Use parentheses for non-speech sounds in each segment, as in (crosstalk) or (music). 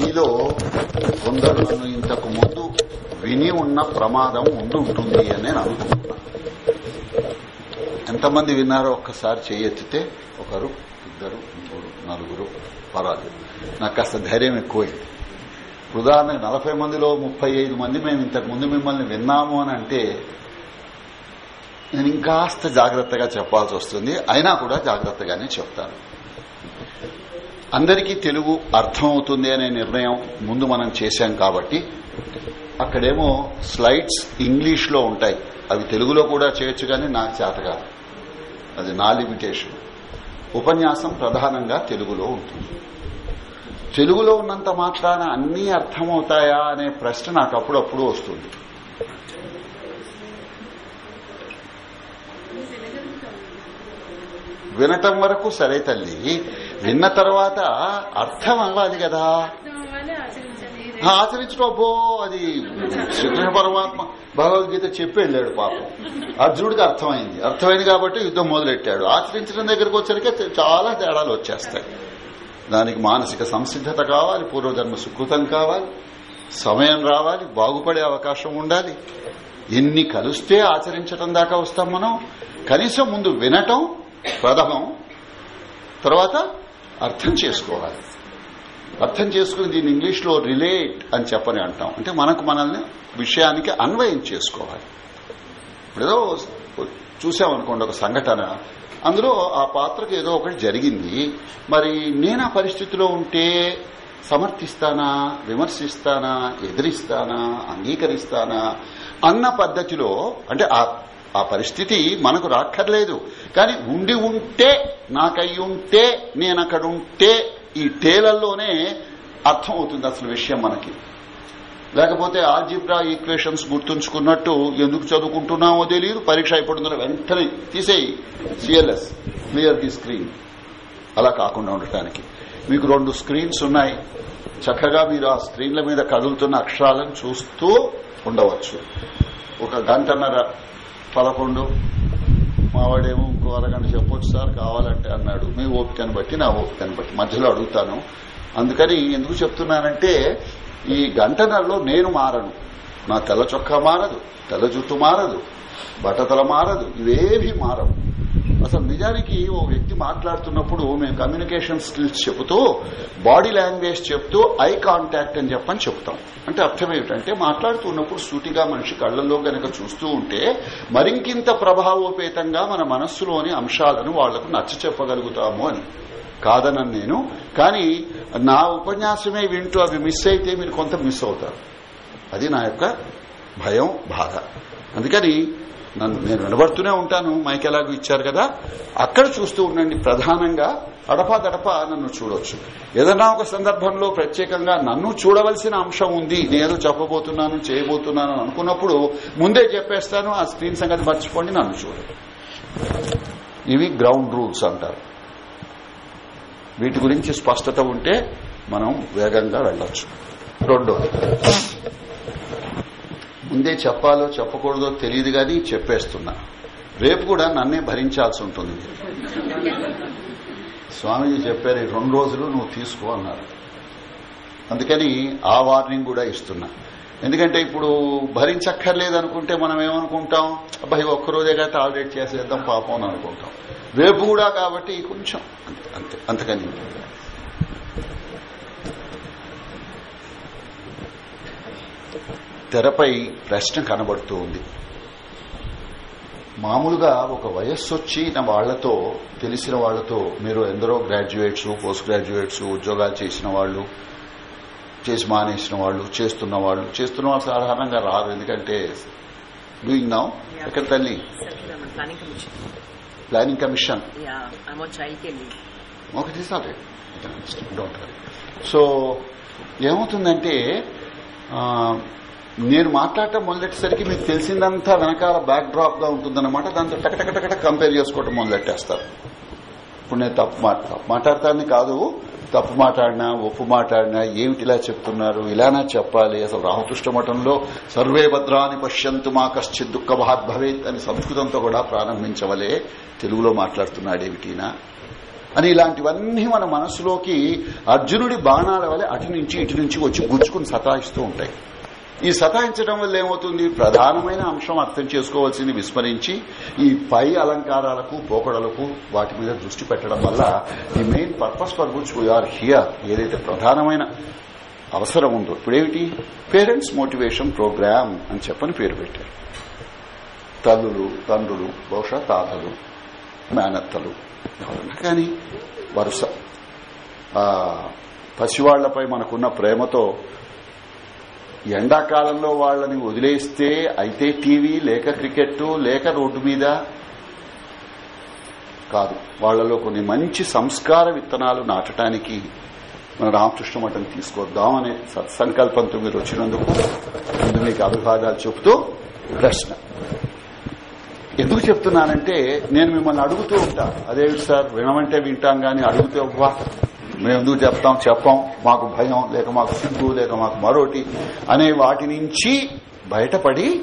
మీలో కొందరు నన్ను ఇంతకు ముందు విని ఉన్న ప్రమాదం ఉండి ఉంటుంది అని నేను అనుకుంటున్నా. ఎంతమంది విన్నారో ఒక్కసారి చేయెత్తితే ఒకరు ఇద్దరు మూడు నలుగురు పర్వాలేదు నాకు కాస్త ధైర్యం ఎక్కువైంది. ఉదాహరణకు నలభై మందిలో ముప్పై ఐదు మంది మేము ఇంతకు ముందు మిమ్మల్ని విన్నాము అని అంటే నేను ఇంకాస్త జాగ్రత్తగా చెప్పాల్సి వస్తుంది. అయినా కూడా జాగ్రత్తగానే చెప్తాను. అందరికీ తెలుగు అర్థమవుతుంది అనే నిర్ణయం ముందు మనం చేశాం కాబట్టి అక్కడేమో స్లైడ్స్ ఇంగ్లీష్లో ఉంటాయి. అవి తెలుగులో కూడా చేయొచ్చు కానీ నాకు చేతగా అది నా లిమిటేషన్. ఉపన్యాసం ప్రధానంగా తెలుగులో ఉంటుంది. తెలుగులో ఉన్నంత మాత్రాన అన్నీ అర్థమవుతాయా అనే ప్రశ్న నాకు అప్పుడప్పుడు వస్తుంది. వినటం వరకు సరే తల్లి. విన్న తర్వాత అర్థం అవ్వాలి కదా. ఆచరించడం అబ్బో అది శ్రీకృష్ణ పరమాత్మ భగవద్గీత చెప్పి వెళ్ళాడు పాపం. అర్జునుడికి అర్థమైంది. అర్థమైంది కాబట్టి యుద్ధం మొదలెట్టాడు. ఆచరించడం దగ్గరకు వచ్చరికి చాలా తేడాలు వచ్చేస్తాయి. దానికి మానసిక సంసిద్ధత కావాలి పూర్వజన్మ సుకృతం కావాలి సమయం రావాలి బాగుపడే అవకాశం ఉండాలి. ఎన్ని కలిస్తే ఆచరించడం దాకా వస్తాం మనం. కనీసం ముందు వినటం ప్రథమం తర్వాత అర్థం చేసుకోవాలి. అర్థం చేసుకుని దీన్ని ఇంగ్లీష్లో రిలేట్ అని చెప్పని అంటాం. అంటే మనకు మనల్ని విషయానికి అన్వయం చేసుకోవాలి. ఇప్పుడేదో చూసామనుకోండి ఒక సంఘటన. అందులో ఆ పాత్రకు ఏదో ఒకటి జరిగింది. మరి నేను ఆ పరిస్థితిలో ఉంటే సమర్థిస్తానా విమర్శిస్తానా ఎదిరిస్తానా అంగీకరిస్తానా అన్న పద్ధతిలో అంటే ఆ ఆ పరిస్థితి మనకు రాక్కర్లేదు. కానీ ఉండి ఉంటే నాకయ్యుంటే నేనక్కడుంటే ఈ టేలల్లోనే అర్థం అవుతుంది అసలు విషయం మనకి. లేకపోతే ఆల్జిబ్రా ఈక్వేషన్స్ గుర్తుంచుకున్నట్టు ఎందుకు చదువుకుంటున్నామో తెలియదు. పరీక్ష అయిపోతుందో వెంటనే తీసేయి. సిఎల్ఎస్ క్లియర్ ది స్క్రీన్ అలా కాకుండా ఉండటానికి. మీకు రెండు స్క్రీన్స్ ఉన్నాయి. చక్కగా మీరు ఆ స్క్రీన్ల మీద కదులుతున్న అక్షరాలను చూస్తూ ఉండవచ్చు. ఒక గంటన్నర పదకొండు. మావాడేమో ఇంకో అరగంట చెప్పొచ్చు సార్ కావాలంటే అన్నాడు. మీ ఓపికను బట్టి నా ఓపికను బట్టి. మధ్యలో అడుగుతాను. అందుకని ఎందుకు చెప్తున్నానంటే ఈ గంటనల్లో నేను మారను. నా తెల్ల చొక్కా మారదు తెల్ల జుట్టు మారదు బట్టతల మారదు ఇవేవి మారవు. అసలు నిజానికి ఓ వ్యక్తి మాట్లాడుతున్నప్పుడు మేము కమ్యూనికేషన్ స్కిల్స్ చెబుతూ బాడీ లాంగ్వేజ్ చెప్తూ ఐ కాంటాక్ట్ అని చెప్పని చెప్తాం అంటే అర్థం ఏమిటంటే మాట్లాడుతున్నప్పుడు సూటిగా మనిషి కళ్ళలో గనక చూస్తూ ఉంటే మరింకింత ప్రభావోపేతంగా మన మనస్సులోని అంశాలను వాళ్ళకు నచ్చ చెప్పగలుగుతాము అని. కాదనని నేను కానీ నా ఉపన్యాసమే వింటూ అవి మిస్ అయితే మీరు కొంత మిస్ అవుతారు. అది నా యొక్క భయం బాధ. అందుకని నన్ను నేను వినబడుతూనే ఉంటాను మైక్ ఎలాగో ఇచ్చారు కదా. అక్కడ చూస్తూ ఉండండి ప్రధానంగా అడపా గడప నన్ను చూడొచ్చు. ఏదన్నా ఒక సందర్భంలో ప్రత్యేకంగా నన్ను చూడవలసిన అంశం ఉంది నేను చెప్పబోతున్నాను చేయబోతున్నాను అనుకున్నప్పుడు ముందే చెప్పేస్తాను ఆ స్క్రీన్ సంగతి మర్చిపోండి నన్ను చూడండి. ఇవి గ్రౌండ్ రూల్స్ అంటారు. వీటి గురించి స్పష్టత ఉంటే మనం వేగంగా వెళ్ళొచ్చు. రెండోది. ముందే చెప్పాలో చెప్పకూడదో తెలియదు కానీ చెప్పేస్తున్నా. రేపు కూడా నన్నే భరించాల్సి ఉంటుంది. స్వామీజీ చెప్పారు రెండు రోజులు నువ్వు తీసుకో అన్నారు. అందుకని ఆ వార్నింగ్ కూడా ఇస్తున్నా. ఎందుకంటే ఇప్పుడు భరించక్కర్లేదు అనుకుంటే మనం ఏమనుకుంటాం? అబ్బాయి ఒక్కరోజే కదా టార్గెట్ చేసేద్దాం పాపం అని అనుకుంటాం. రేపు కూడా కాబట్టి కొంచెం అంతే అంతకని తెరపై ప్రశ్న కనబడుతూ ఉంది. మామూలుగా ఒక వయస్సు వచ్చిన వాళ్ళతో తెలిసిన వాళ్ళతో మీరు ఎందరో గ్రాడ్యుయేట్స్ పోస్ట్ గ్రాడ్యుయేట్స్ ఉద్యోగాలు చేసిన వాళ్ళు చేసి మానేసిన వాళ్ళు చేస్తున్న వాళ్ళు చేస్తున్న వాళ్ళు సాధారణంగా రారు. ఎందుకంటే డూయింగ్ నౌ ఎక్కడ తల్లి? ప్లానింగ్ కమిషన్ ఒకటి సార్ డోంట్ సో ఏమవుతుందంటే నేను మాట్లాడటం మొదలెట్టేసరికి మీకు తెలిసిందంతా వెనకాల బ్యాక్ డ్రాప్గా ఉంటుందన్నమాట. దాంతో టకటకటకట కంపేర్ చేసుకోవటం మొదలెట్టేస్తారు. ఇప్పుడు నేను తప్పు మాట తప్పు కాదు. తప్పు మాట్లాడినా ఒప్పు మాట్లాడినా ఏమిటి ఇలా చెప్తున్నారు? ఇలానా చెప్పాలి. అసలు రామకృష్ణ మఠంలో సర్వే భద్రాన్ని పశ్యంతు మా కశ్చిత్ దుఃఖ భాద్భవేత్ అని సంస్కృతంతో కూడా ప్రారంభించవలే. తెలుగులో మాట్లాడుతున్నాడేమిటినా అని ఇలాంటివన్నీ మన మనసులోకి అర్జునుడి బాణాల వల్ల అటు నుంచి ఇటు నుంచి వచ్చి గుచ్చుకుని సతాయిస్తూ ఉంటాయి. ఈ సతాయించడం వల్ల ఏమవుతుంది? ప్రధానమైన అంశం అర్థం చేసుకోవాల్సింది విస్మరించి ఈ పై అలంకారాలకు పోకడలకు వాటి మీద దృష్టి పెట్టడం వల్ల the main purpose for which we are here ఏదైతే ప్రధానమైన అవసరం ఉందో. ఇప్పుడేమిటి? పేరెంట్స్ మోటివేషన్ ప్రోగ్రామ్ అని చెప్పని పేరు పెట్టారు. తల్లులు తండ్రులు బహుశా తాతలు మేనత్తలు ఎవరన్నా కానీ వరుస. పసివాళ్ళపై మనకున్న ప్రేమతో ఎండాకాలంలో వాళ్ళని వదిలేస్తే అయితే టీవీ లేక క్రికెట్ లేక రోడ్డు మీద కాదు. వాళ్ళలో కొన్ని మంచి సంస్కార విత్తనాలు నాటడానికి మన రామకృష్ణ మఠం తీసుకొద్దాం అనే సత్సంకల్పంతో మీరు వచ్చినందుకు ముందు మీకు అభివాదాలు చెబుతూ ప్రశ్న. ఎందుకు చెప్తున్నానంటే నేను మిమ్మల్ని అడుగుతూ ఉంటా. అదేమిటి సార్? వినమంటే వింటాం గాని అడుగుతూ అవ్వా మేము ఎందుకు చెప్తాం? చెప్పాం. మాకు భయం లేక మాకు సిగ్గు లేక మాకు మరోటి అనే వాటి నుంచి బయటపడి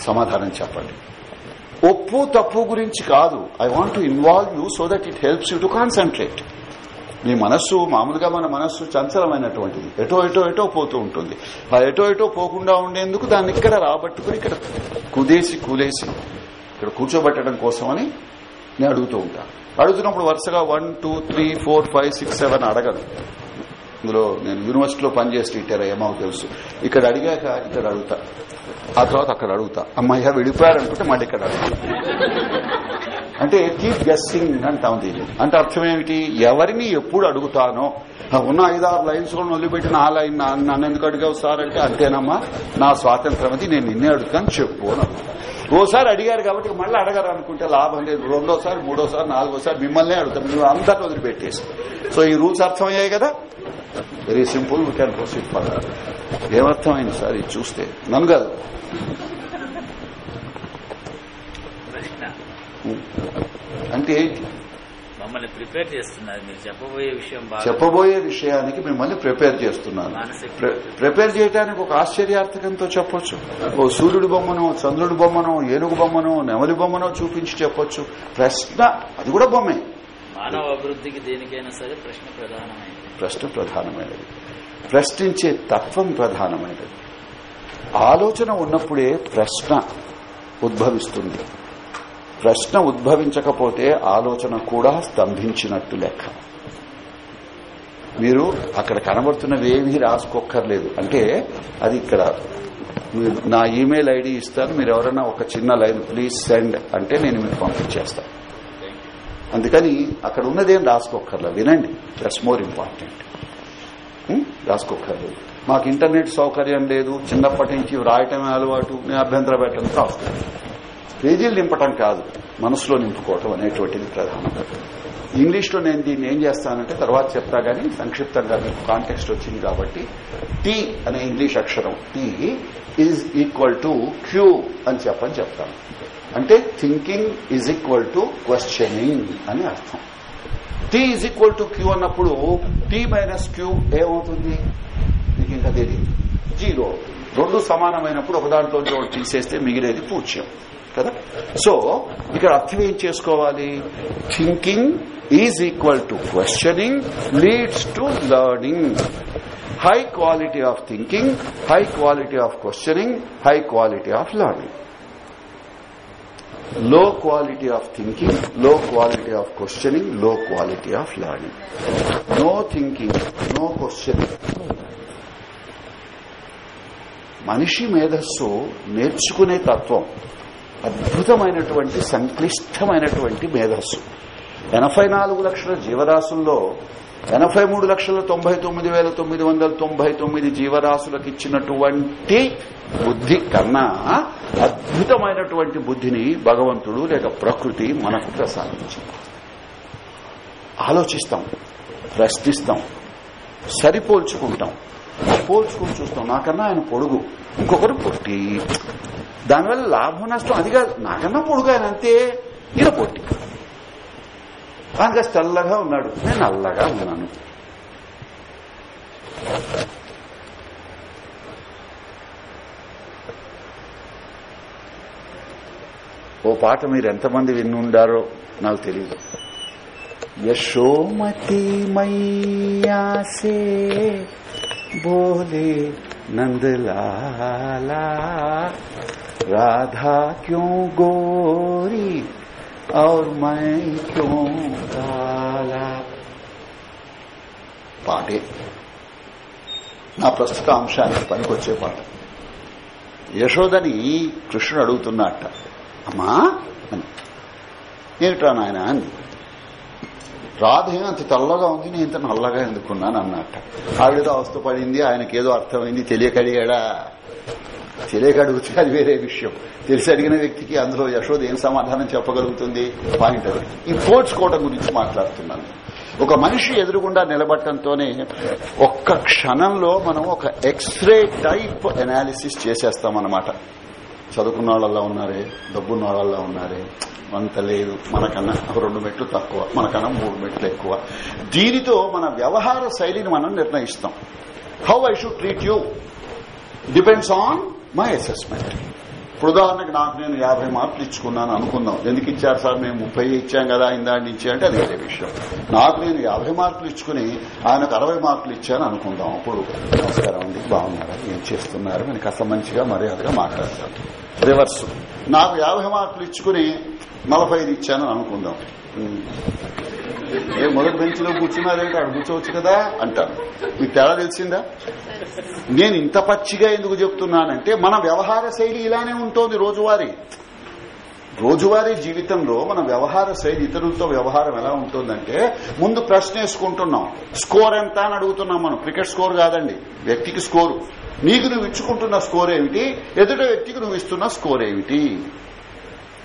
సమాధానం చెప్పండి. ఒప్పు తప్పు గురించి కాదు. I want to involve you so that it helps you to concentrate మీ మనస్సు మామూలుగా మన మనస్సు చంచలమైనటువంటిది. ఎటో ఎటో ఎటో పోతూ ఉంటుంది. ఆ ఎటో ఎటో పోకుండా ఉండేందుకు దాన్ని ఇక్కడ రాబట్టుకుని ఇక్కడ కుదేసి కూలేసి ఇక్కడ కూర్చోబెట్టడం కోసమని నేను అడుగుతూ ఉంటాను. అడుగుతున్నప్పుడు వరుసగా one two three four five six seven అడగదు ఇందులో నేను యూనివర్సిటీలో పనిచేసి ఇట్టారా ఏమో తెలుసు. ఇక్కడ అడిగాక ఇక్కడ అడుగుతా. ఆ తర్వాత అక్కడ అడుగుతా. అమ్మాయి విడిపోయారనుకుంటే మళ్ళీ ఇక్కడ అడుగుతా. అంటే కీప్ గెస్సింగ్ అంటాం దీన్ని అంటే అర్థం ఏమిటి? ఎవరిని ఎప్పుడు అడుగుతానో? ఉన్న ఐదారు లైన్స్ కూడా వదిలిపెట్టిన ఆ లైన్ నన్ను ఎందుకు అడిగావు సార్ అంటే అంతేనమ్మా నా స్వాతంత్రం అది నేను నిన్నే అడుగుతాను చెప్పు అని ఓసారి అడిగారు కాబట్టి మళ్ళీ అడగారు అనుకుంటే లాభం లేదు. రెండోసారి మూడోసారి నాలుగోసారి మిమ్మల్నే అడుగుతాం. మీరు అందరిని వదిలిపెట్టేసి. సో ఈ రూల్స్ అర్థమయ్యాయి కదా? Very simple we can proceed for ఏమర్థమైంది సార్? ఇది చూస్తే నన్ను కాదు. అంటే మమ్మల్ని ప్రిపేర్ చేస్తున్నారు మీరు. చెప్పబోయే విషయం చెప్పబోయే విషయానికి మిమ్మల్ని ప్రిపేర్ చేస్తున్నాను. ప్ర- ప్రిపేర్ చేయడానికి ఒక ఆశ్చర్యార్థకంతో చెప్పొచ్చు. ఓ సూర్యుడి బొమ్మను చంద్రుడి బొమ్మను ఏనుగు బొమ్మను నెమలి బొమ్మను చూపించి చెప్పొచ్చు. ప్రశ్న అది కూడా బొమ్మే. మానవ అభివృద్ధికి దేనికైనా సరే ప్రశ్న ప్రధానమైంది ప్రశ్న ప్రధానమైనది. ప్రశ్నించే తత్వం ప్రధానమైనది. ఆలోచన ఉన్నప్పుడే ప్రశ్న ఉద్భవిస్తుంది. ప్రశ్న ఉద్భవించకపోతే ఆలోచన కూడా స్తంభించినట్టు లెక్క. మీరు అక్కడ కనబడుతున్నవి ఏమీ రాసుకోక్కర్లేదు. అంటే అది ఇక్కడ మీరు నా ఈమెయిల్ ఐడి ఇస్తాను మీరు ఎవరైనా ఒక చిన్న లైన్ ప్లీజ్ సెండ్ అంటే నేను మీకు పంపించేస్తాను అందుకని అక్కడ ఉన్నదేం రాసుకోక్కర్లా వినండి దట్స్ మోర్ ఇంపార్టెంట్ రాసుకోక్కర్లేదు. మాకు ఇంటర్నెట్ సౌకర్యం లేదు. చిన్నప్పటి నుంచి వ్రాయటమే అలవాటు. నేను అభ్యంతర పెట్టడం రాస్తాను పేజీలు నింపటం కాదు మనసులో నింపుకోవటం అనేటువంటిది ప్రధానం. ఇంగ్లీష్లో నేను దీన్ని ఏం చేస్తానంటే తర్వాత చెప్తా గానీ సంక్షిప్తంగా మీకు కాంటెక్స్ట్ వచ్చింది కాబట్టి టీ అనే ఇంగ్లీష్ అక్షరం T is equal to Q అని చెప్పని చెప్తాను. అంటే thinking is equal to questioning అని అర్థం. T is equal to Q అన్నప్పుడు టీ మైనస్ క్యూ ఏమవుతుంది? మీకు ఇంకా తెలియదు జీరో రెండు సమానమైనప్పుడు ఒక దాంట్లో తీసేస్తే మిగిలేది పూజ్యం. కదా? సో ఇక్కడ అర్థం ఏం చేసుకోవాలి? Thinking is equal to questioning leads to learning high quality of thinking high quality of questioning high quality of లర్నింగ్లో quality of థింకింగ్లో quality of క్వశ్చనింగ్లో quality of learning no thinking no questioning మనిషి మేధస్సు నేర్చుకునే తత్వం. అద్భుతమైనటువంటి సంక్లిష్టమైనటువంటి మేధస్సు. ఎనభై నాలుగు లక్షల జీవరాశుల్లో ఎనభై మూడు లక్షల తొంభై తొమ్మిది వేల తొమ్మిది వందల తొంభై తొమ్మిది జీవరాశులకు ఇచ్చినటువంటి బుద్ధి కన్నా అద్భుతమైనటువంటి బుద్ధిని భగవంతుడు లేక ప్రకృతి మనకు ప్రసాదించింది. ఆలోచిస్తాం ప్రశ్నిస్తాం సరిపోల్చుకుంటాం. పోల్చుకుని చూస్తాం నాకన్నా ఆయన పొడుగు ఇంకొకరు పొట్టి. దానివల్ల లాభం నష్టం అది కాదు. నాకన్నా పొడుగాను అంతే. ఈడ పొట్టి కాంగ్రెస్ తెల్లగా ఉన్నాడు. నేను నల్లగా ఉన్నాను. ఓ పాట మీరు ఎంతమంది విన్నుండారో నాకు తెలియదు యశోమతి మయ్యాసే బోలే నందలాలా. राधा क्यों गोरी और मैं क्यों काला పాటే నా ప్రస్తుత అంశానికి పనికొచ్చే పాట యశోదని కృష్ణుడు అడుగుతున్నట్ట అమ్మా అని ఏమిట్రా నాయన అని రాధ ఏం అంత తెల్లగా ఉంది నేను ఇంత నల్లగా ఎందుకున్నాను అన్నట్ట ఆవిడేదో అవస్థ పడింది ఆయనకేదో అర్థమైంది తెలియక అడిగాడా తెలియక అడిగితే అది వేరే విషయం. తెలిసి అడిగిన వ్యక్తికి అందులో యశోద ఏం సమాధానం చెప్పగలుగుతుంది? పాయింట్ అది. ఈ పోడ్చుకోవడం గురించి మాట్లాడుతున్నాను. ఒక మనిషి ఎదురుగుండా నిలబడటంతోనే ఒక్క క్షణంలో మనం ఒక ఎక్స్రే టైప్ అనాలిసిస్ చేసేస్తామన్నమాట. చదువుకున్న వాళ్ళల్లో ఉన్నారే డబ్బున్న వాళ్ళల్లో ఉన్నారే అంత లేదు. మనకన్నా ఒక రెండు మెట్లు తక్కువ మనకన్నా మూడు మెట్లు ఎక్కువ. దీనితో మన వ్యవహార శైలిని మనం నిర్ణయిస్తాం. How I should treat you depends on my assessment ఇప్పుడు ఉదాహరణకు నాకు నేను యాభై మార్కులు ఇచ్చుకున్నాను అనుకుందాం. ఎందుకు ఇచ్చారు సార్? మేము ముప్పై ఇచ్చాం కదా ఇందాడి నుంచి అంటే అది వేరే విషయం. నాకు నేను యాభై మార్కులు ఇచ్చుకుని ఆయనకు అరవై మార్కులు ఇచ్చాను అనుకుందాం. అప్పుడు నమస్కారం అండి బాగున్నారా? ఏం చేస్తున్నారు? నేను కాస్త మంచిగా మర్యాదగా మాట్లాడతాను రివర్స్. నాకు యాభై మార్కులు ఇచ్చుకుని నలభై ఐదు ఇచ్చాను అనుకుందాం. ఏ మొదటి బెంచ్లో కూర్చున్నారేంటి అక్కడ కూర్చోవచ్చు కదా అంటాను మీకు తేడా తెలిసిందా? నేను ఇంత పచ్చిగా ఎందుకు చెప్తున్నానంటే మన వ్యవహార శైలి ఇలానే ఉంటుంది రోజువారీ. రోజువారీ జీవితంలో మన వ్యవహార శైలి ఇతరులతో వ్యవహారం ఎలా ఉంటుందంటే ముందు ప్రశ్న వేసుకుంటున్నాం. స్కోర్ ఎంత అని అడుగుతున్నాం మనం. క్రికెట్ స్కోర్ కాదండి. వ్యక్తికి స్కోరు. నీకు నువ్వు ఇచ్చుకుంటున్న స్కోర్ ఏమిటి? ఎదుట వ్యక్తికి నువ్వు ఇస్తున్న స్కోర్ ఏమిటి?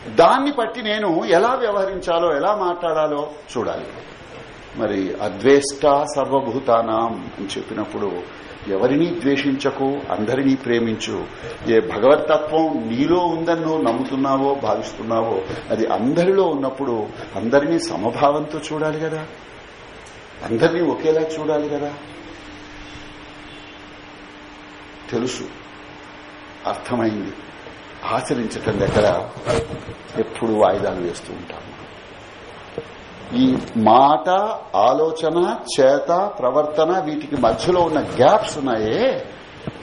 దాన్ని బట్టి నేను ఎలా వ్యవహరించాలో ఎలా మాట్లాడాలో చూడాలి. మరి అద్వేష్ట సర్వభూతానాం అని చెప్పినప్పుడు ఎవరిని ద్వేషించకు అందరినీ ప్రేమించు. ఏ భగవతత్వం నీలో ఉందని నువ్వు నమ్ముతున్నావో భావిస్తున్నావో అది అందరిలో ఉన్నప్పుడు అందరినీ సమభావంతో చూడాలి కదా. అందరినీ ఒకేలా చూడాలి కదా. తెలుసు. అర్థమైంది. ఆచరించటం దగ్గర ఎప్పుడు వాయిదాలు వేస్తూ ఉంటాము ఈ మాట ఆలోచన చేత ప్రవర్తన వీటికి మధ్యలో ఉన్న గ్యాప్స్ ఉన్నాయే.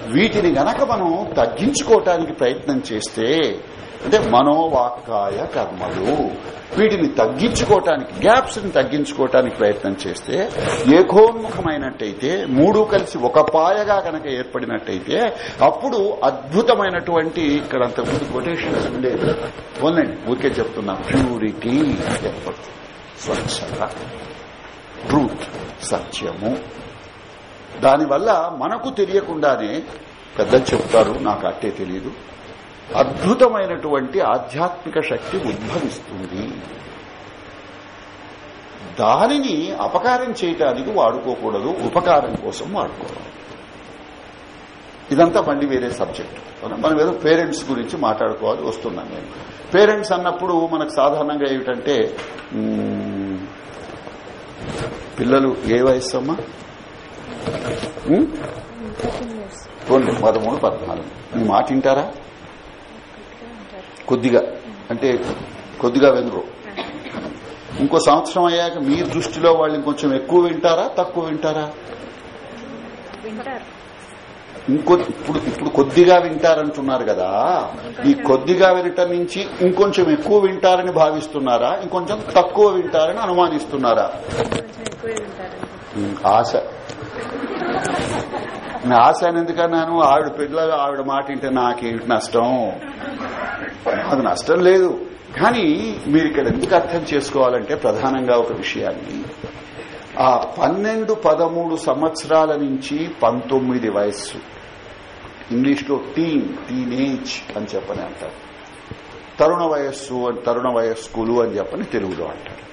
వీటిని గనక మనం తగ్గించుకోవటానికి ప్రయత్నం చేస్తే అంటే మనోవాక్కాయ కర్మలు. వీటిని తగ్గించుకోవటానికి గ్యాప్స్ని తగ్గించుకోవటానికి ప్రయత్నం చేస్తే ఏకోన్ముఖమైనట్టయితే మూడు కలిసి ఒక పాయగా కనుక ఏర్పడినట్టయితే అప్పుడు అద్భుతమైనటువంటి ఇక్కడ అంతకుముందు కొటేషన్స్ ఉండేది పోనండి ఊరికే చెప్తున్నా. ప్యూరిటీ ఏర్పడుతుంది స్వచ్ఛత ట్రూత్ సత్యము. దానివల్ల మనకు తెలియకుండానే పెద్దలు చెప్తారు నాకు అట్టే తెలియదు అద్భుతమైనటువంటి ఆధ్యాత్మిక శక్తి ఉద్భవిస్తుంది. దానిని అపకారం చేయటానికి వాడుకోకూడదు ఉపకారం కోసం వాడుకోవాలి. ఇదంతా మళ్ళీ వేరే సబ్జెక్ట్. మనం ఏదో పేరెంట్స్ గురించి మాట్లాడుకోవాలి వస్తున్నాను నేను. పేరెంట్స్ అన్నప్పుడు మనకు సాధారణంగా ఏమిటంటే పిల్లలు ఏ వయస్సు అమ్మా పదమూడు పద్నాలుగు. మీ మాట వింటారా? కొద్దిగా అంటే కొద్దిగా వెనురు ఇంకో సంవత్సరం అయ్యాక మీ దృష్టిలో వాళ్ళు ఇంకొంచెం ఎక్కువ వింటారా తక్కువ వింటారా? ఇంకో ఇప్పుడు ఇప్పుడు కొద్దిగా వింటారంటున్నారు కదా. ఈ కొద్దిగా వినటం నుంచి ఇంకొంచెం ఎక్కువ వింటారని భావిస్తున్నారా ఇంకొంచెం తక్కువ వింటారని అనుమానిస్తున్నారా? ఆశ. ఆశ అని ఎందుకన్నాను? ఆవిడ పిల్లలు ఆవిడ మాట వింటే నాకేమిటి నష్టం? అది నష్టం లేదు. కానీ మీరు ఇక్కడ ఎందుకు అర్థం చేసుకోవాలంటే ప్రధానంగా ఒక విషయాన్ని. ఆ పన్నెండు పదమూడు సంవత్సరాల నుంచి పంతొమ్మిది వయస్సు. ఇంగ్లీష్లో టీన్ టీనేజ్ అని చెప్పని అంటారు. తరుణ వయస్సు తరుణ వయస్కులు అని చెప్పని తెలుగులో అంటారు.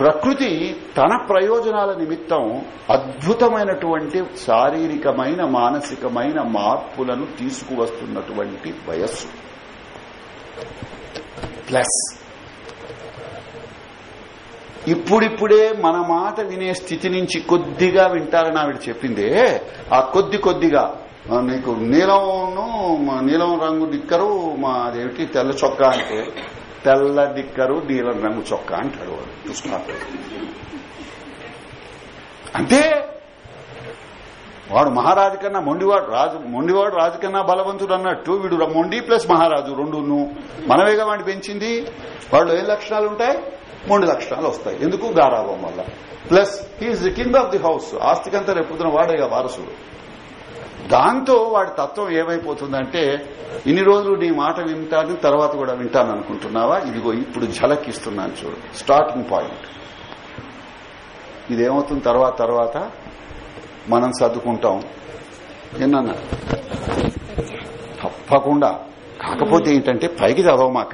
ప్రకృతి తన ప్రయోజనాల నిమిత్తం అద్భుతమైనటువంటి శారీరకమైన మానసికమైన మార్పులను తీసుకువస్తున్నటువంటి వయస్సు. ప్లస్ ఇప్పుడిప్పుడే మన మాట వినే స్థితి నుంచి కొద్దిగా వింటారని ఆవిడ చెప్పిందే. ఆ కొద్ది కొద్దిగా నీకు నీలంను నీలం రంగు నిక్కరు మా అదేమిటి తెల్ల చొక్కా అంటే తెల్ల దిక్కరు నీలం రంగు చొక్కా అంటాడు వాడు. చూస్తున్నారు అంతే. వాడు మహారాజు కన్నా మొండివాడు రాజు మొండివాడు రాజు కన్నా బలవంతుడు అన్నట్టు వీడు మొండి ప్లస్ మహారాజు రెండును మనమేగా వాడిని పెంచింది. వాళ్ళు ఏం లక్షణాలు ఉంటాయి? మొండి లక్షణాలు వస్తాయి. ఎందుకు గారాభం వల్ల? Plus he's the king of the house. ఆస్తికంతా రేపుతున్న వాడేగా వారసుడు. దాంతో వాడి తత్వం ఏమైపోతుందంటే ఇన్ని రోజులు నీ మాట వింటాను తర్వాత కూడా వింటాను అనుకుంటున్నావా? ఇదిగో ఇప్పుడు ఝలకిస్తున్నాను చూడు. Starting point. ఇదేమవుతుంది తర్వాత తర్వాత? మనం సర్దుకుంటాం. ఏనన్నా తప్పకుండా. కాకపోతే ఏంటంటే పైకి చదవమాక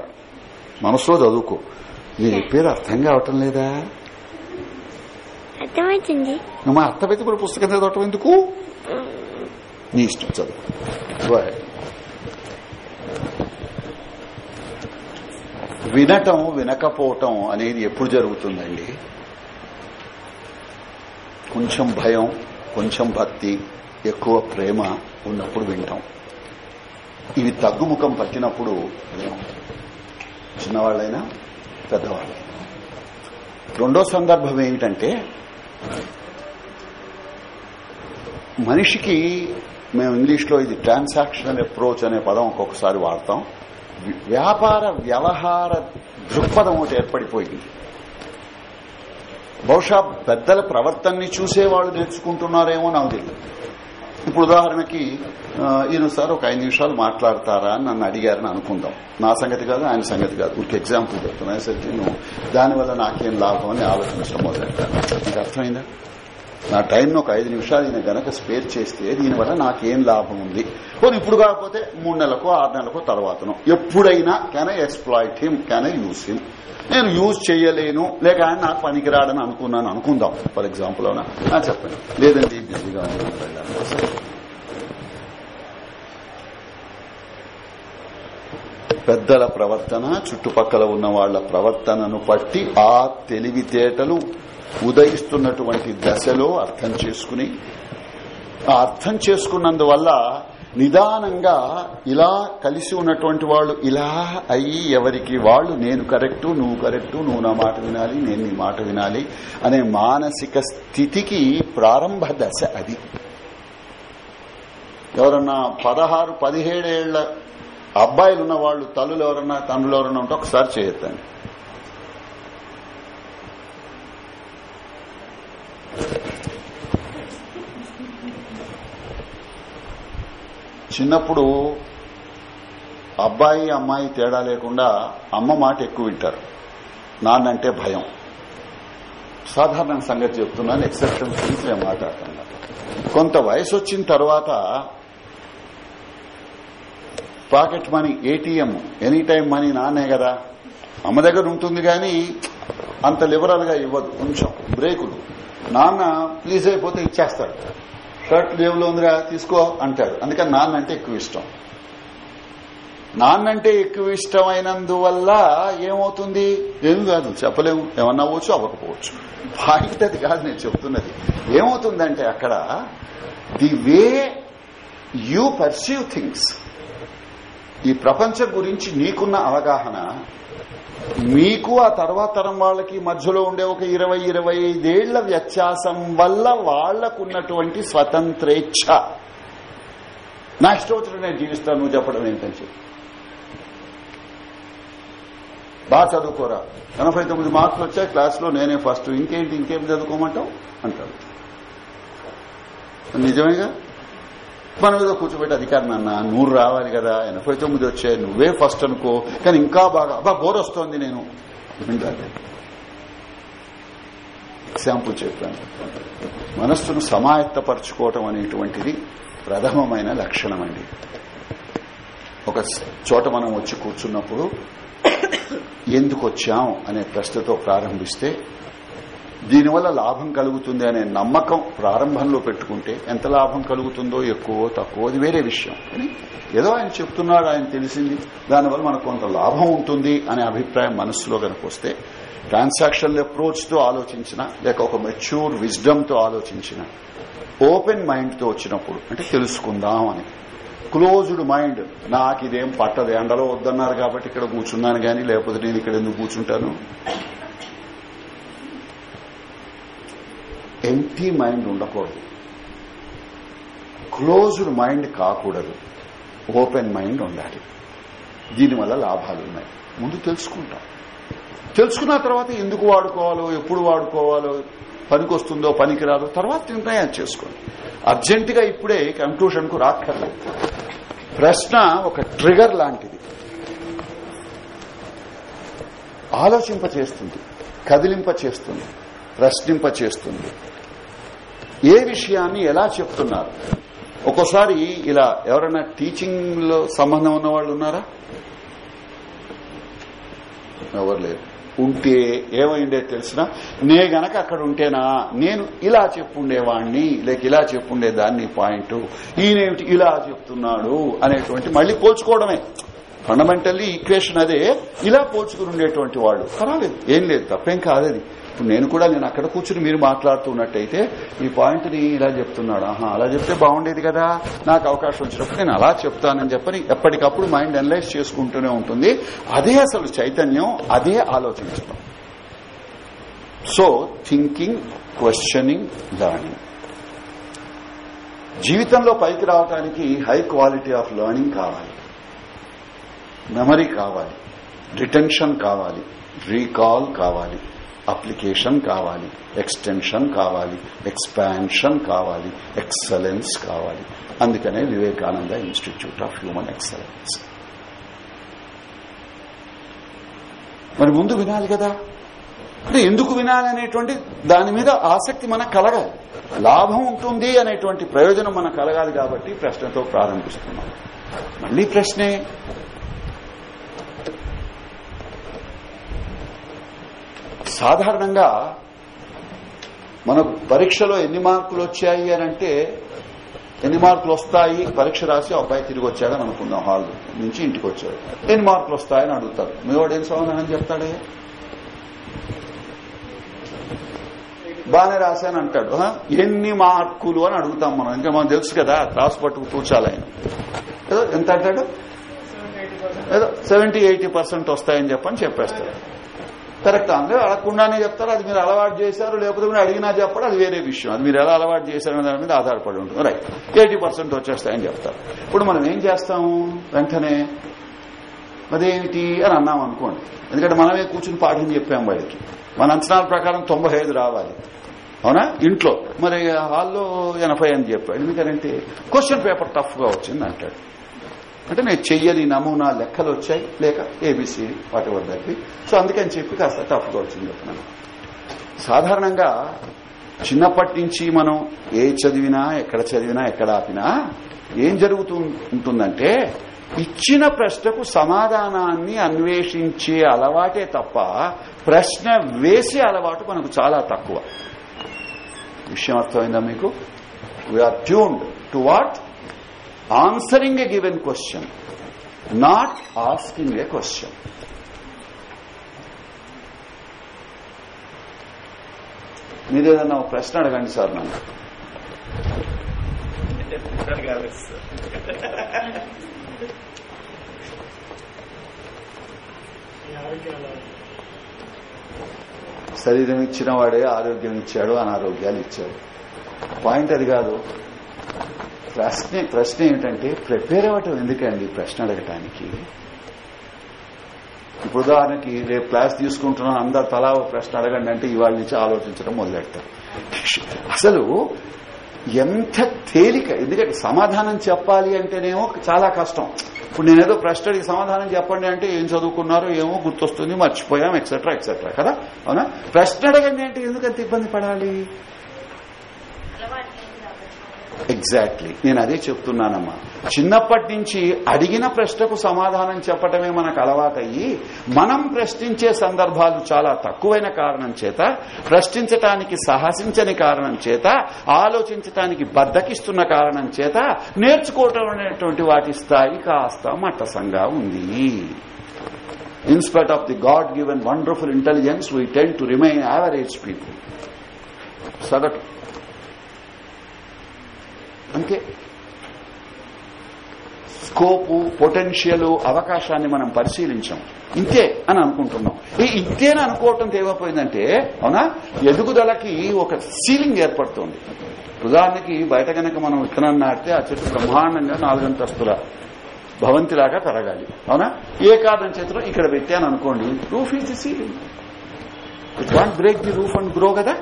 మనసులో చదువుకో. నేను చెప్పేది అర్థం కావటం లేదా? అర్థమవుతుంది. మా అర్థమైతే ఇప్పుడు పుస్తకం చదవటం ఎందుకు? నీ ఇష్టం చదువు. వినటం వినకపోవటం అనేది ఎప్పుడు జరుగుతుందండి? కొంచెం భయం కొంచెం భక్తి ఎక్కువ ప్రేమ ఉన్నప్పుడు వింటాం. ఇవి తగ్గుముఖం పట్టినప్పుడు వినం చిన్నవాళ్ళైనా పెద్దవాళ్ళైనా. రెండో సందర్భం ఏమిటంటే మనిషికి మేము ఇంగ్లీష్లో ఇది ట్రాన్సాక్షనల్ అప్రోచ్ అనే పదం ఒక్కొక్కసారి వాడతాం. వ్యాపార వ్యవహార దృక్పథం ఒకటి ఏర్పడిపోయింది. బహుశా పెద్దల ప్రవర్తనని చూసేవాళ్ళు నేర్చుకుంటున్నారేమో నాకు తెలియదు ఇప్పుడు ఉదాహరణకి ఈయన సార్ ఒక ఐదు నిమిషాలు మాట్లాడతారా అని నన్ను అడిగారని అనుకుందాం. నా సంగతి కాదు ఆయన సంగతి కాదు. ఒక ఎగ్జాంపుల్ చెప్తున్నా. సరికి నేను దానివల్ల నాకేం లాభం అని ఆలోచించడం మొదలెట్టాను. మీకు అర్థమైందా? నా టైంను ఒక ఐదు నిమిషాలు ఈయన గనక స్పేర్ చేస్తే దీనివల్ల నాకేం లాభం ఉంది. పోనీ ఇప్పుడు కాకపోతే మూడు నెలలకో ఆరు నెలలకో తర్వాతను. ఎప్పుడైనా can I exploit him can I use him నేను యూజ్ చేయలేను. లేక ఆయన నాకు పనికిరాడని అనుకున్నాను. అనుకుందాం. ఫర్ ఎగ్జాంపుల్ అవునా? చెప్పండి. లేదండి బిజీగా పెద్దల ప్రవర్తన చుట్టుపక్కల ఉన్న వాళ్ళ ప్రవర్తనను బట్టి ఆ తెలివితేటలు ఉదయిస్తున్నటువంటి దశలో అర్థం చేసుకుని ఆ అర్థం చేసుకున్నందువల్ల నిదానంగా ఇలా కలిసి ఉన్నటువంటి వాళ్ళు ఇలా అయ్యి ఎవరికి వాళ్ళు నేను కరెక్టు నువ్వు కరెక్టు నువ్వు నా మాట వినాలి నేను నీ మాట వినాలి అనే మానసిక స్థితికి ప్రారంభ దశ అది. ఎవరన్నా పదహారు పదిహేడేళ్ళ అబ్బాయిలు ఉన్న వాళ్ళు తల్లులు ఎవరన్నా తండ్రులు ఎవరన్నా ఉంటే ఒకసారి చేయొద్దండి. చిన్నప్పుడు అబ్బాయి అమ్మాయి తేడా లేకుండా అమ్మ మాట ఎక్కువ వింటారు. నాన్నంటే భయం. సాధారణ సంగతి చెప్తున్నాను ఎక్సెప్టెన్స్ గురించి నేను మాట్లాడుతున్నా కొంత వయసు వచ్చిన తర్వాత pocket money ATM any time money నాన్నే కదా. అమ్మ దగ్గర ఉంటుంది కానీ అంత లిబరల్గా ఇవ్వదు. కొంచెం బ్రేకులు. నాన్న ప్లీజ్ అయిపోతే ఇచ్చేస్తాడు. షర్ట్ జేబులో ఉందిరా తీసుకో అంటాడు. అందుకని నాన్న అంటే ఎక్కువ ఇష్టం. నాన్నంటే ఎక్కువ ఇష్టమైనందువల్ల ఏమవుతుంది? ఏం కాదు చెప్పలేము. ఏమన్నా అవ్వచ్చు అవ్వకపోవచ్చు. పాయింట్ అది కాదు నేను చెప్తున్నది. ఏమవుతుందంటే అక్కడ the way you perceive things ఈ ప్రపంచం గురించి నీకున్న అవగాహన మీకు ఆ తర్వాత తరం వాళ్ళకి మధ్యలో ఉండే ఒక ఇరవై ఇరవై ఐదేళ్ళ వ్యత్యాసం వల్ల వాళ్ళకున్నటువంటి స్వతంత్రేచ్ఛ. నా ఇష్టం వచ్చిన నేను జీవిస్తాను నువ్వు చెప్పడం ఏంటని చెప్పి బాగా చదువుకోరా. ఎనభై తొమ్మిది మార్కులు వచ్చాయి క్లాసులో నేనే ఫస్ట్. ఇంకేంటి ఇంకేం చదువుకోమంటావు? అంటాడు. నిజమేగా? మన మీద కూర్చోబెట్టి అధికారి నాన్న నూరు రావాలి కదా ఎనభై తొమ్మిది వచ్చాయి నువ్వే ఫస్ట్ అనుకో. కానీ ఇంకా బాగా అబ్బా బోర్ వస్తోంది నేను. వింటాను ఎగ్జాంపుల్ చెప్పాను. మనస్సును సమాయత్తపరచుకోవటం అనేటువంటిది ప్రథమమైన లక్షణం అండి. ఒక చోట మనం వచ్చి కూర్చున్నప్పుడు ఎందుకు వచ్చాం అనే ప్రశ్నతో ప్రారంభిస్తే దీనివల్ల లాభం కలుగుతుంది అనే నమ్మకం ప్రారంభంలో పెట్టుకుంటే ఎంత లాభం కలుగుతుందో ఎక్కువ తక్కువ అది వేరే విషయం. కానీ ఏదో ఆయన చెప్తున్నాడు ఆయన తెలిసింది. దానివల్ల మనకు కొంత లాభం ఉంటుంది అనే అభిప్రాయం మనస్సులో కనుక వస్తే ట్రాన్సాక్షనల్ అప్రోచ్తో ఆలోచించిన లేక ఒక మెచ్యూర్ విజ్డమ్తో ఆలోచించిన ఓపెన్ మైండ్తో వచ్చినప్పుడు అంటే తెలుసుకుందాం అని. క్లోజ్డ్ మైండ్ నాకు ఇదేం పట్టదు ఎండలో వద్దన్నారు కాబట్టి ఇక్కడ కూర్చున్నాను గాని లేకపోతే నేను ఇక్కడ ఎందుకు కూర్చుంటాను? ఎంటీ మైండ్ ఉండకూడదు. క్లోజ్డ్ మైండ్ కాకూడదు. ఓపెన్ మైండ్ ఉండాలి. దీనివల్ల లాభాలు ఉన్నాయి. ముందు తెలుసుకుంటాం. తెలుసుకున్న తర్వాత ఎందుకు వాడుకోవాలో ఎప్పుడు వాడుకోవాలో పనికొస్తుందో పనికిరాదో తర్వాత నిర్ణయం చేసుకోండి. అర్జెంటుగా ఇప్పుడే కంక్లూషన్కు రాక్కర్లేదు. ప్రశ్న ఒక ట్రిగర్ లాంటిది. ఆలోచింప చేస్తుంది కదిలింప చేస్తుంది ప్రశ్నింప చేస్తుంది ఏ విషయాన్ని ఎలా చెప్తున్నారు? ఒక్కోసారి ఇలా ఎవరైనా టీచింగ్లో సంబంధం ఉన్న వాళ్ళు ఉన్నారా? ఎవరు లేరు. ఉంటే ఏమైందే తెలిసినా నే గనక అక్కడ ఉంటేనా నేను ఇలా చెప్పుండేవాణ్ణి లేక ఇలా చెప్పుండే దాన్ని పాయింట్ ఈయనేమిటి ఇలా చెప్తున్నాడు అనేటువంటి మళ్ళీ పోల్చుకోవడమే. ఫండమెంటల్లీ ఈక్వేషన్ అదే ఇలా పోల్చుకుని ఉండేటువంటి వాళ్ళు. పర్వాలేదు ఏం లేదు తప్పేం కాదది ఇప్పుడు నేను కూడా నేను అక్కడ కూర్చుని మీరు మాట్లాడుతున్నట్టయితే ఈ పాయింట్ని ఇలా చెప్తున్నాడు. ఆహా అలా చెప్తే బాగుండేది కదా. నాకు అవకాశం వచ్చినప్పుడు నేను అలా చెప్తానని చెప్పని ఎప్పటికప్పుడు మైండ్ అనలైజ్ చేసుకుంటూనే ఉంటుంది. అదే అసలు చైతన్యం అదే ఆలోచించడం. సో థింకింగ్ క్వశ్చనింగ్ లర్నింగ్ జీవితంలో పైకి రావడానికి హై క్వాలిటీ ఆఫ్ లర్నింగ్ కావాలి. మెమరీ కావాలి. రిటెన్షన్ కావాలి. రీకాల్ కావాలి. అప్లికేషన్ కావాలి ఎక్స్టెన్షన్ కావాలి ఎక్స్పాన్షన్ కావాలి ఎక్సలెన్స్ కావాలి. అందుకనే Vivekananda institute of human excellence. మరి ముందు వినాలి కదా? అంటే ఎందుకు వినాలి అనేటువంటి దాని మీద ఆసక్తి మనకు కలగాలి. లాభం ఉంటుంది అనేటువంటి ప్రయోజనం మనకు కలగాలి కాబట్టి ప్రశ్నతో ప్రారంభిస్తున్నాం. మళ్ళీ ప్రశ్నే సాధారణంగా మనకు పరీక్షలో ఎన్ని మార్కులు వచ్చాయి అని అంటే ఎన్ని మార్కులు వస్తాయి పరీక్ష రాసి అబ్బాయి తిరిగి వచ్చాడని అనుకుందాం హాల్ నుంచి ఇంటికి వచ్చాడు. ఎన్ని మార్కులు వస్తాయని అడుగుతారు మీ వాడు ఏం సమాధానం చెప్తాడే? బాగానే రాశాను అంటాడు. ఎన్ని మార్కులు అని అడుగుతాం మనం. ఇంకా మనం తెలుసు కదా క్రాస్ పట్టుకు కూర్చోాలి ఆయన ఏదో ఎంత అంటాడు? ఏదో సెవెంటీ ఎయిటీ పర్సెంట్ వస్తాయని చెప్పని చెప్పేస్తాడు. కరెక్ట్ అంటే అడగకుండానే చెప్తారు అది మీరు అలవాటు చేశారు లేకపోతే మీరు అడిగినా చెప్పడం అది వేరే విషయం. అది మీరు ఎలా అలవాటు చేశారనే దాని మీద ఆధారపడి ఉంటుంది. రైట్ ఎయిటీ పర్సెంట్ వచ్చేస్తాయని చెప్తారు. ఇప్పుడు మనం ఏం చేస్తాము? వెంటనే అదేమిటి అని అన్నాం అనుకోండి. ఎందుకంటే మనమే కూర్చుని పాఠం చెప్పాం వాళ్ళకి మన అంచనాల ప్రకారం తొంభై రావాలి. అవునా? ఇంట్లో. మరి హాల్లో ఎనభై అని చెప్పాడు. ఎందుకంటే క్వశ్చన్ పేపర్ టఫ్గా వచ్చింది అంటాడు. అంటే నేను చెయ్యని నమూనా లెక్కలు వచ్చాయి లేక ఏబిసి వాటి వద్దకి సో అందుకని చెప్పి కాస్త టఫ్గా వచ్చింది చెప్తున్నాను సాధారణంగా చిన్నప్పటి నుంచి మనం ఏ చదివినా ఎక్కడ చదివినా ఎక్కడ ఆపినా ఏం జరుగుతూ ఉంటుందంటే ఇచ్చిన ప్రశ్నకు సమాధానాన్ని అన్వేషించే అలవాటే తప్ప ప్రశ్న వేసే అలవాటు మనకు చాలా తక్కువ. విషయం అర్థమైందా మీకు? We are tuned to what answering a given question not asking a question మీరు ఏదన్నా ఒక ప్రశ్న అడగండి సార్ నన్ను. శరీరం ఇచ్చిన వాడే ఆరోగ్యం ఇచ్చాడు అనారోగ్యాలు ఇచ్చాడు. పాయింట్ అది కాదు. ప్రశ్న ప్రశ్న ఏమిటంటే ప్రిపేర్ అవ్వటం ఎందుకండి ప్రశ్న అడగటానికి? ఇప్పుడు ఉదాహరణకి రేపు క్లాస్ తీసుకుంటున్నాను అందరు తలా ప్రశ్న అడగండి అంటే ఇవాళ నుంచి ఆలోచించడం మొదలెడతారు. అసలు ఎంత తేలిక ఎందుకంటే సమాధానం చెప్పాలి అంటేనేమో చాలా కష్టం. ఇప్పుడు నేనేదో ప్రశ్న అడిగి సమాధానం చెప్పండి అంటే ఏం చదువుకున్నారో ఏమో గుర్తొస్తుంది మర్చిపోయాం ఎక్సెట్రా ఎక్సెట్రా కదా? అవునా? ప్రశ్న అడగండి అంటే ఎందుకంత ఇబ్బంది పడాలి? ఎగ్జాక్ట్లీ నేను అదే చెప్తున్నానమ్మా. చిన్నప్పటి నుంచి అడిగిన ప్రశ్నకు సమాధానం చెప్పటమే మనకు అలవాటయ్యి మనం ప్రశ్నించే సందర్భాలు చాలా తక్కువైన కారణం చేత ప్రశ్నించటానికి సాహసించని కారణం చేత ఆలోచించటానికి బద్దకిస్తున్న కారణం చేత నేర్చుకోవటం అనేటువంటి వాటి స్థాయి కాస్త మట్టసంగా ఉంది. In spite of the God given wonderful intelligence we tend to remain average people సగటు. అంతే. స్కోపు పొటెన్షియల్ అవకాశాన్ని మనం పరిశీలించాం. ఇంతే అని అనుకుంటున్నాం. ఈ ఇంతేని అనుకోవటం తేవపోయిందంటే అవునా? ఎదుగుదలకి ఒక సీలింగ్ ఏర్పడుతుంది. ఉదాహరణకి బయట కనుక మనం విత్తనాన్ని నాటితే ఆ చెట్టు బ్రహ్మాండంగా నాలుగంతస్తుల భవంతిలాగా పెరగాలి. అవునా? ఏ కారణం చేతిలో ఇక్కడ పెట్టాను అనుకోండి roof is the ceiling it want break the roof and grow కదా?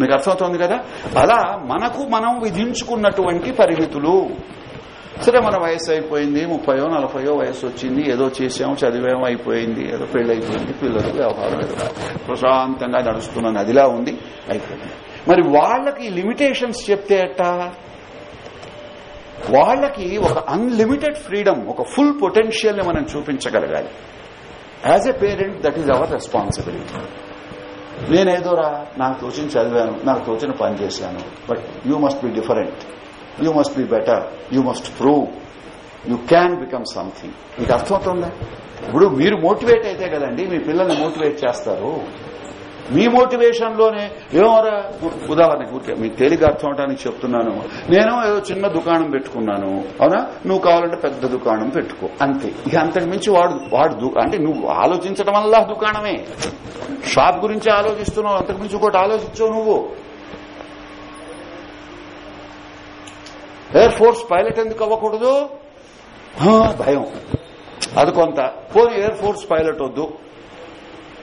మీకు అర్థమవుతోంది కదా? అలా మనకు మనం విధించుకున్నటువంటి పరిమితులు. సరే మన వయసు అయిపోయింది ముప్పయో నలభయో వయసు వచ్చింది ఏదో చేసాము చదివేమో అయిపోయింది ఏదో పెళ్ళి అయిపోయింది పిల్లలు వ్యవహారం ఏదో ప్రశాంతంగా నడుస్తున్న నదిలా ఉంది అయిపోయింది. మరి వాళ్ళకి లిమిటేషన్స్ చెప్తే ఎట్టా? వాళ్ళకి ఒక అన్లిమిటెడ్ ఫ్రీడమ్ ఒక ఫుల్ పొటెన్షియల్ని మనం చూపించగలగాలి. As a parent that is our responsibility నేనేదోరా నాకు తోచిన చదివాను నాకు తోచిన పని చేశాను. But you must be different you must be better you must prove you can become something మీకు అర్థమవుతుందా? ఇప్పుడు మీరు మోటివేట్ అయితే కదండి మీ పిల్లల్ని మోటివేట్ చేస్తారు. మీ మోటివేషన్లోనే ఏమోరా ఉదాహరణకి ఊరికే. మీకు తేలిక అర్థం అవడానికి చెప్తున్నాను. నేను ఏదో చిన్న దుకాణం పెట్టుకున్నాను. అవునా? నువ్వు కావాలంటే పెద్ద దుకాణం పెట్టుకో. అంతే. ఇక అంతకు మించి వాడు వాడు అంటే నువ్వు ఆలోచించడం వల్ల దుకాణమే. షాప్ గురించి ఆలోచిస్తున్నావు. అంతకు మించి ఒకటి ఆలోచించావు నువ్వు. ఎయిర్ ఫోర్స్ పైలట్ ఎందుకు అవ్వకూడదు? భయం. అది కొంత. పోనీ ఎయిర్ ఫోర్స్ పైలట్ వద్దు.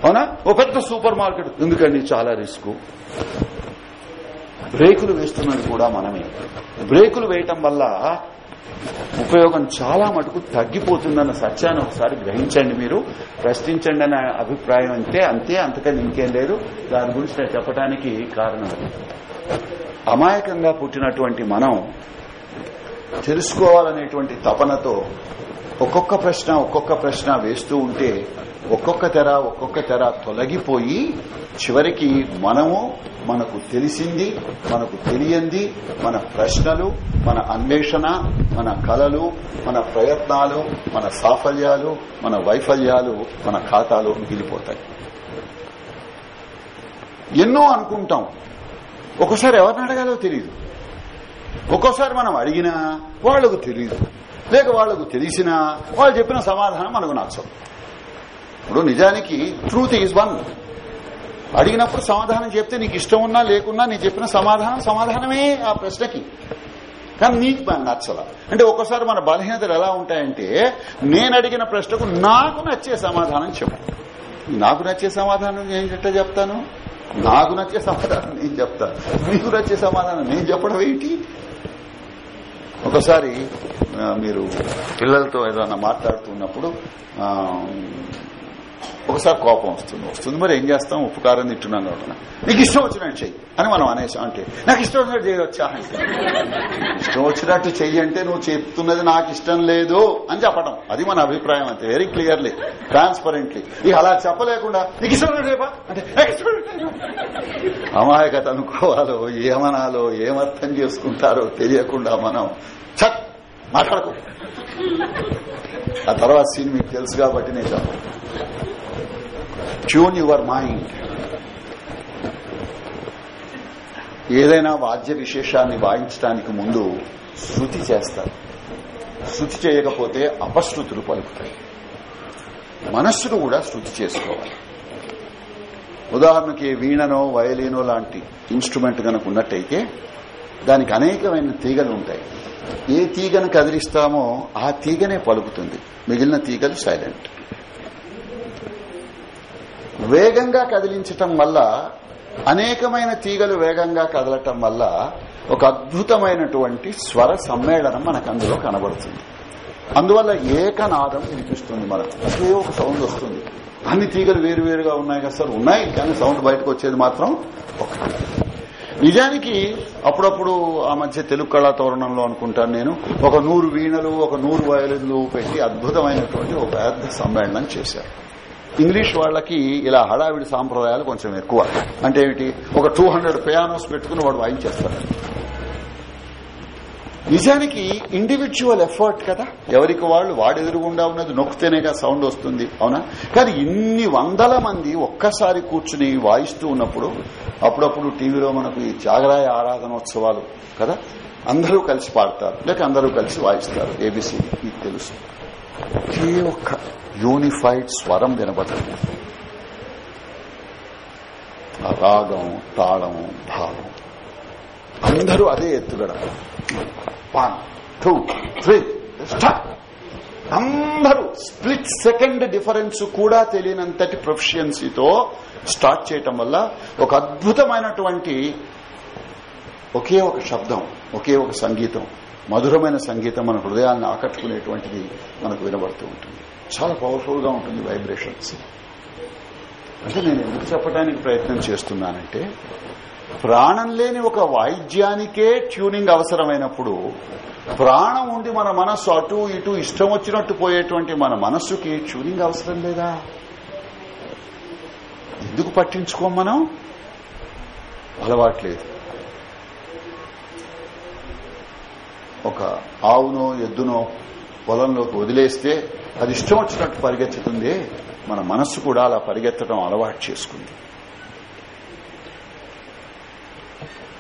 అవునా? ఓ పెద్ద సూపర్ మార్కెట్. ఎందుకండి? చాలా రిస్క్. బ్రేకులు వేస్తున్నది కూడా మనమే. బ్రేకులు వేయటం వల్ల ఉపయోగం చాలా మటుకు తగ్గిపోతుందన్న సత్యాన్ని ఒకసారి గ్రహించండి మీరు. ప్రశ్నించండి అనే అభిప్రాయం అంటే అంతే అంతకని ఇంకేం లేదు. దాని గురించి నేను చెప్పడానికి కారణం అమాయకంగా పుట్టినటువంటి మనం తెలుసుకోవాలనేటువంటి తపనతో ఒక్కొక్క ప్రశ్న ఒక్కొక్క ప్రశ్న వేస్తూ ఉంటే ఒక్కొక్క తెర ఒక్కొక్క తెర తొలగిపోయి చివరికి మనము మనకు తెలిసింది మనకు తెలియంది మన ప్రశ్నలు మన అన్వేషణ మన కలలు మన ప్రయత్నాలు మన సాఫల్యాలు మన వైఫల్యాలు మన ఖాతాలో మిగిలిపోతాయి. ఎన్నో అనుకుంటాం. ఒక్కోసారి ఎవరిని అడగాలో తెలియదు ఒక్కోసారి మనం అడిగినా వాళ్ళకు తెలియదు లేక వాళ్ళకు తెలిసినా వాళ్ళు చెప్పిన సమాధానం మనకు నచ్చదు. ఇప్పుడు నిజానికి ట్రూత్ ఈజ్ వన్ అడిగినప్పుడు సమాధానం చెప్తే నీకు ఇష్టం ఉన్నా లేకున్నా నీ చెప్పిన సమాధానం సమాధానమే ఆ ప్రశ్నకి. కానీ నీకు బాగా నచ్చల. అంటే ఒక్కోసారి మన బలహీనతలు ఎలా ఉంటాయంటే నేను అడిగిన ప్రశ్నకు నాకు నచ్చే సమాధానం చెప్పు. నాకు నచ్చే సమాధానం నేను ఎట్లా చెప్తాను? నాకు నచ్చే సమాధానం నేను చెప్తాను. నీకు నచ్చే సమాధానం నేను చెప్పడం ఏంటి? ఒకసారి మీరు పిల్లలతో ఏదైనా మాట్లాడుతున్నప్పుడు ఒకసారి కోపం వస్తుంది. వస్తుంది మరి ఏం చేస్తాం? ఉపకారం కారం తింటున్నాం కాబట్టి. నీకు ఇష్టం వచ్చినట్టు చెయ్యి. అని మనం అనేసాం అంటే నాకు ఇష్టం వచ్చినట్టు చేయవచ్చా అంటే ఇష్టం వచ్చినట్టు చెయ్యి అంటే నువ్వు చెప్తున్నది నాకు ఇష్టం లేదు అని చెప్పడం అది మన అభిప్రాయం అంతే. వెరీ క్లియర్లీ ట్రాన్స్పరెంట్లీ ఇక అలా చెప్పలేకుండా నీకు ఇష్టం అంటే అమాయకత అనుకోవాలో ఏమనాలో ఏమర్థం చేసుకుంటారో తెలియకుండా మనం చక్ మాట్లాడకు. ఆ తర్వాత సీన్ మీకు తెలుసు కాబట్టి నేను చెప్పను. ట్యూన్ యువర్ మైండ్ ఏదైనా వాద్య విశేషాన్ని వాయించడానికి ముందు శృతి చేస్తారు. శృతి చేయకపోతే అపశృతులు పలుకుతాయి. మనస్సును కూడా శృతి చేసుకోవాలి. ఉదాహరణకి వీణనో వయలీనో లాంటి ఇన్స్ట్రుమెంట్ కనుక ఉన్నట్టయితే దానికి అనేకమైన తీగలు ఉంటాయి. ఏ తీగను కదిలిస్తామో ఆ తీగనే పలుకుతుంది. మిగిలిన తీగలు సైలెంట్. వేగంగా కదిలించటం వల్ల అనేకమైన తీగలు వేగంగా కదలటం వల్ల ఒక అద్భుతమైనటువంటి స్వర సమ్మేళనం మనకు అందులో కనబడుతుంది. అందువల్ల ఏకనాదం వినిపిస్తుంది మనకు. అదే ఒక సౌండ్ వస్తుంది. అన్ని తీగలు వేరు వేరుగా ఉన్నాయి కదా సార్? ఉన్నాయి కానీ సౌండ్ బయటకు వచ్చేది మాత్రం ఒకటి నిజానికి అప్పుడప్పుడు ఆ మధ్య తెలుగు కళా తోరణంలో అనుకుంటాను నేను. ఒక నూరు వీణలు ఒక నూరు వయలు పెట్టి అద్భుతమైనటువంటి ఒక పెద్ద సమ్మేళనం చేశారు. ఇంగ్లీష్ వాళ్ళకి ఇలా హడావిడి సాంప్రదాయాలు కొంచెం ఎక్కువ. అంటే ఏమిటి? ఒక టూ హండ్రెడ్ పియానోస్ పెట్టుకుని వాడు వాయించేస్తాడు. నిజానికి ఇండివిజువల్ ఎఫర్ట్ కదా? ఎవరికి వాళ్ళు వాడు ఎదురుగుండా ఉన్నది కదా సౌండ్ వస్తుంది అవునా? కానీ ఇన్ని వందల మంది ఒక్కసారి కూర్చుని వాయిస్తూ ఉన్నప్పుడు అప్పుడప్పుడు టీవీలో మనకు ఈ త్యాగరాయ ఆరాధనోత్సవాలు కదా అందరూ కలిసి పాడతారు లేక అందరూ కలిసి వాయిస్తారు ఏబీసీ మీకు తెలుసు. ఒకే ఒక్క యూనిఫైడ్ స్వరం వినబడుతుంది రాగం తాళం భావం. అందరూ అదే ఎత్తుగడ. వన్ టూ త్రీ స్టార్ట్ అందరూ స్ప్లిట్ సెకండ్ డిఫరెన్స్ కూడా తెలియనంతటి ప్రొఫిషియన్సీతో స్టార్ట్ చేయటం వల్ల ఒక అద్భుతమైనటువంటి ఒకే ఒక శబ్దం ఒకే ఒక సంగీతం మధురమైన సంగీతం మన హృదయాన్ని ఆకట్టుకునేటువంటిది మనకు వినబడుతూ ఉంటుంది. చాలా పవర్ఫుల్గా ఉంటుంది వైబ్రేషన్స్ అంటే నేను ఎందుకు చెప్పడానికి ప్రయత్నం చేస్తున్నానంటే ప్రాణం లేని ఒక వాయిద్యానికే ట్యూనింగ్ అవసరమైనప్పుడు ప్రాణం ఉండి మన మనస్సు అటు ఇటు ఇష్టం వచ్చినట్టు పోయేటువంటి మన మనస్సుకి ట్యూనింగ్ అవసరం లేదా? ఎందుకు పట్టించుకోం మనం? అలవాట్లేదు. ఒక ఆవునో ఎద్దునో పొలంలోకి వదిలేస్తే అది ఇష్టం వచ్చినట్టు పరిగెత్తుతుంది. మన మనస్సు కూడా అలా పరిగెత్తడం అలవాటు చేసుకుంది.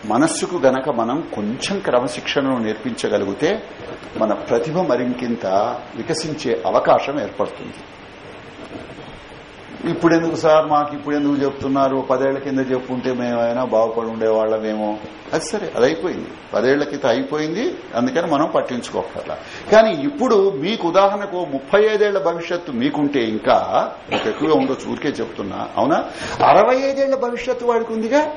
మనస్సుకు గనక మనం కొంచెం క్రమశిక్షణను నేర్పించగలిగితే మన ప్రతిభ మరింకింత వికసించే అవకాశం ఏర్పడుతుంది. ఇప్పుడెందుకు సార్ మాకు ఇప్పుడెందుకు చెప్తున్నారు? పదేళ్ళ కింద చెప్పుంటే మేమైనా బాగుపడి ఉండేవాళ్ళమేమో. అది సరే అది అయిపోయింది. పదేళ్ళ క్రితం అయిపోయింది అందుకని మనం పట్టించుకోకర్లా కానీ ఇప్పుడు మీకు ఉదాహరణకు ముప్పై ఐదేళ్ళ భవిష్యత్తు మీకుంటే ఇంకా ఎక్కువగా ఉండొచ్చు ఊరికే చెప్తున్నా. అవునా? అరవై ఐదేళ్ళ భవిష్యత్తు వాడికి ఉందిగా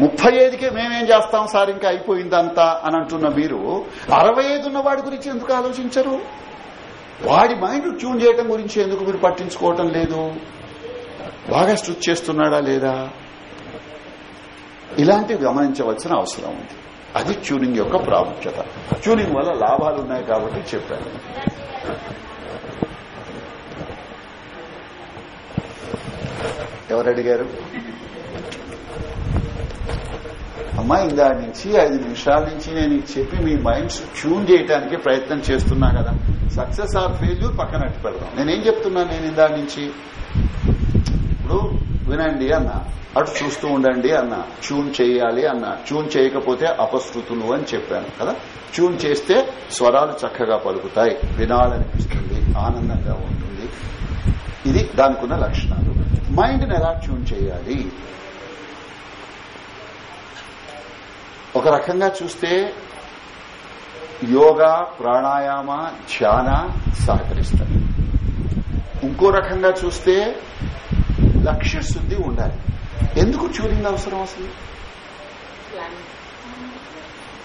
ముప్పై ఐదుకే మేమేం చేస్తాం? సార్ ఇంకా అయిపోయిందంతా అని అంటున్న మీరు అరవై ఐదు ఉన్న వాడి గురించి ఎందుకు ఆలోచించరు? వాడి మైండ్ ట్యూన్ చేయడం గురించి ఎందుకు మీరు పట్టించుకోవటం లేదు? బాగా స్ట్రిచ్ చేస్తున్నాడా లేదా? ఇలాంటివి గమనించవలసిన అవసరం ఉంది. అది ట్యూనింగ్ యొక్క ప్రాముఖ్యత. ట్యూనింగ్ వల్ల లాభాలు ఉన్నాయి కాబట్టి చెప్పాను. ఎవరు అడిగారు? అమ్మా ఇందా నుంచి ఐదు నిమిషాల నుంచి నేను చెప్పి మీ మైండ్స్ ట్యూన్ చేయడానికి ప్రయత్నం చేస్తున్నా కదా. సక్సెస్ ఆర్ ఫెయిల్యూర్ పక్కన అట్టు పెడదాం. నేనేం చెప్తున్నా నేను ఇందా నుంచి? ఇప్పుడు వినండి అన్న అటు చూస్తూ ఉండండి అన్న ట్యూన్ చేయాలి అన్న ట్యూన్ చేయకపోతే అపశృతులు అని చెప్పాను కదా. ట్యూన్ చేస్తే స్వరాలు చక్కగా పలుకుతాయి వినాలనిపిస్తుంది ఆనందంగా ఉంటుంది. ఇది దానికి ఉన్న లక్షణాలు మైండ్ని ఎలా ట్యూన్ చేయాలి? ఒక రకంగా చూస్తే యోగా ప్రాణాయామ ధ్యాన సహకరిస్తాయి. ఇంకో రకంగా చూస్తే లక్ష్య శుద్ధి ఉండాలి. ఎందుకు ట్యూరింగ్ అవసరం అసలు?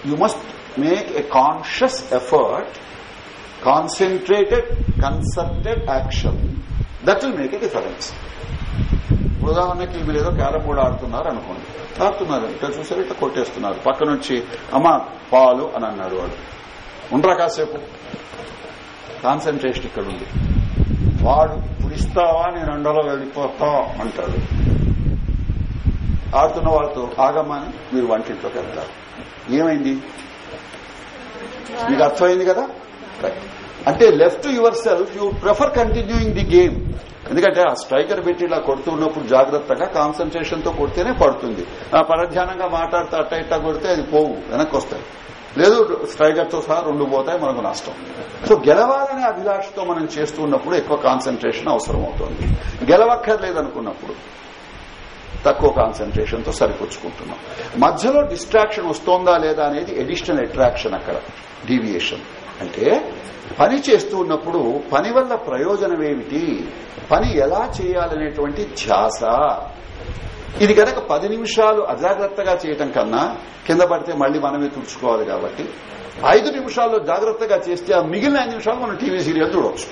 You must make a conscious effort concentrated consulted action that will make a difference ఉదాహరణకి మీరు ఏదో క్యారం బోర్డు ఆడుతున్నారు అనుకోండి. ఆడుతున్నారు. ఇక్కడ చూసారు? ఇట్లా కొట్టేస్తున్నారు. పక్క నుంచి అమ్మ పాలు అని అన్నాడు వాడు. ఉండరా కాసేపు? కాన్సన్ట్రేషన్ ఇక్కడ ఉంది. వాడు ఇప్పుడు ఇస్తావా నేను అండలో వెళ్ళిపోతా అంటాడు. ఆడుతున్న వాళ్ళతో ఆగమ్మని మీరు వంటింట్లోకి వెళ్తారు. ఏమైంది? మీకు అర్థమైంది కదా? అంటే left yourself you prefer continuing the game ఎందుకంటే ఆ స్ట్రైకర్ పెట్టి ఇలా కొడుతూ ఉన్నప్పుడు జాగ్రత్తగా కాన్సన్ట్రేషన్తో కొడితేనే పడుతుంది. ఆ పరధ్యానంగా మాట్లాడుతూ అట్ట ఇట్ట కొడితే అది పోవు వెనక్కి వస్తాయి లేదు స్ట్రైకర్తో సహా రెండు పోతాయి మనకు నష్టం. సో గెలవాలనే అభిలాషతో మనం చేస్తూ ఉన్నప్పుడు ఎక్కువ కాన్సన్ట్రేషన్ అవసరం అవుతుంది. గెలవక్కర్లేదనుకున్నప్పుడు తక్కువ కాన్సన్ట్రేషన్తో సరిపుచ్చుకుంటున్నాం మధ్యలో డిస్ట్రాక్షన్ వస్తోందా లేదా అనేది ఎడిషనల్ అట్రాక్షన్ అక్కడ డీవియేషన్ అంటే పని చేస్తూ ఉన్నప్పుడు పని వల్ల ప్రయోజనం ఏమిటి? పని ఎలా చేయాలనేటువంటి ధ్యాస. ఇది కనుక పది నిమిషాలు అజాగ్రత్తగా చేయటం కన్నా కింద పడితే మళ్ళీ మనమే తుడుచుకోవాలి కాబట్టి ఐదు నిమిషాల్లో జాగ్రత్తగా చేస్తే ఆ మిగిలిన ఐదు నిమిషాలు మనం టీవీ సీరియల్ చూడవచ్చు.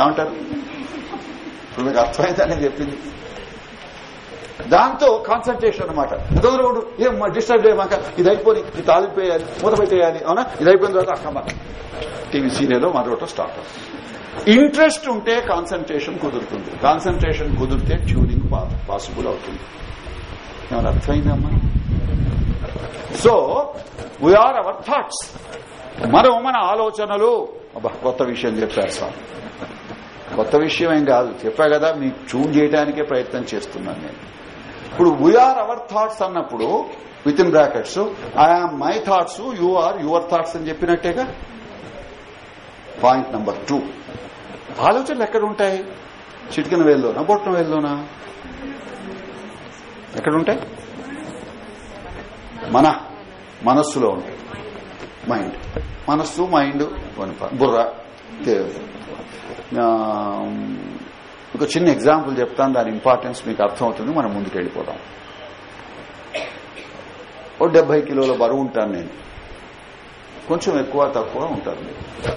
ఏమంటారు? ఇప్పుడు మీకు అర్థమైందనే చెప్పింది. దాంతో కాన్సన్ట్రేషన్ అనమాట తొందరగా ఏం డిస్టర్బ్ చేయమాక ఇది అయిపోయి ఇది తాలిపోయాలి మూత పెట్టేయాలి అవునా? ఇది అయిపోయిన తర్వాత అక్కమ్మ. టీవీ సీరియల్ మరొకటి స్టార్ట్ అవుతుంది ఇంట్రెస్ట్ ఉంటే కాన్సన్ట్రేషన్ కుదురుతుంది. కాన్సన్ట్రేషన్ కుదిరితే ట్యూనింగ్ పాసిబుల్ అవుతుంది. ఏమైనా అర్థమైందమ్మా సో వీఆర్ అవర్ థాట్స్ మనం మన ఆలోచనలు. కొత్త విషయం చెప్పారు సార్ కొత్త విషయం ఏం కాదు. చెప్పా కదా మీకు చూన్ చేయడానికే ప్రయత్నం చేస్తున్నాను నేను. ఇప్పుడు వీఆర్ అవర్ థాట్స్ అన్నప్పుడు with in brackets I am my thoughts you are your thoughts అని చెప్పినట్టేగా? పాయింట్ నంబర్ టూ ఆలోచనలు ఎక్కడ ఉంటాయి చిటికిన వేల్లోనా బొట్టిన వేల్లోనా? ఎక్కడ ఉంటాయి మన మనస్సులో ఉంటాయి. మైండ్ మనస్సు మైండ్ బుర్ర మీకు ఒక చిన్న ఎగ్జాంపుల్ చెప్తాను దాని ఇంపార్టెన్స్ మీకు అర్థమవుతుంది మనం ముందుకు వెళ్ళిపోదాం. ఓ డెబ్బై కిలోల బరువు ఉంటాను నేను. కొంచెం ఎక్కువ తక్కువ ఉంటాను నేను.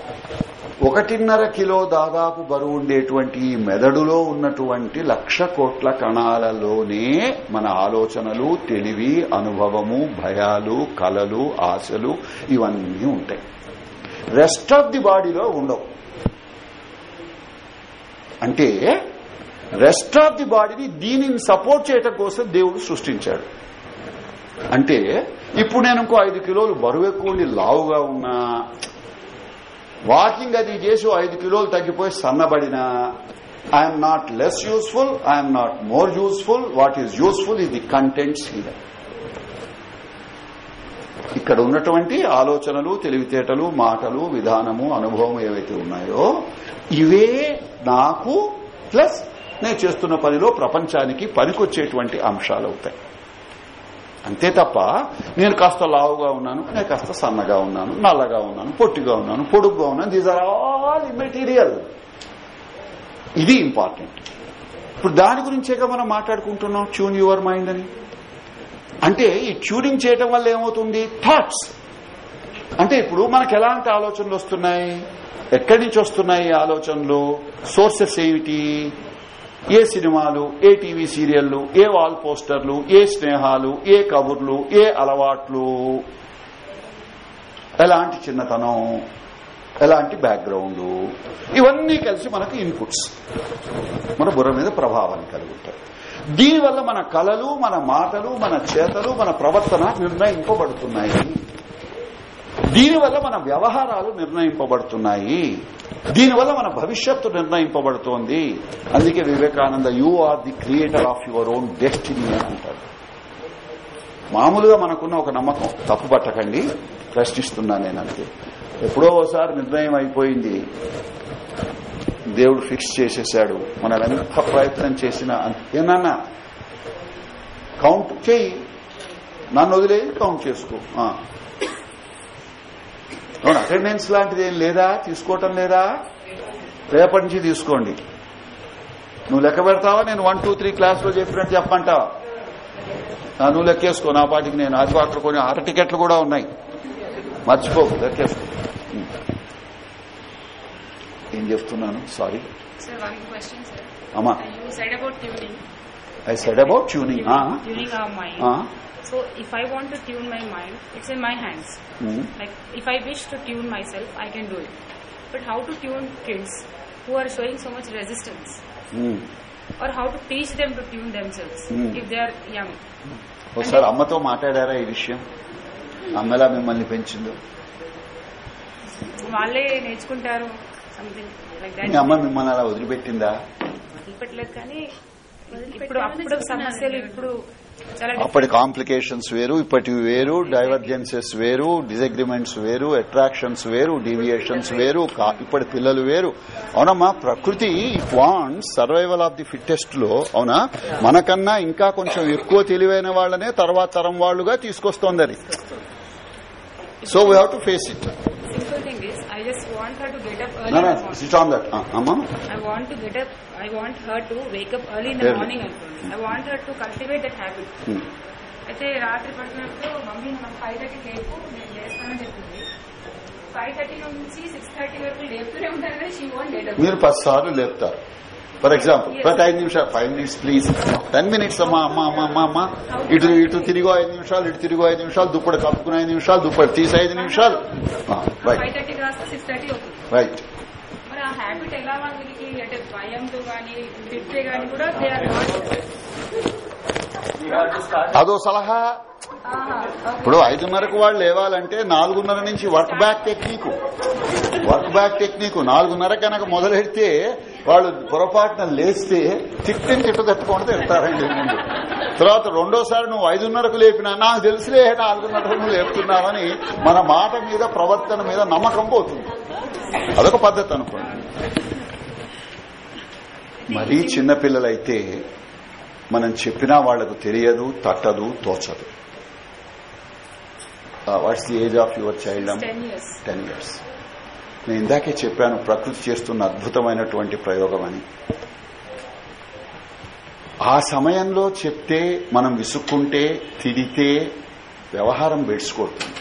ఒకటిన్నర కిలో దాదాపు బరువు ఉండేటువంటి ఈ మెదడులో ఉన్నటువంటి లక్ష కోట్ల కణాలలోనే మన ఆలోచనలు తెలివి అనుభవము భయాలు కలలు ఆశలు ఇవన్నీ ఉంటాయి. రెస్ట్ ఆఫ్ ది బాడీలో ఉండవు. అంటే రెస్ట్ ఆఫ్ ది బాడీని దీనిని సపోర్ట్ చేయటం కోసం దేవుడు సృష్టించాడు. అంటే ఇప్పుడు నేను ఇంకో ఐదు కిలోలు బరువు ఎక్కువ లావుగా ఉన్నా వాకింగ్ అది చేసి ఐదు కిలోలు తగ్గిపోయి సన్నబడినా I'm not less useful I'm not more useful what is useful ఇది కంటెంట్స్ హియర్ ఇక్కడ ఉన్నటువంటి ఆలోచనలు తెలివితేటలు మాటలు విధానము అనుభవం ఏవైతే ఉన్నాయో ఇవే నాకు ప్లస్ నేను చేస్తున్న పనిలో ప్రపంచానికి పనికొచ్చేటువంటి అంశాలు అవుతాయి. అంతే తప్ప నేను కాస్త లావుగా ఉన్నాను నేను కాస్త సన్నగా ఉన్నాను నల్లగా ఉన్నాను పొట్టిగా ఉన్నాను పొడుగ్గా ఉన్నాను. దీస్ ఆర్ ఆల్ మెటీరియల్ ఇది ఇంపార్టెంట్ ఇప్పుడు దాని గురించేగా మనం మాట్లాడుకుంటున్నాం ట్యూన్ యువర్ మైండ్ అని. అంటే ఈ ట్యూనింగ్ చేయటం వల్ల ఏమవుతుంది? థాట్స్ అంటే ఇప్పుడు మనకు ఎలాంటి ఆలోచనలు వస్తున్నాయి? ఎక్కడి నుంచి వస్తున్నాయి ఆలోచనలు? సోర్సెస్ ఏమిటి? ఏ సినిమాలు ఏ టీవీ సీరియళ్ళు ఏ వాల్ పోస్టర్లు ఏ స్నేహాలు ఏ కబుర్లు ఏ అలవాట్లు? ఎలాంటి చిన్నతనం? ఎలాంటి బ్యాక్గ్రౌండ్? ఇవన్నీ కలిసి మనకు ఇన్పుట్స్. మన బుర్ర మీద ప్రభావాన్ని కలుగుతాయి. దీనివల్ల మన కళలు మన మాటలు మన చేతలు మన ప్రవర్తన నిర్ణయింపబడుతున్నాయి. దీనివల్ల మన వ్యవహారాలు నిర్ణయింపబడుతున్నాయి. దీనివల్ల మన భవిష్యత్తు నిర్ణయింపబడుతోంది. అందుకే Vivekananda you are the creator of your own destiny అని అంటారు. మామూలుగా మనకున్న ఒక నమ్మకం తప్పు పట్టకండి ప్రశ్నిస్తున్నా నేను అంతే. ఎప్పుడో ఒకసారి నిర్ణయం అయిపోయింది. దేవుడు ఫిక్స్ చేసేసాడు. మనం ఎంత ప్రయత్నం చేసినా ఏనన్నా కౌంట్ చేయి. నన్ను వదిలేది కౌంట్ చేసుకో. అవును అటెండెన్స్ లాంటిది ఏం లేదా? తీసుకోవటం లేదా? రేపటి నుంచి తీసుకోండి. నువ్వు లెక్క పెడతావా? నేను వన్ టూ త్రీ క్లాస్లో చెప్పినట్టు చెప్పంటావా నువ్వు లెక్కేసుకో. నా పాటికి నేను అది అక్కడ కొన్ని అర టికెట్లు కూడా ఉన్నాయి. మర్చిపోకు లెక్కేసుకో. ఏం చెప్తున్నాను సారీ. అమ్మా. I said about tuning so if I want to tune my mind it's in my hands like if I wish to tune myself I can do it but how to tune kids who are showing so much resistance or how to teach them to tune themselves if they are young sir అమ్మతో మాట్లాడారా ఈ విషయం? అమ్మలా మిమ్మల్ని పెంచిందో? వాళ్ళే నేర్చుకుంటారు అమ్మ మిమ్మల్ని అలా వదిలిపెట్టిందా? వదిలిపెట్టలేదు కానీ ఇప్పుడు అప్పుడు సమస్యలు ఇప్పుడు అప్పటి కాంప్లికేషన్స్ వేరు ఇప్పటివి వేరు డైవర్జెన్సెస్ వేరు డిసగ్రిమెంట్స్ వేరు అట్రాక్షన్స్ వేరు డీవియేషన్స్ వేరు ఇప్పటి పిల్లలు వేరు. అవునమ్మా ప్రకృతి వాంట్స్ సర్వైవల్ ఆఫ్ ది ఫిట్టెస్ట్లో అవునా? మనకన్నా ఇంకా కొంచెం ఎక్కువ తెలివైన వాళ్ళనే తర్వాత తరం వాళ్ళుగా తీసుకొస్తోంది so we have to face it simple thing is I just want her early in the morning. Sit on that అమ్మా I want to get up. I want her to wake up early in the Early. morning అనుకోండి I want her to cultivate that habit. Hmm. అయితే రాత్రి పడుతున్నప్పుడు mummy నాకు five thirty లేపు నేను చేస్తానని చెప్పింది. ఫైవ్ థర్టీ నుంచి సిక్స్ థర్టీ వరకు లేపుతూనే షీ అప్ మీరు పది సార్లు లేపుతారు ఫర్ ఎగ్జాంపుల్ ప్రతి ఐదు నిమిషాలు five minutes please ten minutes అమ్మా అమ్మా అమ్మా అమ్మా అమ్మా. ఇటు ఇటు తిరిగో ఐదు నిమిషాలు ఇటు తిరిగో ఐదు నిమిషాలు దుప్పటి కప్పుకుని ఐదు నిమిషాలు దుప్పటి తీసి ఐదు నిమిషాలు. రైట్ హ్యాబిట్ ఎలా వాళ్ళకి అంటే భయంతో కానీ తిట్టే కానీ కూడా దే ఆర్ నాట్ అదో సలహా. ఇప్పుడు ఐదున్నరకు వాళ్ళు లేవాలంటే నాలుగున్నర నుంచి work back technique work back technique నాలుగున్నర కనుక మొదలెడితే వాళ్ళు పొరపాటున లేస్తే తిట్టిన తిట్ట తట్టుకుంటే తిడతారండి ముందు. తర్వాత రెండోసారి నువ్వు ఐదున్నరకు లేపినా నాకు తెలిసిలే నాలుగున్నరకు నువ్వు లేపుతున్నావని మన మాట మీద ప్రవర్తన మీద నమ్మకం పోతుంది. అదొక పద్ధతి అనుకోండి. మరీ చిన్నపిల్లలైతే మనం చెప్పినా వాళ్ళకు తెలియదు తట్టదు తోచదు. What's the age of your child ten years నేను ఇందాకే చెప్పాను ప్రకృతి చేస్తున్న అద్భుతమైనటువంటి ప్రయోగం అని. ఆ సమయంలో చెప్తే మనం విసుక్కుంటే తిడితే వ్యవహారం బెడ్చుకోతుంది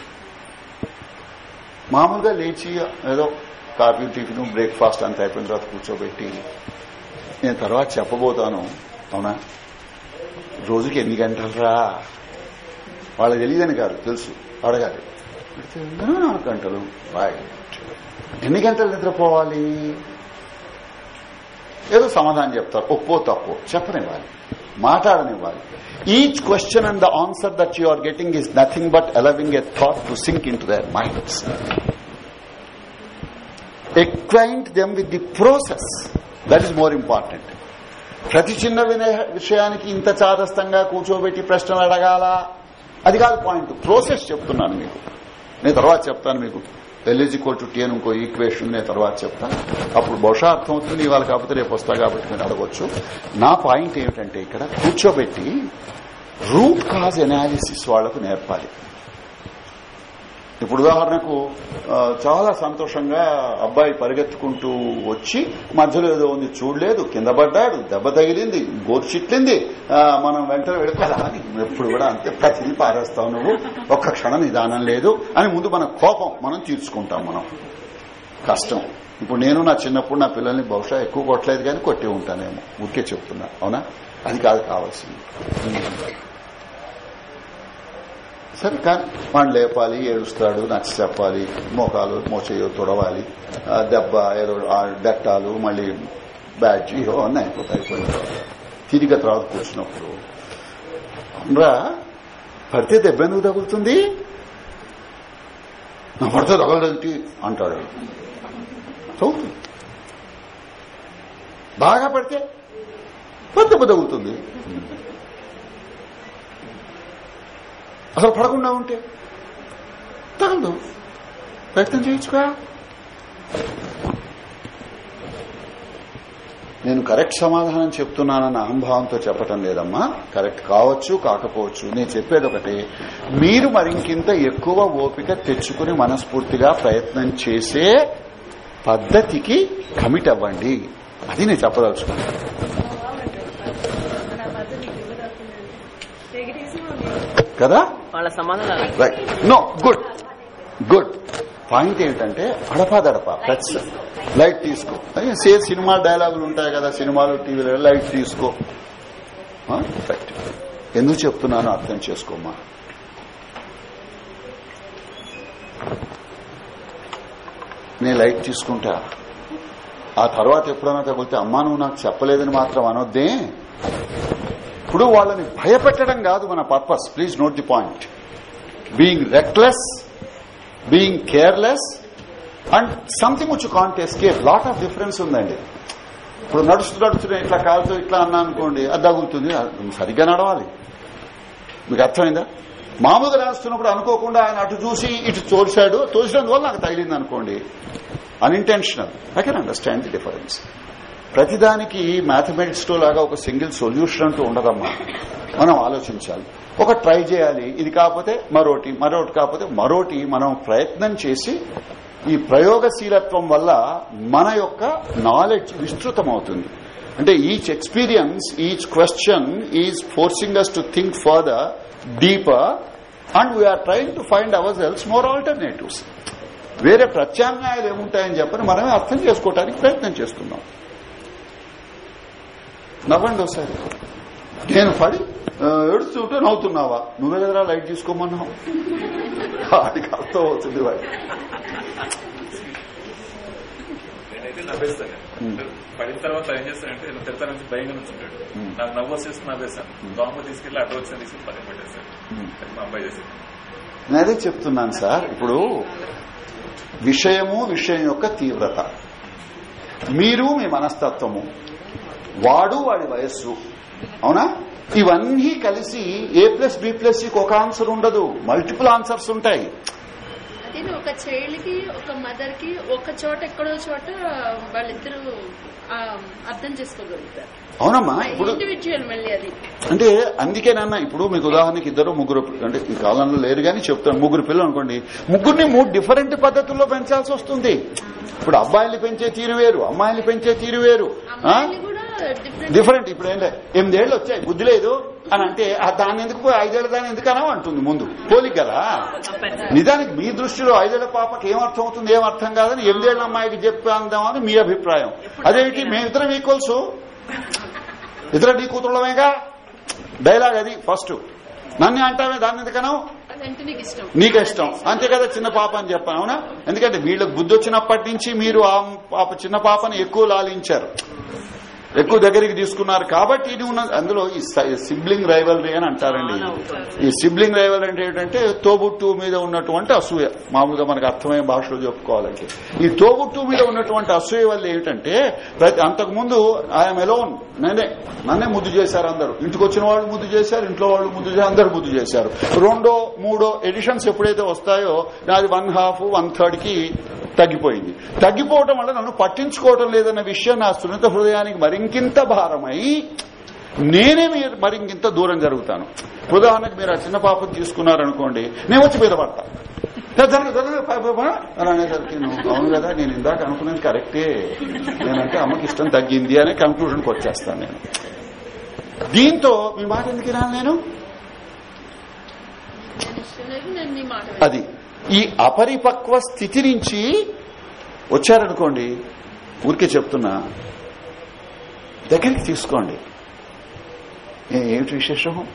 మామూలుగా లేచి ఏదో కాఫీ టిఫిన్ బ్రేక్ఫాస్ట్ అంత అయిపోయిన తర్వాత కూర్చోబెట్టి నేను తర్వాత చెప్పబోతాను అవునా? రోజుకి ఎన్ని గంటలరా? వాళ్ళకి తెలియదని కాదు తెలుసు. అడగాలి. గంటలు. రైట్ ఎన్ని గంటలు నిద్రపోవాలి? ఏదో సమాధానం చెప్తారు. ఒప్పో తప్పో. చెప్పనివ్వాలి. మాట్లాడనివ్వాలి. Each question and the answer that you are getting is nothing but allowing a thought to sink into their minds acquaint them with the process that is more important ప్రతి చిన్న వినయ- విషయానికి ఇంత చాదస్తంగా కూర్చోబెట్టి ప్రశ్నలు అడగాల? అది కాదు పాయింట్ ప్రోసెస్ చెప్తున్నాను మీకు. నేను తర్వాత చెప్తాను మీకు. ఎల్ఈజ్ ఈక్వల్ టు టీ అని ఇంకో ఈక్వేషన్ నేను తర్వాత చెప్తాను అప్పుడు బహుశా అర్థం అవుతుంది ఇవాళ కాకపోతే రేపు వస్తా కాబట్టి మీరు అడగొచ్చు. నా పాయింట్ ఏమిటంటే ఇక్కడ కూర్చోబెట్టి రూట్ కాజ్ ఎనాలిసిస్ వాళ్ళకు నేర్పాలి. ఇప్పుడు ఉదాహరణకు చాలా సంతోషంగా అబ్బాయి పరిగెత్తుకుంటూ వచ్చి మధ్యలో ఏదో ఉంది చూడలేదు కింద పడ్డాడు దెబ్బ తగిలింది గోర్చిట్లింది మనం వెంటనే వెళ్ళిపోదాని ఎప్పుడు కూడా అంతే ప్రతిదీ పారేస్తావు నువ్వు ఒక్క క్షణం నిదానం లేదు అని ముందు మన కోపం మనం తీర్చుకుంటాం మనం. కష్టం. ఇప్పుడు నేను నా చిన్నప్పుడు నా పిల్లల్ని బహుశా ఎక్కువ కొట్టలేదు కానీ కొట్టి ఉంటానేమో. ఊరికే చెప్తున్నా అవునా? అది కాదు కావాల్సింది. సరే కానీ వాడు లేపాలి ఏడుస్తాడు నచ్చి చెప్పాలి మోకాలు మోచేయో తొడవాలి దెబ్బ ఏదో డెట్టాలు మళ్ళీ బ్యాడ్జ్ ఇవో అన్నీ అయిపోతాయి తిరిగి తర్వాత కూర్చున్నప్పుడు అవునరా పడితే దెబ్బ ఎందుకు తగులుతుంది? నా పడితే తగలదేంటి? అంటాడు. బాగా పడితే పెద్ద దెబ్బ తగులుతుంది? అసలు పడకుండా ఉంటే? తగలదు. ప్రయత్నం చేయొచ్చుగా నేను కరెక్ట్ సమాధానం చెప్తున్నానన్న అహంభావంతో చెప్పటం లేదమ్మా. కరెక్ట్ కావచ్చు కాకపోవచ్చు నేను చెప్పేది ఒకటే. మీరు మరింకింత ఎక్కువ ఓపిక తెచ్చుకుని మనస్ఫూర్తిగా ప్రయత్నం చేసే పద్ధతికి కమిట్ అవ్వండి. అది నేను చెప్పదలుచుకున్నాను కదా? వాళ్ళ సమాధానాలు right no good good point ఏంటంటే అడపాదడప టచ్ లైట్ తీసుకో. సే సినిమా డైలాగులు ఉంటాయి కదా సినిమాలు టీవీలో లైట్ తీసుకో. రైట్ ఎందుకు చెప్తున్నానో అర్థం చేసుకోమ్మా. నేను లైట్ తీసుకుంటా. ఆ తర్వాత ఎప్పుడైనా తగిలితే అమ్మా నువ్వు నాకు చెప్పలేదని మాత్రం అనొద్దే. ఇప్పుడు వాళ్ళని భయపెట్టడం కాదు మన purpose. Please note the point being reckless being careless and something వచ్చి can't escape lot of difference ఉందండి. ఇప్పుడు నడుస్తూ నడుస్తూ ఇట్లా కాలుతో ఇట్లా అన్నా అనుకోండి అది తగులుతుంది. అది సరిగ్గా నడవాలి. మీకు అర్థమైందా? మామూలుగా నడుస్తున్నప్పుడు అనుకోకుండా ఆయన అటు చూసి ఇటు తోసాడు తోసినందువల్ల నాకు తగిలింది అనుకోండి unintentional I can understand the difference ప్రతిదానికి మ్యాథమెటిక్స్లో లాగా ఒక సింగిల్ సొల్యూషన్ అంటూ ఉండదమ్మా. మనం ఆలోచించాలి. ఒక ట్రై చేయాలి ఇది కాకపోతే మరోటి మరోటి కాకపోతే మరోటి మనం ప్రయత్నం చేసి ఈ ప్రయోగశీలత్వం వల్ల మన యొక్క నాలెడ్జ్ విస్తృతమవుతుంది. అంటే each experience each question is forcing us to think further deeper and we are trying to find ourselves more alternatives వేరే ప్రత్యామ్నాయాలు ఏముంటాయని చెప్పని మనమే అర్థం చేసుకోవడానికి ప్రయత్నం చేస్తున్నాం. నవ్వండి ఒకసారి. నేను పడి ఏడుస్తుంటే నవ్వుతున్నావా? నువ్వే కదరా లైట్ తీసుకోమన్నావు. వాడికి అర్థం అవుతుంది వాడి. పడిన తర్వాత ఏం చేస్తానంటే నేను తిడతా నుంచి భయంగా నుంచి ఉంటాడు Hmm. నాకు నవ్వు వచ్చేసి నవ్వేశాను దోమ తీసుకెళ్ళి అడ్డు వచ్చి తీసుకుని పక్కన పెట్టేశాను మా అబ్బాయి చేసింది. నేను అదే చెప్తున్నాను సార్ ఇప్పుడు విషయము విషయం యొక్క తీవ్రత. మీరు మీ మనస్తత్వము. వాడు వాడి వయస్సు. అవునా? ఇవన్నీ కలిసి ఏ ప్లస్ బి ప్లస్ ఒక ఆన్సర్ ఉండదు. మల్టిపుల్ ఆన్సర్స్ ఉంటాయి. ఒక చైల్డ్కి ఒక మదర్కి ఒక చోట ఎక్కడో చోట వాళ్ళిద్దరూ అర్థం చేసుకోగలుగుతారు. అవునమ్మా ఇప్పుడు ఇండివిజువల్ మళ్ళీ అది. అంటే అందుకేనన్న ఇప్పుడు మీకు ఉదాహరణకి ఇద్దరు ముగ్గురు అంటే ఈ కాలంలో లేరు కానీ చెప్తాను. ముగ్గురు పిల్లలు అనుకోండి. ముగ్గురిని మూడు డిఫరెంట్ పద్ధతుల్లో పెంచాల్సి వస్తుంది. ఇప్పుడు అబ్బాయిల్ని పెంచే తీరు వేరు అమ్మాయిల్ని పెంచే తీరు వేరు? అమ్మాయిలు డిఫరెంట్ ఇప్పుడు ఏంటంటే ఎనిమిదేళ్ళు వచ్చాయి బుద్ధి లేదు అని అంటే ఆ దాన్ని ఎందుకు ఐదేళ్ళ దాన్ని ఎందుకు అనవు అంటుంది ముందు. పోలిక కదా? నిజానికి మీ దృష్టిలో ఐదేళ్ళ పాపకి ఏం అర్థం అవుతుంది ఏం అర్థం కాదని ఎనిమిదేళ్ళ అమ్మాయికి చెప్పేద్దామని మీ అభిప్రాయం. అదేమిటి? మేమిద్దరం ఈక్వల్స్ ఇతర నీ కూతుళ్ళమేగా? డైలాగ్ అది ఫస్ట్. నన్ను అంటామే దాన్ని ఎందుకనవు అదంటే నీకు ఇష్టం. నీకు ఇష్టం. అంతే కదా చిన్న పాప అని చెప్పాను అవునా? ఎందుకంటే వీళ్ళకి బుద్ధి వచ్చినప్పటి నుంచి మీరు ఆ పాప చిన్న పాపని ఎక్కువ లాలించారు. ఎక్కువ దగ్గరికి తీసుకున్నారు కాబట్టి ఇది ఉన్న అందులో ఈ సిబ్లింగ్ రైవలరీ అని అంటారండి ఈ సిబ్లింగ్ రైవల్ అంటే ఏంటంటే తోబుట్టు మీద ఉన్నటువంటి అసూయ. మామూలుగా మనకు అర్థమయ్యే భాషలో చెప్పుకోవాలంటే. ఈ తోబుట్టు మీద ఉన్నటువంటి అసూయ వల్ల ఏమిటంటే ప్రతి అంతకుముందు ఐఎమ్ ఎలోన్ నేనే నన్నే ముద్దు చేశారు అందరూ. ఇంటికి వచ్చిన వాళ్ళు ముద్దు చేశారు ఇంట్లో వాళ్ళు ముద్దు చేశారు అందరు ముద్దు చేశారు. రెండో మూడో ఎడిషన్స్ ఎప్పుడైతే వస్తాయో నాది వన్ హాఫ్ వన్ థర్డ్కి తగ్గిపోయింది. తగ్గిపోవటం వల్ల నన్ను పట్టించుకోవటం లేదన్న విషయం నా సున్నిత హృదయానికి మరింకింత భారమై నేనే మీరు మరింకింత దూరం జరుగుతాను. ఉదాహరణకు మీరు ఆ చిన్న పాపను తీసుకున్నారనుకోండి నేను వచ్చి మీద పడతా. అవును కదా నేను ఇందాక అనుకున్నది కరెక్టే. నేనంటే అమ్మకి ఇష్టం తగ్గింది అనే కంక్లూషన్కి వచ్చేస్తాను నేను. దీంతో మీ మాట ఎందుకు వినాలి నేను? అది. ఈ అపరిపక్వ స్థితి నుంచి వచ్చారనుకోండి ఊరికే చెప్తున్నా దగ్గరికి తీసుకోండి. నేను ఏమిటి విశేషం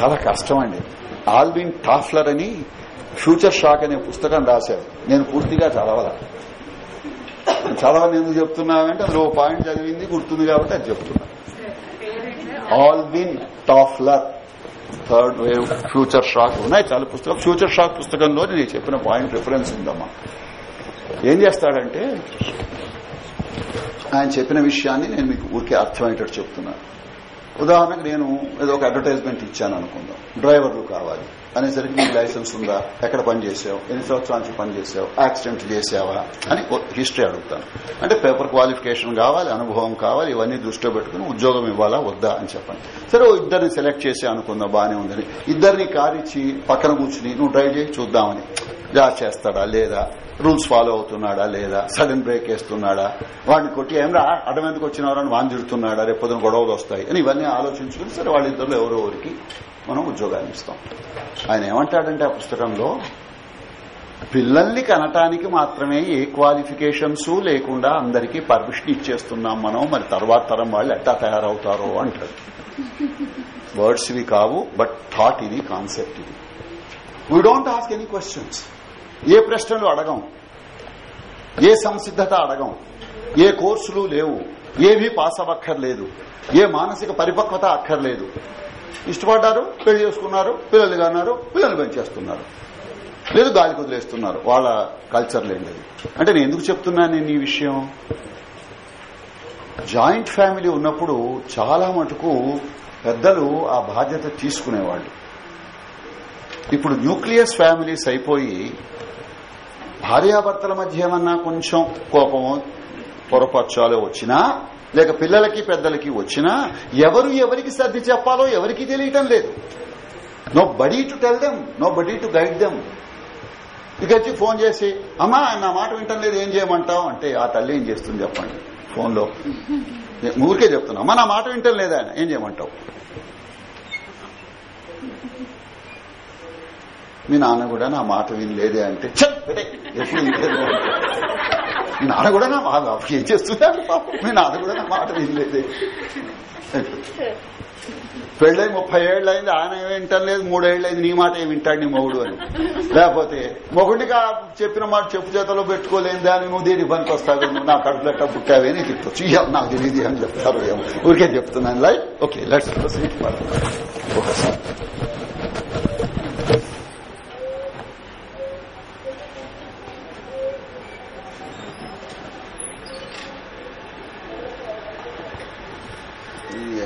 చాలా కష్టం అండి ఆల్విన్ టాఫ్లర్ అని ఫ్యూచర్ షాక్ అనే పుస్తకం రాశారు. నేను పూర్తిగా చదవాల. చదవని ఎందుకు చెప్తున్నానంటే అందులో పాయింట్ చదివింది గుర్తుంది కాబట్టి అది చెప్తున్నా. Alvin Toffler third wave future shock. ఉన్నాయి చాలా పుస్తకం. ఫ్యూచర్ షాక్ పుస్తకంలో నేను చెప్పిన పాయింట్ రిఫరెన్స్ ఉందమ్మా. ఏం చేస్తాడంటే ఆయన చెప్పిన విషయాన్ని నేను మీకు ఊరికే అర్థమయ్యేటట్టు చెప్తున్నాను ఉదాహరణకు నేను ఏదో ఒక అడ్వర్టైజ్మెంట్ ఇచ్చాను అనుకుందాం. డ్రైవర్లు కావాలి. అనేసరికి మీకు లైసెన్స్ ఉందా? ఎక్కడ పని చేసావు? ఎన్ని సంవత్సరాల నుంచి పనిచేసావు యాక్సిడెంట్ చేసావా? అని హిస్టరీ అడుగుతాను. అంటే పేపర్ క్వాలిఫికేషన్ కావాలి అనుభవం కావాలి ఇవన్నీ దృష్టిలో పెట్టుకుని ఉద్యోగం ఇవ్వాలా వద్దా అని చెప్పండి. సరే ఓ ఇద్దరిని సెలెక్ట్ చేసే అనుకుందా బానే ఉందని. ఇద్దరిని కారిచ్చి ఇచ్చి పక్కన కూర్చుని నువ్వు డ్రైవ్ చేసి చూద్దామని. జాబ్ చేస్తాడా? లేదా? రూల్స్ ఫాలో అవుతున్నాడా లేదా? సడన్ బ్రేక్ వేస్తున్నాడా? వాడిని కొట్టి ఏమరా అడ్డం ఎందుకు వచ్చినారా వాన్ తిడుతున్నాడా? రేపు పొద్దున గొడవలు వస్తాయి అని ఇవన్నీ ఆలోచించుకుని సరే వాళ్ళిద్దరు ఎవరో ఊరికి మనం ఉద్యోగాన్ని ఇస్తాం. ఆయన ఏమంటాడంటే ఆ పుస్తకంలో పిల్లల్ని కనటానికి మాత్రమే ఏ క్వాలిఫికేషన్స్ లేకుండా అందరికీ పర్మిషన్ ఇచ్చేస్తున్నాం మనం మరి తర్వాత తరం వాళ్ళు ఎట్టా తయారవుతారో అంటాడు. వర్డ్స్ ఇవి కావు బట్ థాట్ ఇది కాన్సెప్ట్ ఇది. We don't ask any questions ఏ ప్రశ్నలు అడగం. ఏ సంసిద్ధత అడగం. ఏ కోర్సులు లేవు. ఏమీ పాస్ అవ్వక్కర్లేదు. ఏ మానసిక పరిపక్వత అక్కర్లేదు. ఇష్టపడ్డారు పెళ్ళి చేసుకున్నారు పిల్లలు కాన్నారు పిల్లలు పెంచేస్తున్నారు. లేదు గాలి కుదిలేస్తున్నారు. వాళ్ళ కల్చర్ లేండి అంటే నేను ఎందుకు చెప్తున్నాను నేను ఈ విషయం? జాయింట్ ఫ్యామిలీ ఉన్నప్పుడు చాలా మటుకు పెద్దలు ఆ బాధ్యత తీసుకునేవాళ్ళు. ఇప్పుడు న్యూక్లియస్ ఫ్యామిలీస్ అయిపోయి భార్యాభర్తల మధ్య ఏమన్నా కొంచెం కోపము పొరపచ్చాలో వచ్చినా లేక పిల్లలకి పెద్దలకి వచ్చినా ఎవరు ఎవరికి సర్ది చెప్పాలో ఎవరికి తెలియటం లేదు. Nobody to tell them nobody to guide them ఇకొచ్చి phone చేసి అమ్మా నా మాట వింటం లేదు ఏం చేయమంటావు? అంటే ఆ తల్లి ఏం చేస్తుంది చెప్పండి. ఫోన్లో. ఊరికే చెప్తున్నా అమ్మా నా మాట వింటం లేదా ఆయన ఏం చేయమంటావు? మీ నాన్న కూడా నా మాట వినలేదే అంటే మీ నాన్న కూడా నా మాట ఏం చేస్తున్నాడు పాపం? మీ నాన్న కూడా నా మాట వినలేదే. పెళ్ళై ముప్పై ఏళ్ళు అయింది ఆయన ఏమి వింటలేదు మూడేళ్ళు అయింది నీ మాట ఏమి వింటాడు నీ మొగుడు అని. లేకపోతే మొగుడిగా చెప్పిన మాట చెప్పు చేతలో పెట్టుకోలేని దాన్ని నువ్వు దేని పనికి వస్తావు నువ్వు నా కడుపులో పుట్టావే అని చెప్పొచ్చు ఇయ్య, నాకు తెలియదు అని చెప్తారు ఏమో. ఊరికే చెప్తున్నాను. లైక్ ఓకే లెట్స్ ఒకసారి ఇది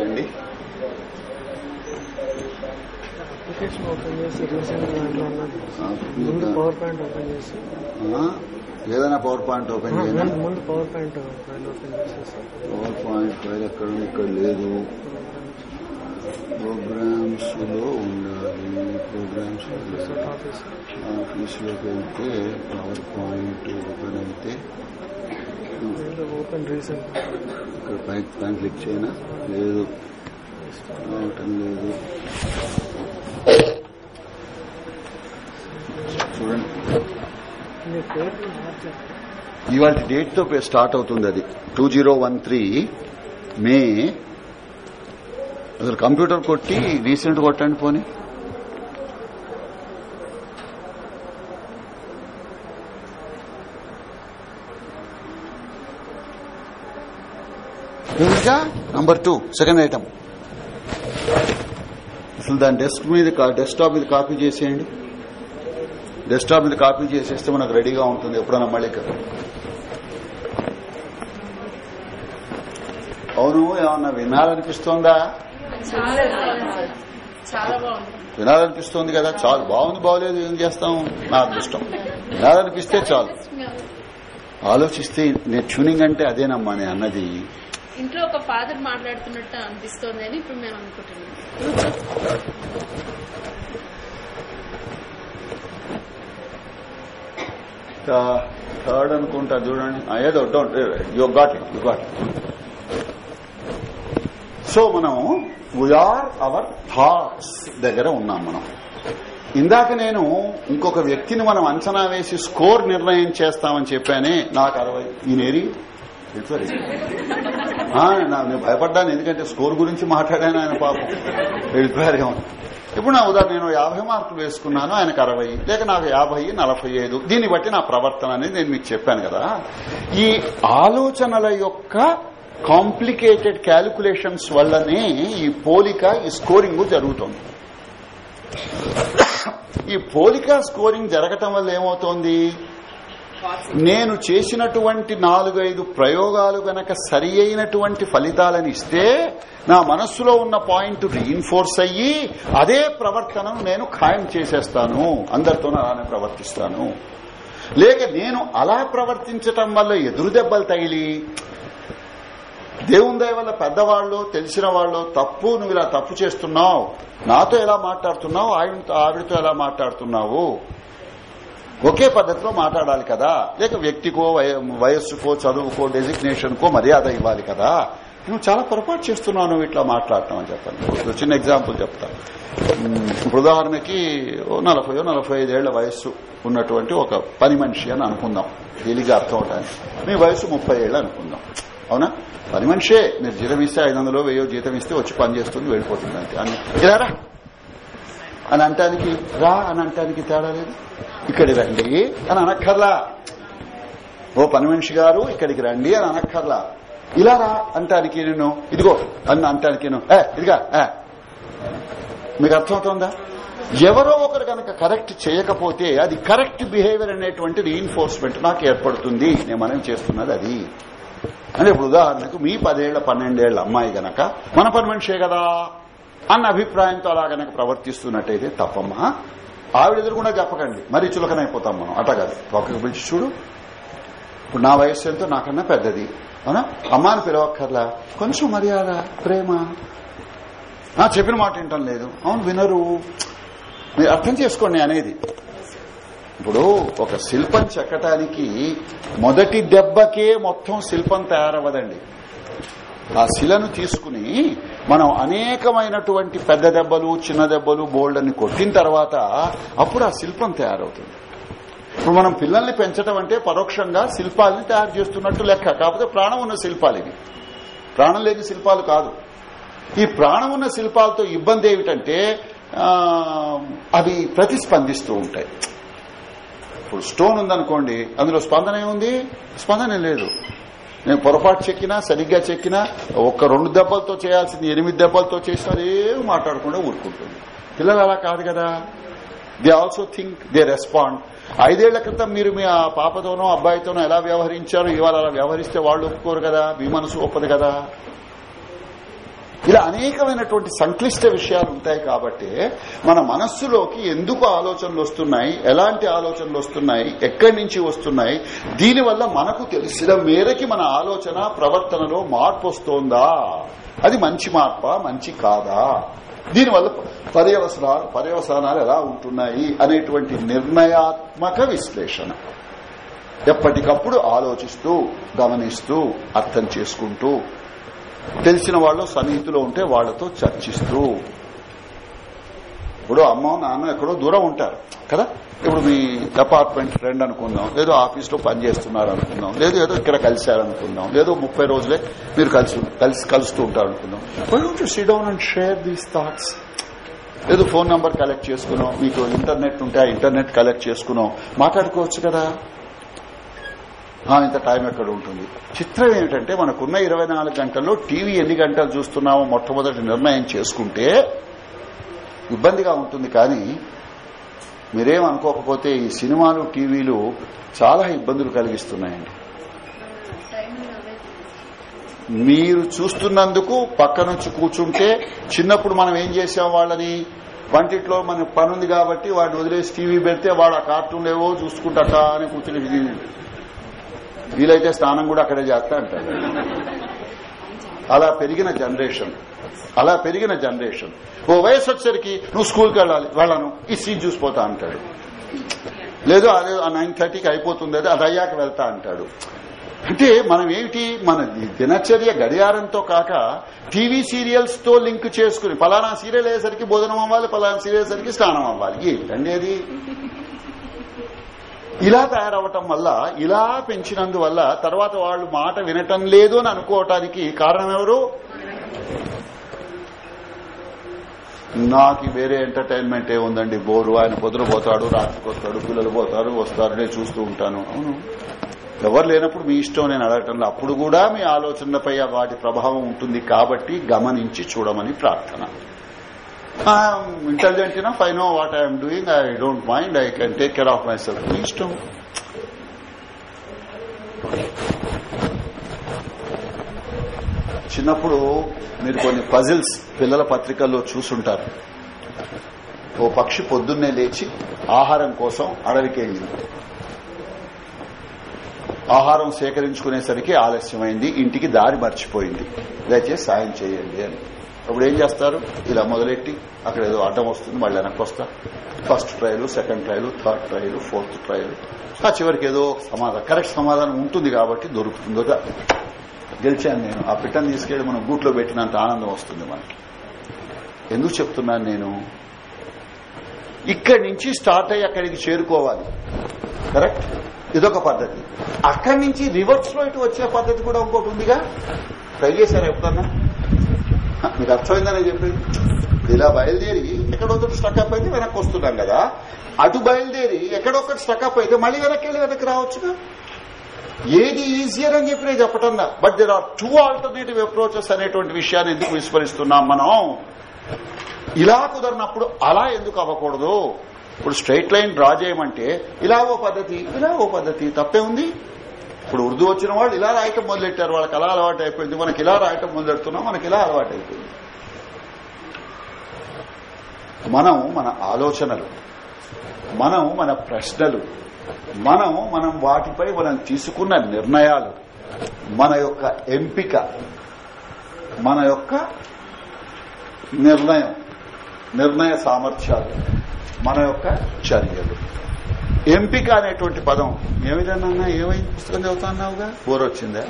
ముందు పవర్ పాయింట్ ఓపెన్ చేసి. ఏదైనా పవర్ పాయింట్ ఓపెన్ ముందు- పవర్ పాయింట్ ఫైల్ ఓపెన్ చేసేసి పవర్ పాయింట్ ఫైల్ ఎక్కడ? ఇక్కడ లేదు. ప్రోగ్రామ్స్లో ఉండాలి. ప్రోగ్రామ్స్ ఆఫీస్లోకి వెళ్తే పవర్ పాయింట్ ఓపెన్ అయితే ఓపెన్ రీసెంట్. ఇక్కడ పైన పైన క్లిక్ చేయనా? లేదు. రావటం లేదు. చూడండి. ఇవాళ డేట్తో స్టార్ట్ అవుతుంది అది. Two zero one three May. అసలు కంప్యూటర్ కొట్టి రీసెంట్ కొట్టండి పోనీ. ఇంకా నంబర్ టూ సెకండ్ ఐటమ్ అసలు దాని డెస్క్ మీద డెస్క్టాప్ మీద కాపీ చేసేయండి. డెస్క్టాప్ మీద కాపీ చేసేస్తే మనకు రెడీగా ఉంటుంది ఎప్పుడైనా మళ్ళీ. అవును ఏమన్నా వినాలనిపిస్తోందా? వినాలనిపిస్తోంది కదా చాలు. బాగుంది బాగోలేదు ఏం చేస్తాం? నా అదృష్టం. వినాలనిపిస్తే చాలు. ఆలోచిస్తే నేను ట్యూనింగ్ అంటే అదేనమ్మా నేను అన్నది. ఇంట్లో ఒక ఫాదర్ మాట్లాడుతున్నట్టు అనిపిస్తోంది అని ఇప్పుడు మేము అనుకుంటున్నాం. థర్డ్ అనుకుంటా చూడండి. ఏదో don't you got it you got so మనం వీఆర్ అవర్ థాట్స్ దగ్గర ఉన్నాం మనం. ఇందాక నేను ఇంకొక వ్యక్తిని మనం అంచనా వేసి స్కోర్ నిర్ణయం చేస్తామని చెప్పానే నాకు అరవై. ఈ నేరీ? ఆ, నా- నేను భయపడ్డాను ఎందుకంటే స్కోర్ గురించి మాట్లాడాను ఆయన పాపం. వెళ్ళిపోయారేమో ఇప్పుడు నా ఉదాహరణ నేను యాభై మార్కులు వేసుకున్నాను ఆయనకు అరవై లేక నాకు యాభై నలభై ఐదు. దీన్ని బట్టి నా ప్రవర్తన అనేది నేను మీకు చెప్పాను కదా. ఈ ఆలోచనల యొక్క కాంప్లికేటెడ్ క్యాలిక్యులేషన్స్ వల్లనే ఈ పోలిక ఈ స్కోరింగ్ జరుగుతుంది. ఈ పోలిక స్కోరింగ్ జరగటం వల్ల ఏమవుతోంది? నేను చేసినటువంటి నాలుగైదు ప్రయోగాలు గనక సరి అయినటువంటి ఫలితాలను ఇస్తే నా మనస్సులో ఉన్న పాయింట్ రీఇన్ఫోర్స్ అయ్యి అదే ప్రవర్తనను నేను ఖాయం చేసేస్తాను. అందరితో అలానే ప్రవర్తిస్తాను. లేక నేను అలా ప్రవర్తించటం వల్ల ఎదురు దెబ్బలు తగిలి దేవుని దయ వల్ల పెద్దవాళ్ళు తెలిసిన వాళ్ళు తప్పు నువ్వు ఇలా తప్పు చేస్తున్నావు నాతో ఎలా మాట్లాడుతున్నావు ఆవిడతో ఎలా మాట్లాడుతున్నావు? ఒకే పద్ధతిలో మాట్లాడాలి కదా. లేక వ్యక్తికో వయ- వయస్సుకో చదువుకో డెసిగ్నేషన్ కో మర్యాద ఇవ్వాలి కదా. నువ్వు చాలా పొరపాటు చేస్తున్నావు నువ్వు ఇట్లా మాట్లాడటం అని చెప్పండి. చిన్న ఎగ్జాంపుల్ చెప్తా. ఇప్పుడు ఉదాహరణకి ఓ నలభై ఐదేళ్ళ వయస్సు ఉన్నటువంటి ఒక పని మనిషి అని అనుకుందాం. తేలిగా అర్థం అవటానికి. మీ వయసు ముప్పై ఏళ్ళు అనుకుందాం. అవునా? పని మనిషే. మీరు జీతం ఇస్తే ఐదు వందలు వెయ్యో జీతం ఇస్తే వచ్చి పని చేస్తుంది వెళ్ళిపోతుంది అంతే. అని అని అంటానికి రా అని అంటానికి తేడా లేదు. ఇక్కడికి రండి అని అనక్కర్లా. ఓ పని మనిషి గారు ఇక్కడికి రండి అని అనక్కర్లా. ఇలా రా అంటానికి నేను ఇదిగో అన్న అంటానికి నేను ఏ ఇదిగా ఏ. మీకు అర్థమవుతోందా? ఎవరో ఒకరు కనుక కరెక్ట్ చేయకపోతే అది కరెక్ట్ బిహేవియర్ అనేటువంటి రీఇన్ఫోర్స్మెంట్ నాకు ఏర్పడుతుంది. నేను మనం చేస్తున్నది అది. అంటే ఇప్పుడు ఉదాహరణకు మీ పదేళ్ళ పన్నెండేళ్ళ అమ్మాయి గనక మన పని మనిషే కదా. అన్న అభిప్రాయంతో అలా కనుక ప్రవర్తిస్తున్నట్టయితే తప్పమ్మా. ఆవిడ ఎదురు కూడా చెప్పకండి. మరీ చులకనైపోతాం మనం. అట్లా కాదు. పక్కకు పిలిచి చూడు. ఇప్పుడు నా వయస్సు ఎంతో నాకన్నా పెద్దది. అవునా? అమ్మాని పిలవక్కర్లా? కొంచెం మర్యాద ప్రేమ. నా చెప్పిన మాట వింటం లేదు. అవును వినరు. మీరు అర్థం చేసుకోండి అనేది. ఇప్పుడు ఒక శిల్పం చెక్కటానికి మొదటి దెబ్బకే మొత్తం శిల్పం తయారవ్వదండి. ఆ శిలను తీసుకుని మనం అనేకమైనటువంటి పెద్ద దెబ్బలు చిన్న దెబ్బలు బోల్డ్ అని కొట్టిన తర్వాత అప్పుడు ఆ శిల్పం తయారవుతుంది. ఇప్పుడు మనం పిల్లల్ని పెంచడం అంటే పరోక్షంగా శిల్పాలని తయారు చేస్తున్నట్టు లెక్క. కాకపోతే ప్రాణం ఉన్న శిల్పాలు ఇవి. ప్రాణం లేని శిల్పాలు కాదు. ఈ ప్రాణం ఉన్న శిల్పాలతో ఇబ్బంది ఏమిటంటే అవి ప్రతిస్పందిస్తూ ఉంటాయి. ఇప్పుడు స్టోన్ ఉందనుకోండి అందులో స్పందన ఏముంది? స్పందన లేదు. నేను పొరపాటు చెక్కినా సరిగ్గా చెక్కినా ఒక్క రెండు దెబ్బలతో చేయాల్సింది ఎనిమిది దెబ్బలతో చేసినా ఏం మాట్లాడకుండా ఊరుకుంటుంది. పిల్లలు అలా కాదు కదా. They also think they respond ఐదేళ్ళ క్రితం మీరు మీ ఆ పాపతోనో అబ్బాయితోనో ఎలా వ్యవహరించారో ఇవాళ అలా వ్యవహరిస్తే వాళ్ళు ఒప్పుకోరు కదా మీ మనసు ఒప్పదు కదా. ఇలా అనేకమైనటువంటి సంక్లిష్ట విషయాలు ఉంటాయి కాబట్టి మన మనస్సులోకి ఎందుకు ఆలోచనలు వస్తున్నాయి ఎలాంటి ఆలోచనలు వస్తున్నాయి ఎక్కడి నుంచి వస్తున్నాయి దీనివల్ల మనకు తెలిసిన మేరకి మన ఆలోచన ప్రవర్తనలో మార్పు వస్తోందా? అది మంచి మార్పా మంచి కాదా? దీనివల్ల పర్యవసనాలు పర్యవసానాలు ఎలా ఉంటున్నాయి అనేటువంటి నిర్ణయాత్మక విశ్లేషణ. ఎప్పటికప్పుడు ఆలోచిస్తూ గమనిస్తూ అర్థం చేసుకుంటూ తెలిసిన వాళ్ళు సన్నిహితులు ఉంటే వాళ్ళతో చర్చిస్తూ. ఇప్పుడు అమ్మ నాన్న ఎక్కడో దూరం ఉంటారు కదా? ఇప్పుడు మీ అపార్ట్మెంట్ ఫ్రెండ్ అనుకుందాం లేదో ఆఫీస్లో పనిచేస్తున్నారు అనుకుందాం లేదు ఏదో ఇక్కడ కలిశారనుకుందాం లేదో ముప్పై రోజులే మీరు కలిసి కలిసి కలుస్తూ ఉంటారు అనుకుందాం to see down and share these thoughts ఏదో ఫోన్ నంబర్ కలెక్ట్ చేసుకున్నాం మీకు ఇంటర్నెట్ ఉంటే ఆ ఇంటర్నెట్ కలెక్ట్ చేసుకున్నాం. మాట్లాడుకోవచ్చు కదా? ఇంత టైం ఎక్కడ ఉంటుంది? చిత్రం ఏమిటంటే మనకున్న ఇరవై నాలుగు గంటల్లో టీవీ ఎన్ని గంటలు చూస్తున్నామో మొట్టమొదటి నిర్ణయం చేసుకుంటే ఇబ్బందిగా ఉంటుంది. కానీ మీరేం అనుకోకపోతే ఈ సినిమాలు టీవీలు చాలా ఇబ్బందులు కలిగిస్తున్నాయండి. మీరు చూస్తున్నందుకు పక్క నుంచి కూర్చుంటే చిన్నప్పుడు మనం ఏం చేసాం వాళ్ళని? వంటిట్లో మనకు పని ఉంది కాబట్టి వాడిని వదిలేసి టీవీ పెడితే వాడు ఆ కార్టూన్ ఏవో చూసుకుంటాట అని కూర్చుని వీలైతే స్నానం కూడా అక్కడే చేస్తా అంటాడు. అలా పెరిగిన జనరేషన్. అలా పెరిగిన జనరేషన్. ఓ వయసు వచ్చేసరికి నువ్వు స్కూల్కి వెళ్ళాలి వెళ్ళను ఈ సీట్ చూసిపోతా అంటాడు. లేదు అదే నైన్ థర్టీకి అయిపోతుంది అది అది అయ్యాక వెళ్తా అంటాడు. అంటే మనం ఏమిటి మన దినచర్య గడియారంతో కాక టీవీ సీరియల్స్తో లింక్ చేసుకుని ఫలానా సీరియల్ అయ్యేసరికి భోజనం అవ్వాలి ఫలానా సీరియల్ అయ్యేసరికి స్నానం అవ్వాలి. ఏంటండి అది? ఇలా తయారవటం వల్ల ఇలా పెంచినందువల్ల తర్వాత వాళ్ళు మాట వినటం లేదు అని అనుకోవటానికి కారణం ఎవరు నాకు వేరే ఎంటర్టైన్మెంట్ ఏముందండి బోరు ఆయన పొద్దున పోతాడు రాత్రికి వస్తాడు పిల్లలు పోతారు వస్తారు నేను చూస్తూ ఉంటాను. అవును. ఎవరు లేనప్పుడు మీ ఇష్టం నేను అడగటంలో. అప్పుడు కూడా మీ ఆలోచనలపై వాటి ప్రభావం ఉంటుంది కాబట్టి గమనించి చూడమని ప్రార్థన. Intelligent enough I know what I'm doing I don't mind I can take care of myself మీ ఇష్టం చిన్నప్పుడు మీరు కొన్ని పజిల్స్ పిల్లల పత్రికల్లో చూసుంటారు. ఓ పక్షి పొద్దున్నే లేచి ఆహారం కోసం అడవికి వెళ్ళింది. ఆహారం సేకరించుకునేసరికి ఆలస్యమైంది ఇంటికి దారి మర్చిపోయింది. దయచేసి సాయం చేయండి అని. అప్పుడు ఏం చేస్తారు? ఇలా మొదలెట్టి అక్కడ ఏదో అడ్డం వస్తుంది మళ్ళీ వెనక్కి వస్తా. First trial second trial third trial fourth trial. ఆ చివరికి ఏదో సమాధానం కరెక్ట్ సమాధానం ఉంటుంది కాబట్టి దొరుకుతుందో. గెలిచాను నేను. ఆ పిట్టను తీసుకెళ్ళి మనం గూట్లో పెట్టినంత ఆనందం వస్తుంది మనకి. ఎందుకు చెప్తున్నాను నేను? ఇక్కడి నుంచి స్టార్ట్ అయ్యి అక్కడికి చేరుకోవాలి. కరెక్ట్? ఇదొక పద్ధతి. అక్కడి నుంచి రివర్స్లో ఇటు వచ్చే పద్ధతి కూడా ఇంకోటి ఉందిగా? ట్రై చేశారు ఎప్పుడన్నా? మీకు అర్థమైందని చెప్పేది? ఇలా బయలుదేరి ఎక్కడొకటి స్టక్అప్ అయితే వెనక్కి వస్తున్నాం కదా. అటు బయలుదేరి ఎక్కడొక్కటి స్టక్అప్ అయితే మళ్ళీ వెనక్కి వెళ్ళి వెనక్కి రావచ్చుగా? ఏది ఈజియర్ అని చెప్పి నేను చెప్పటన్నా but there are two alternative approaches అనేటువంటి విషయాన్ని ఎందుకు విస్మరిస్తున్నాం మనం? ఇలా కుదరినప్పుడు అలా ఎందుకు అవ్వకూడదు? ఇప్పుడు స్ట్రైట్ లైన్ డ్రా చేయమంటే ఇలా ఓ పద్ధతి ఇలా ఓ పద్ధతి తప్పే ఉంది. ఇప్పుడు ఉర్దూ వచ్చిన వాళ్ళు ఇలా రాయటం మొదలెట్టారు వాళ్ళకి అలా అలవాటు అయిపోయింది మనకి ఇలా రాయటం మొదలెడుతున్నాం మనకి ఇలా అలవాటు అయిపోయింది. మనం మన ఆలోచనలు మనం మన ప్రశ్నలు మనం మనం వాటిపై మనం తీసుకున్న నిర్ణయాలు మన యొక్క ఎంపిక మన యొక్క నిర్ణయం నిర్ణయ సామర్థ్యాలు మన యొక్క చర్యలు. ఎంపిక అనేటువంటి పదం ఏమిటన్నా ఏమైంది? పుస్తకం చదువుతా అన్నావుగా? బోర్ వచ్చిందా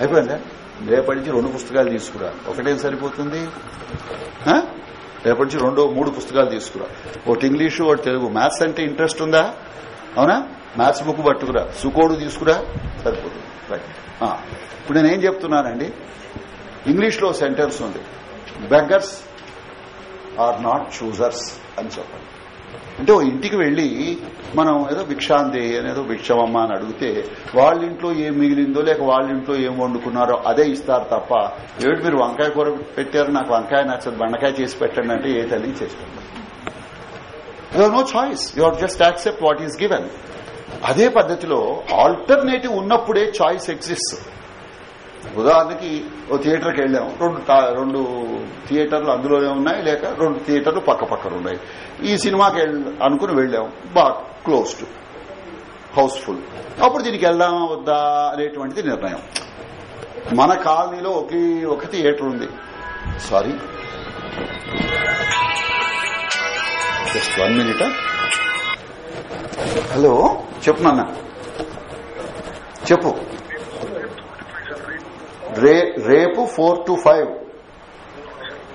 అయిపోయిందా? రేపటి నుంచి రెండు పుస్తకాలు తీసుకురా. ఒకటేం సరిపోతుంది? రేపటి నుంచి రెండో మూడు పుస్తకాలు తీసుకురా. ఒకటి ఇంగ్లీషు ఒకటి తెలుగు. మ్యాథ్స్ అంటే ఇంట్రెస్ట్ ఉందా? అవునా? మ్యాథ్స్ బుక్ పట్టుకురా. సుకోడు తీసుకురా. సరిపోతుంది. రైట్ ఇప్పుడు నేనేం చెప్తున్నానండి? ఇంగ్లీష్లో సెంటెన్స్ ఉంది. బెగ్గర్స్ ఆర్ నాట్ చూజర్స్ అని చెప్పండి. అంటే ఓ ఇంటికి వెళ్ళి మనం ఏదో భిక్షాంది అనేదో భిక్షమమ్మ అని అడిగితే వాళ్ళ ఇంట్లో ఏం మిగిలిందో లేక వాళ్ళ ఇంట్లో ఏం వండుకున్నారో అదే ఇస్తారు తప్ప ఏమిటి మీరు వంకాయ కూర పెట్టారు నాకు వంకాయ నచ్చదు బండకాయ చేసి పెట్టండి అంటే ఏ తల్లి చేసి you you no choice you are just accept what is given అదే పద్ధతిలో ఆల్టర్నేటివ్ ఉన్నప్పుడే చాయిస్ ఎగ్జిస్ట్ ఉదాహరణకి ఓ థియేటర్కి వెళ్ళాం రెండు రెండు థియేటర్లు అందులోనే ఉన్నాయి లేక రెండు థియేటర్లు పక్క పక్కన ఉన్నాయి. ఈ సినిమాకి అనుకుని వెళ్ళాం బాగా క్లోజ్డ్. హౌస్ఫుల్. అప్పుడు దీనికి వెళ్దామా వద్దా అనేటువంటిది నిర్ణయం. మన కాలనీలో ఒకే ఒక థియేటర్ ఉంది. Sorry. Just one minute. Hello? చెప్పు నాన్న. చెప్పు. రేపు ఫోర్ టు ఫైవ్.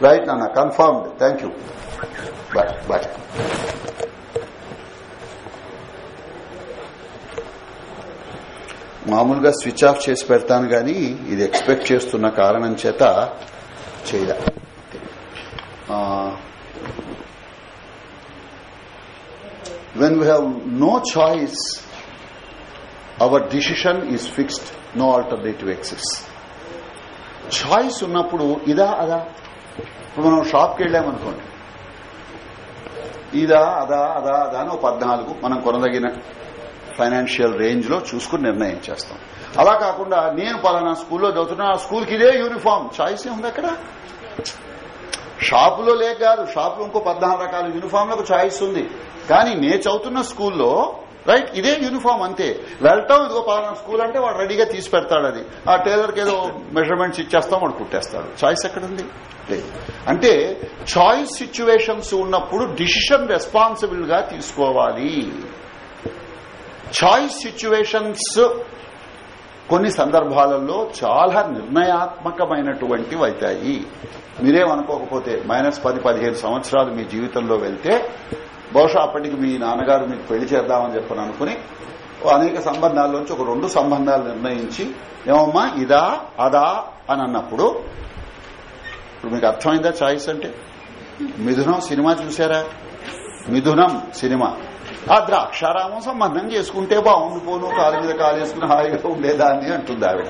రైట్ నాన్న confirmed thank you bye bye మామూలుగా స్విచ్ ఆఫ్ చేసి పెడతాను గాని ఇది ఎక్స్పెక్ట్ చేస్తున్న కారణం చేత చేయలే. When we have no choice our decision is fixed no alternative exists choice ఉన్నప్పుడు ఇదా అదా? ఇప్పుడు మనం షాప్కి వెళ్ళామనుకోండి ఇదా అదా అదా అదా అని ఓ పద్నాలుగు మనం కొనదగిన ఫైనాన్షియల్ రేంజ్లో చూసుకుని నిర్ణయం చేస్తాం. అలా కాకుండా నేను పలానా స్కూల్లో చదువుతున్నా ఆ స్కూల్కి ఇదే యూనిఫామ్ చాయిస్ ఉంది అక్కడ? షాపులో లేక కాదు షాపులో ఇంకో పద్నాలుగు రకాల యూనిఫామ్లకు చాయిస్ ఉంది. కానీ నేను చదువుతున్న స్కూల్లో రైట్ ఇదే యూనిఫామ్ అంతే. వెళ్ళటం ఇదిగో పాలన స్కూల్ అంటే వాడు రెడీగా తీసి పెడతాడు అది. ఆ టైలర్కి ఏదో మెజర్మెంట్స్ ఇచ్చేస్తాం వాడు కుట్టేస్తాడు. చాయిస్ ఎక్కడుంది? అంటే చాయిస్ సిచ్యువేషన్స్ ఉన్నప్పుడు డిసిషన్ రెస్పాన్సిబుల్గా తీసుకోవాలి. చాయిస్ సిచ్యువేషన్స్ కొన్ని సందర్భాలలో చాలా నిర్ణయాత్మకమైనటువంటివి అవుతాయి. మీరేమనుకోకపోతే మైనస్ పది పదిహేను సంవత్సరాలు మీ జీవితంలో వెళ్తే బహుశా అప్పటికి మీ నాన్నగారు మీకు పెళ్ళి చేద్దామని చెప్పని అనుకుని అనేక సంబంధాల్లోంచి ఒక రెండు సంబంధాలు నిర్ణయించి ఏమమ్మా ఇదా అదా అని అన్నప్పుడు ఇప్పుడు మీకు అర్థమైందా చాయిస్ అంటే? మిథునం సినిమా చూసారా మిథునం సినిమా. ఆ ద్రాక్షారామం సంబంధం చేసుకుంటే బాగుంది పోను కాలు మీద కాలు చేసుకుని హాయిగా ఉండేదాన్ని అంటుంది ఆవిడ.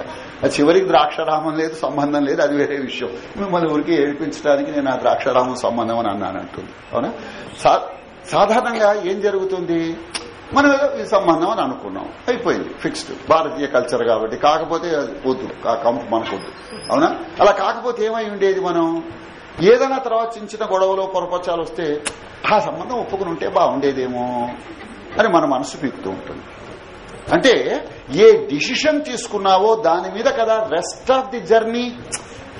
చివరికి ద్రాక్షారామం లేదు సంబంధం లేదు అది వేరే విషయం. మిమ్మల్ని ఊరికి ఏడిపించడానికి నేను ఆ ద్రాక్షారామం సంబంధం అని అన్నాను అంటుంది. అవునా? సాధారణంగా ఏం జరుగుతుంది? మనం ఏదో ఈ సంబంధం అని అనుకున్నాం. అయిపోయింది ఫిక్స్డ్ భారతీయ కల్చర్ కాబట్టి కాకపోతే అది వద్దు ఆ కంపు మనకొద్దు అవునా? అలా కాకపోతే ఏమై ఉండేది మనం? ఏదైనా తర్వాత చిన్న చిన్న గొడవలో పొరపచ్చాలు వస్తే ఆ సంబంధం ఒప్పుకుని ఉంటే బాగుండేదేమో అని మన మనసు పీకుతూ ఉంటుంది. అంటే ఏ డిసిషన్ తీసుకున్నావో దాని మీద కదా రెస్ట్ ఆఫ్ ది జర్నీ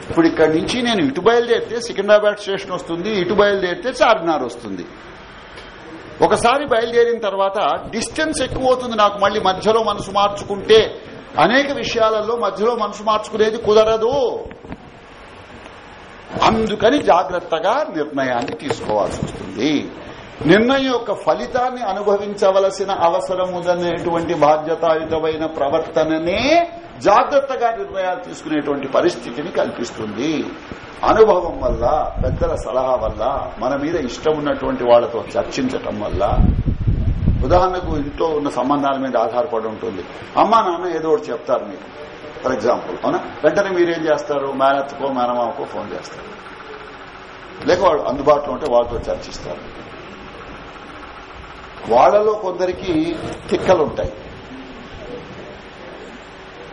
ఇప్పుడు ఇక్కడి నుంచి నేను ఇటు బయలుదేరితే సికింద్రాబాద్ స్టేషన్ వస్తుంది ఇటు బయలుదేరితే చార్మినార్ వస్తుంది. ఒకసారి బయలుదేరిన తర్వాత డిస్టెన్స్ ఎక్కువ అవుతుంది నాకు మళ్ళీ మధ్యలో మనసు మార్చుకుంటే. అనేక విషయాలలో మధ్యలో మనసు మార్చుకునేది కుదరదు. అందుకని జాగ్రత్తగా నిర్ణయాన్ని తీసుకోవాల్సి వస్తుంది. నిర్ణయం యొక్క ఫలితాన్ని అనుభవించవలసిన అవసరం ఉందనేటువంటి బాధ్యతాయుతమైన ప్రవర్తననే జాగ్రత్తగా నిర్ణయాలు తీసుకునేటువంటి పరిస్థితిని కల్పిస్తుంది. అనుభవం వల్ల పెద్దల సలహా వల్ల మన మీద ఇష్టం ఉన్నటువంటి వాళ్ళతో చర్చించటం వల్ల ఉదాహరణకు ఇంట్లో ఉన్న సంబంధాల మీద ఆధారపడి ఉంటుంది. అమ్మా నాన్న ఏదో ఒకటి చెప్తారు మీకు. ఫర్ ఎగ్జాంపుల్ అవునా? వెంటనే మీరేం చేస్తారు? మేనత్తుకో మేనమామకో ఫోన్ చేస్తారు. లేక వాళ్ళు అందుబాటులో ఉంటే వాళ్ళతో చర్చిస్తారు. వాళ్ళలో కొందరికి తిక్కలుంటాయి.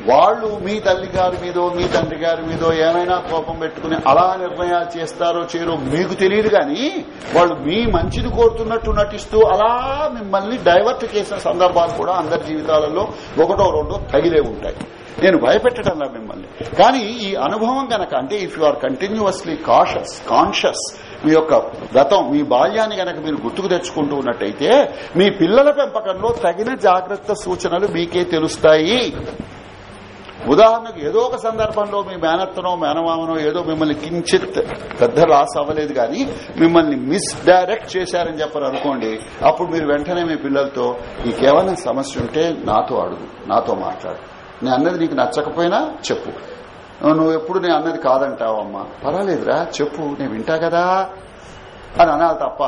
వాళ్ళు మీ తల్లి గారి మీదో మీ తండ్రి గారి మీదో ఏమైనా కోపం పెట్టుకుని అలా నిర్ణయాలు చేస్తారో చేయరో మీకు తెలియదు గాని వాళ్ళు మీ మంచిని కోరుతున్నట్టు నటిస్తూ అలా మిమ్మల్ని డైవర్ట్ చేసిన సందర్భాలు కూడా అందరి జీవితాలలో ఒకటో రెండో తగిలే ఉంటాయి. నేను భయపెట్టడంలా మిమ్మల్ని. కానీ ఈ అనుభవం గనక అంటే if you are continuously cautious conscious మీ యొక్క గతం మీ బాల్యాన్ని గనక మీరు గుర్తుకు తెచ్చుకుంటూ ఉన్నట్టయితే మీ పిల్లల పెంపకంలో తగిన జాగ్రత్త సూచనలు మీకే తెలుస్తాయి. ఉదాహరణకు ఏదో ఒక సందర్భంలో మీ మేనత్తనో మేనమామనో ఏదో మిమ్మల్ని కించిత్ పెద్ద లాస్ అవ్వలేదు కానీ మిమ్మల్ని మిస్ డైరెక్ట్ చేశారని చెప్పారు అనుకోండి అప్పుడు మీరు వెంటనే మీ పిల్లలతో నీకేమైనా సమస్య ఉంటే నాతో అడుగు నాతో మాట్లాడు. నేను అన్నది నీకు నచ్చకపోయినా చెప్పు. నువ్వు ఎప్పుడు నేను అన్నది కాదంటావమ్మా పర్వాలేదురా చెప్పు నేను వింటా కదా. అని అనాలి తప్ప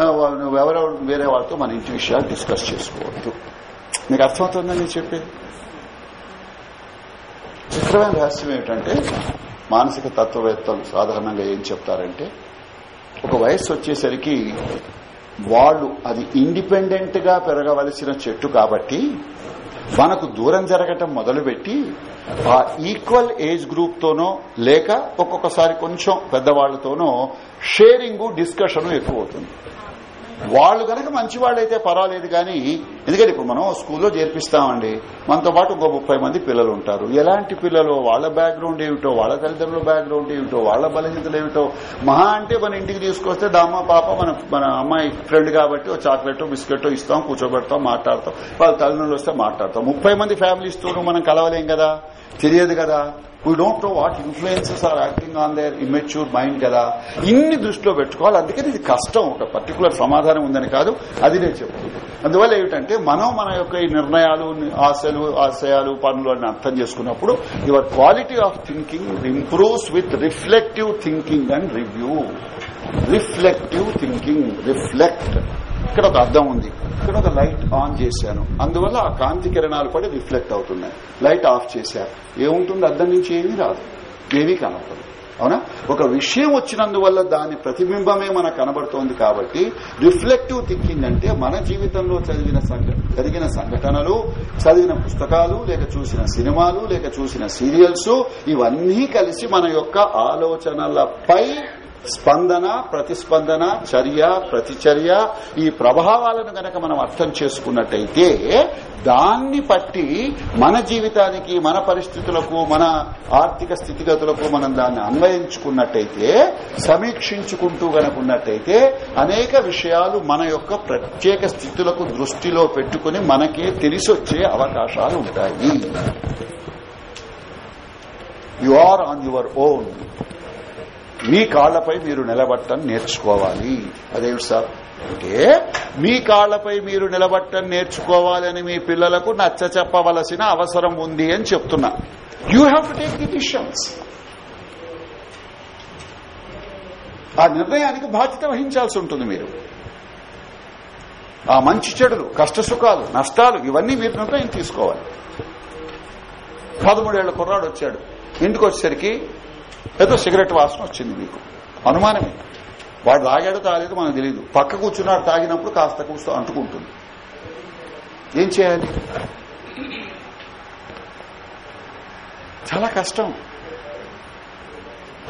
ఆ, నువ్వెవరో వేరే వాళ్ళతో మన ఇంటి విషయాలు డిస్కస్ చేసుకోవద్దు. నీకు అర్థమవుతుందని చెప్పేది? విచిత్రమైన రహస్యం ఏమిటంటే మానసిక తత్వవేత్తలు సాధారణంగా ఏం చెప్తారంటే ఒక వయస్సు వచ్చేసరికి వాళ్ళు అది ఇండిపెండెంట్గా పెరగవలసిన చెట్టు కాబట్టి మనకు దూరం జరగటం మొదలుపెట్టి ఆ ఈక్వల్ ఏజ్ గ్రూప్ తోనో లేక ఒక్కొక్కసారి కొంచెం పెద్దవాళ్ళతోనో షేరింగ్ డిస్కషన్ ఎక్కువ అవుతుంది వాళ్ళు కనుక మంచి వాళ్ళైతే పర్వాలేదు కానీ ఎందుకంటే ఇప్పుడు మనం స్కూల్లో చేర్పిస్తామండి. మనతో పాటు ఇంకో ముప్పై మంది పిల్లలు ఉంటారు. ఎలాంటి పిల్లలు? వాళ్ళ బ్యాక్గ్రౌండ్ ఏమిటో? వాళ్ళ తల్లిదండ్రుల బ్యాక్గ్రౌండ్ ఏమిటో? వాళ్ళ బలహీనతలు ఏమిటో? మహా అంటే మన ఇంటికి తీసుకొస్తే దామ్మ పాప మన మన అమ్మాయి ఫ్రెండ్ కాబట్టి ఒక చాక్లెట్ బిస్కెట్ ఇస్తాం కూర్చోబెడతాం మాట్లాడతాం. వాళ్ళ తల్లిదండ్రులు వస్తే మాట్లాడతాం. ముప్పై మంది ఫ్యామిలీ తోనూ మనం కలవలేం కదా? తెలియదు కదా? We don't know what influences are acting on their immature mind కదా. ఇన్ని దృష్టిలో పెట్టుకోవాలి. అందుకని ఇది కష్టం. ఒక పర్టికులర్ సమాధానం ఉందని కాదు. అది నేను చెప్తుంది అందువల్ల ఏమిటంటే మనం మన యొక్క ఈ నిర్ణయాలు ఆశలు ఆశయాలు పనులు అని అర్థం చేసుకున్నప్పుడు your quality of thinking improves with reflective thinking and review reflective thinking reflect ఇక్కడ ఒక అద్దం ఉంది. ఇక్కడ ఒక లైట్ ఆన్ చేశాను. అందువల్ల ఆ కాంతి కిరణాలు పడి రిఫ్లెక్ట్ అవుతున్నాయి. లైట్ ఆఫ్ చేశారు. ఏముంటుంది? అద్దం నుంచి ఏమీ రాదు. ఏమీ కనపడదు. అవునా? ఒక విషయం వచ్చినందువల్ల దాని ప్రతిబింబమే మనకు కనబడుతోంది కాబట్టి రిఫ్లెక్టివ్ థింకింగ్ అంటే మన జీవితంలో చదివిన జరిగిన సంఘటనలు చదివిన పుస్తకాలు లేక చూసిన సినిమాలు లేక చూసిన సీరియల్స్ ఇవన్నీ కలిసి మన యొక్క ఆలోచనలపై స్పందన ప్రతిస్పందన చర్య ప్రతిచర్య ఈ ప్రభావాలను గనక మనం అర్థం చేసుకున్నట్టయితే దాన్ని బట్టి మన జీవితానికి మన పరిస్థితులకు మన ఆర్థిక స్థితిగతులకు మనం దాన్ని అన్వయించుకున్నట్టయితే సమీక్షించుకుంటూ గనక ఉన్నట్టయితే అనేక విషయాలు మన యొక్క ప్రత్యేక స్థితులకు దృష్టిలో పెట్టుకుని మనకే తెలిసొచ్చే అవకాశాలు ఉంటాయి. You are on your own మీ కాళ్ళపై మీరు నిలబట్టం నేర్చుకోవాలి. అదేమిటి సార్? అంటే మీ కాళ్ళపై మీరు నిలబట్టం నేర్చుకోవాలని మీ పిల్లలకు నచ్చ చెప్పవలసిన అవసరం ఉంది అని చెప్తున్నా. You have to take decisions ఆ నిర్ణయానికి బాధ్యత వహించాల్సి ఉంటుంది మీరు. ఆ మంచి చెడులు కష్టసుఖాలు నష్టాలు ఇవన్నీ మీరు నిర్ణయం తీసుకోవాలి. పదమూడేళ్ళ కుర్రాడు వచ్చాడు. ఇంటికి వచ్చేసరికి ఏదో సిగరెట్ వాసన వచ్చింది మీకు. అనుమానమే. వాడు తాగాడో తాగలేదు మనకు తెలియదు పక్క కూర్చున్నాడు తాగినప్పుడు కాస్త కూర్చో అంటుకుంటుంది. ఏం చేయాలి? చాలా కష్టం.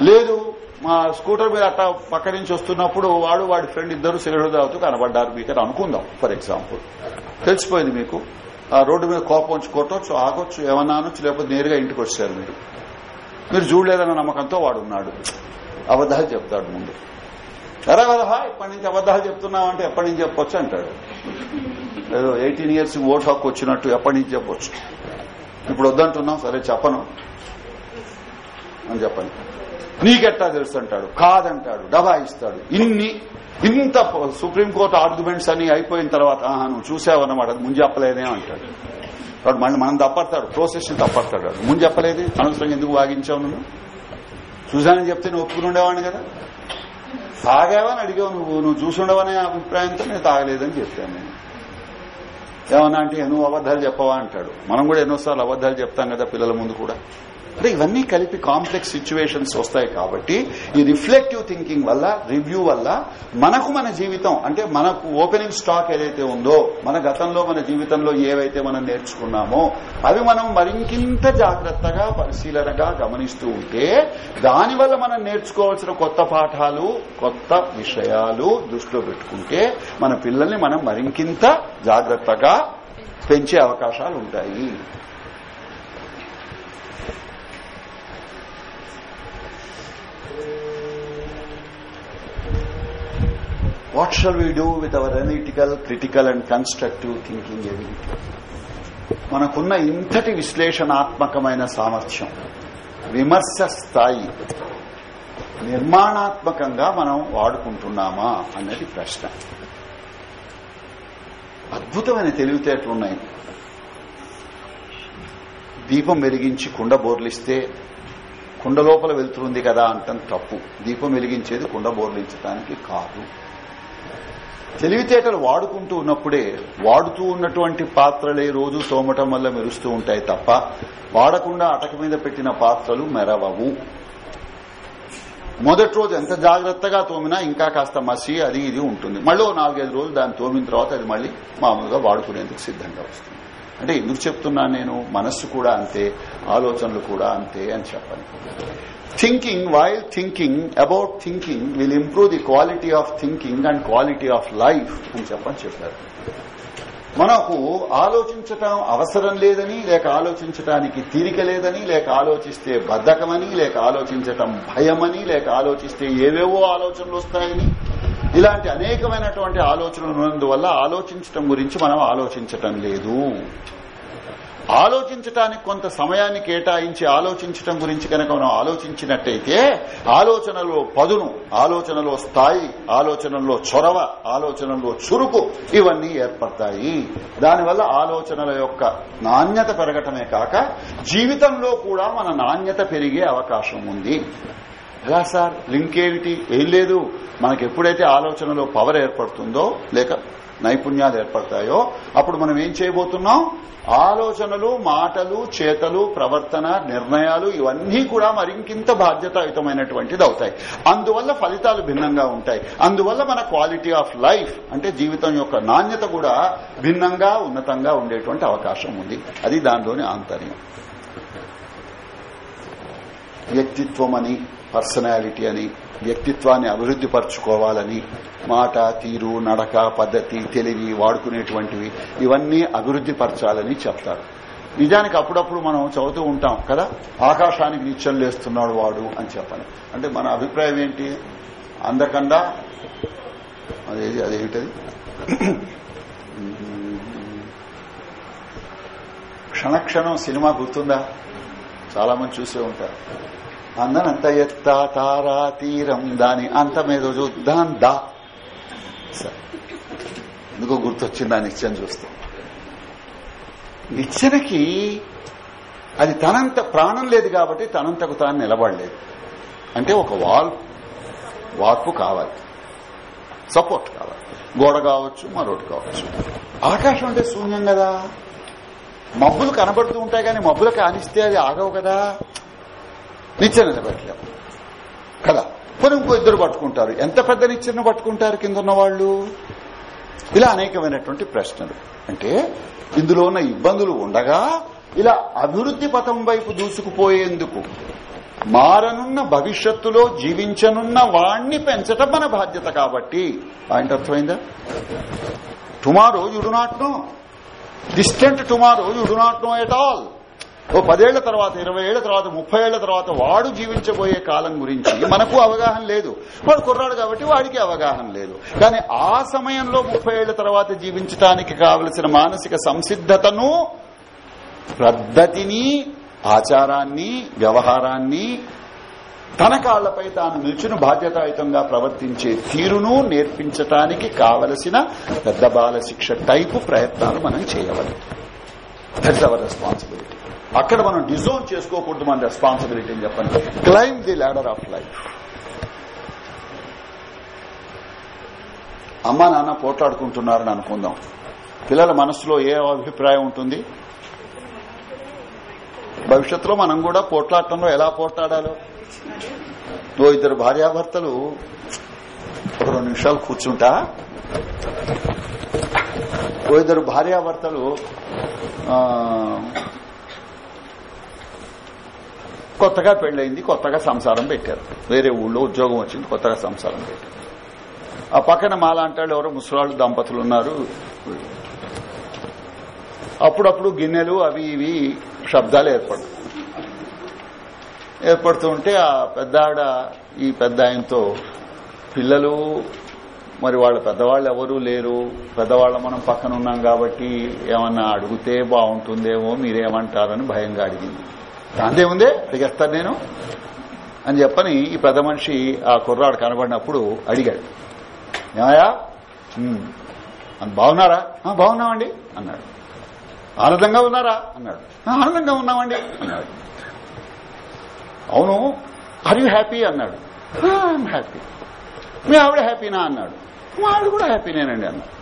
లేదు మా స్కూటర్ మీద అట్టా పక్క నుంచి వస్తున్నప్పుడు వాడు వాడి ఫ్రెండ్ ఇద్దరు సిగరెట్ తాగుతూ కనబడ్డారు. మీకు అని అనుకుందాం ఫర్ ఎగ్జాంపుల్. తెలిసిపోయింది మీకు. ఆ రోడ్డు మీద కోపం వచ్చి కొట్టవచ్చు ఆగొచ్చు ఏమన్నా అనొచ్చు లేకపోతే నేరుగా ఇంటికి వచ్చారు మీరు. మీరు చూడలేదన్న నమ్మకంతో వాడు ఉన్నాడు. అబద్దాలు చెప్తాడు ముందు. సరే కదా ఇప్పటి నుంచి అబద్దాలు చెప్తున్నావు అంటే ఎప్పటి నుంచి చెప్పొచ్చు? అంటాడు. ఏదో ఎయిటీన్ ఇయర్స్ ఓట్ హక్కు వచ్చినట్టు ఎప్పటి నుంచి చెప్పొచ్చు? ఇప్పుడు వద్దంటున్నాం సరే చెప్పను. అని చెప్పండి నీకెట్టా తెలుసు? అంటాడు. కాదంటాడు డబా ఇస్తాడు ఇన్ని ఇంత సుప్రీంకోర్టు ఆర్గ్యుమెంట్స్ అని అయిపోయిన తర్వాత ఆహా నువ్వు చూసావన్నమాట అది ముందు చెప్పలేదే అంటాడు. వాడు మళ్ళీ మనం తప్పడతాడు. ప్రోసెస్ తప్పడతాడు వాడు. ముందు చెప్పలేదు. అనవసరంగా ఎందుకు వాగించావు నువ్వు? చూశానని చెప్తే నువ్వు ఒప్పుకుని ఉండేవాడిని కదా? తాగావని అడిగావు నువ్వు? నువ్వు చూసుండవనే అభిప్రాయంతో నేను తాగలేదని చెప్పాను నేను. ఏమన్నా అంటే నువ్వు అబద్దాలు చెప్పవా అంటాడు. మనం కూడా ఎన్నోసార్లు అబద్దాలు చెప్తాం కదా పిల్లల ముందు కూడా. అంటే ఇవన్నీ కలిపి కాంప్లెక్స్ సిచ్యువేషన్స్ వస్తాయి కాబట్టి ఈ రిఫ్లెక్టివ్ థింకింగ్ వల్ల రివ్యూ వల్ల మనకు మన జీవితం అంటే మనకు ఓపెనింగ్ స్టాక్ ఏదైతే ఉందో మన గతంలో మన జీవితంలో ఏవైతే మనం నేర్చుకున్నామో అవి మనం మరింకింత జాగ్రత్తగా పరిశీలనగా గమనిస్తూ ఉంటే దానివల్ల మనం నేర్చుకోవాల్సిన కొత్త పాఠాలు కొత్త విషయాలు దృష్టిలో పెట్టుకుంటే మన పిల్లల్ని మనం మరింకింత జాగ్రత్తగా పెంచే అవకాశాలు ఉంటాయి what shall we do with our analytical critical and constructive thinking ability మనకున్న ఇంతటి విశ్లేషణాత్మకమైన సామర్థ్యం విమర్శ స్థాయి నిర్మాణాత్మకంగా మనం వాడుకుంటున్నామా అన్నది ప్రశ్న. అద్భుతమైన తెలివితేటలున్నాయి దీపం వెలిగించి కుండ బోర్లిస్తే కుండ లోపల వెళ్తుంది కదా అంటాం తప్పు. దీపం వెలిగించేది కుండ బోర్లించడానికి కాదు. తెలివితేటలు వాడుకుంటూ ఉన్నప్పుడే వాడుతూ ఉన్నటువంటి పాత్రలే రోజు తోమటం వల్ల మెరుస్తూ ఉంటాయి తప్ప వాడకుండా అటక మీద పెట్టిన పాత్రలు మెరవవు. మొదటి రోజు ఎంత జాగ్రత్తగా తోమినా ఇంకా కాస్త మసి అది ఇది ఉంటుంది. మళ్ళీ ఓ నాలుగైదు రోజులు దాన్ని తోమిన తర్వాత అది మళ్ళీ మామూలుగా వాడుకునేందుకు సిద్ధంగా వస్తుంది. అంటే ఎందుకు చెప్తున్నాను నేను? మనస్సు కూడా అంతే ఆలోచనలు కూడా అంతే అని చెప్పాలి thinking while thinking about thinking will improve the quality of thinking and quality of life అని చెప్పని చెప్పారు. మనకు ఆలోచించటం అవసరం లేదని లేక ఆలోచించటానికి తీరిక లేదని లేక ఆలోచిస్తే బద్దకమని లేక ఆలోచించటం భయమని లేక ఆలోచిస్తే ఏవేవో ఆలోచనలు వస్తాయని ఇలాంటి అనేకమైనటువంటి ఆలోచనలు ఉన్నందువల్ల ఆలోచించటం గురించి మనం ఆలోచించటం లేదు. ఆలోచించటానికి కొంత సమయాన్ని కేటాయించి ఆలోచించటం గురించి కనుక మనం ఆలోచించినట్టయితే ఆలోచనలో పదును ఆలోచనలో స్థాయి ఆలోచనలో చొరవ ఆలోచనలో చురుకు ఇవన్నీ ఏర్పడతాయి. దానివల్ల ఆలోచనల యొక్క నాణ్యత పెరగటమే కాక జీవితంలో కూడా మన నాణ్యత పెరిగే అవకాశం ఉంది. ఎలా సార్ లింక్ ఏమిటి? ఏం లేదు. మనకు ఎప్పుడైతే ఆలోచనలో పవర్ ఏర్పడుతుందో లేక నైపుణ్యాలు ఏర్పడతాయో అప్పుడు మనం ఏం చేయబోతున్నాం? ఆలోచనలు మాటలు చేతలు ప్రవర్తన నిర్ణయాలు ఇవన్నీ కూడా మరింకింత బాధ్యతాయుతమైనటువంటిది అవుతాయి. అందువల్ల ఫలితాలు భిన్నంగా ఉంటాయి. అందువల్ల మన క్వాలిటీ ఆఫ్ లైఫ్ అంటే జీవితం యొక్క నాణ్యత కూడా భిన్నంగా ఉన్నతంగా ఉండేటువంటి అవకాశం ఉంది. అది దానిలోని ఆంతర్యం. వ్యక్తిత్వం అని పర్సనాలిటీ అని వ్యక్తిత్వాన్ని అభివృద్ది పరచుకోవాలని మాట తీరు నడక పద్ధతి తెలివి వాడుకునేటువంటివి ఇవన్నీ అభివృద్ది పరచాలని చెప్తారు నిజానికి అప్పుడప్పుడు మనం చదువుతూ ఉంటాం కదా ఆకాశానికి నిత్యం లేస్తున్నాడు వాడు అని చెప్పని. అంటే మన అభిప్రాయం ఏంటి? అందకుండా అదేది అదేమిటది? క్షణక్షణం సినిమా గుర్తుందా? చాలా మంది చూసే ఉంటారు. అందనంత ఎత్త తారా తీరం దాని అంత చూద్దాం దా. సరే. ఎందుకో గుర్తొచ్చింది ఆ నిత్యం చూస్తాం. నిచ్చెనకి అది తనంత ప్రాణం లేదు కాబట్టి తనంతకు తాను నిలబడలేదు. అంటే ఒక వాల్ వార్పు కావాలి. సపోర్ట్ కావాలి. గోడ కావచ్చు మరొకటి కావచ్చు. ఆకాశం అంటే శూన్యం కదా. మబ్బులు కనబడుతూ ఉంటాయి కానీ మబ్బులు కానిస్తే అది ఆగవు కదా. నిచ్చెన నిలబెట్టలేము కదా? పోనీ ఇంకో ఇద్దరు పట్టుకుంటారు. ఎంత పెద్ద నిచ్చెన పట్టుకుంటారు కింద ఉన్న వాళ్ళు ఇలా అనేకమైనటువంటి ప్రశ్నలు. అంటే ఇందులో ఉన్న ఇబ్బందులు ఉండగా ఇలా అభివృద్ది పథం వైపు దూసుకుపోయేందుకు మారనున్న భవిష్యత్తులో జీవించనున్న వాణ్ణి పెంచటం మన బాధ్యత కాబట్టి. పాయింట్ అర్థమైందా? Tomorrow you do not know. Distant tomorrow you do not know at all. ఓ పదేళ్ళ తర్వాత ఇరవై ఏళ్ళ తర్వాత ముప్పై ఏళ్ళ తర్వాత వాడు జీవించబోయే కాలం గురించి మనకు అవగాహన లేదు. వాడు కుర్రాడు కాబట్టి వాడికి అవగాహన లేదు. కానీ ఆ సమయంలో ముప్పై ఏళ్ళ తర్వాత జీవించడానికి కావలసిన మానసిక సంసిద్ధతను పద్ధతిని ఆచారాన్ని వ్యవహారాన్ని తన కాళ్ళపై తాను నిల్చుని బాధ్యతాయుతంగా ప్రవర్తించే తీరును నేర్పించటానికి కావలసిన పెద్ద బాల శిక్ష టైపు ప్రయత్నాలు మనం చేయవాలి. దట్స్ అవర్ రెస్పాన్సిబిలిటీ అక్కడ మనం డిజోన్ చేసుకోకూడదు మన రెస్పాన్సిబిలిటీ అని చెప్పండి. Climb the ladder of life అమ్మా నాన్న పోట్లాడుకుంటున్నారని అనుకుందాం. పిల్లల మనసులో ఏ అభిప్రాయం ఉంటుంది? భవిష్యత్తులో మనం కూడా పోట్లాడటంలో ఎలా పోట్లాడాలో? ఓ ఇద్దరు భార్యాభర్తలు ఒక రెండు నిమిషాలు కూర్చుంటా? ఓ ఇద్దరు భార్యాభర్తలు కొత్తగా పెళ్ళైంది కొత్తగా సంసారం పెట్టారు. వేరే ఊళ్ళో ఉద్యోగం వచ్చింది కొత్తగా సంసారం పెట్టారు. ఆ పక్కన మాలాంటి వాళ్ళు ఎవరో ముసలాళ్ళు దంపతులు ఉన్నారు. అప్పుడప్పుడు గిన్నెలు అవి ఇవి శబ్దాలు ఏర్పడు ఏర్పడుతూ ఉంటే ఆ పెద్ద ఆవిడ ఈ పెద్ద ఆయనతో పిల్లలు మరి వాళ్ళ పెద్దవాళ్ళు ఎవరూ లేరు. పెద్దవాళ్ళ మనం పక్కన ఉన్నాం కాబట్టి ఏమన్నా అడిగితే బాగుంటుందేమో మీరేమంటారని భయంగా అడిగింది. దాందేముందే అడిగేస్తాను నేను. అని చెప్పని ఈ పెద్ద మనిషి ఆ కుర్రాడు కనబడినప్పుడు అడిగాడు. ఏమయ్యా? అని బాగున్నారా? బాగున్నామండి. అన్నాడు. ఆనందంగా ఉన్నారా? అన్నాడు. ఆనందంగా ఉన్నామండి. అన్నాడు. అవును ఆర్ యూ హ్యాపీ అన్నాడు. ఐఎమ్ హ్యాపీ మీ ఆవిడ హ్యాపీనా అన్నాడు. మా ఆవిడ కూడా హ్యాపీనేనండి అన్నాడు.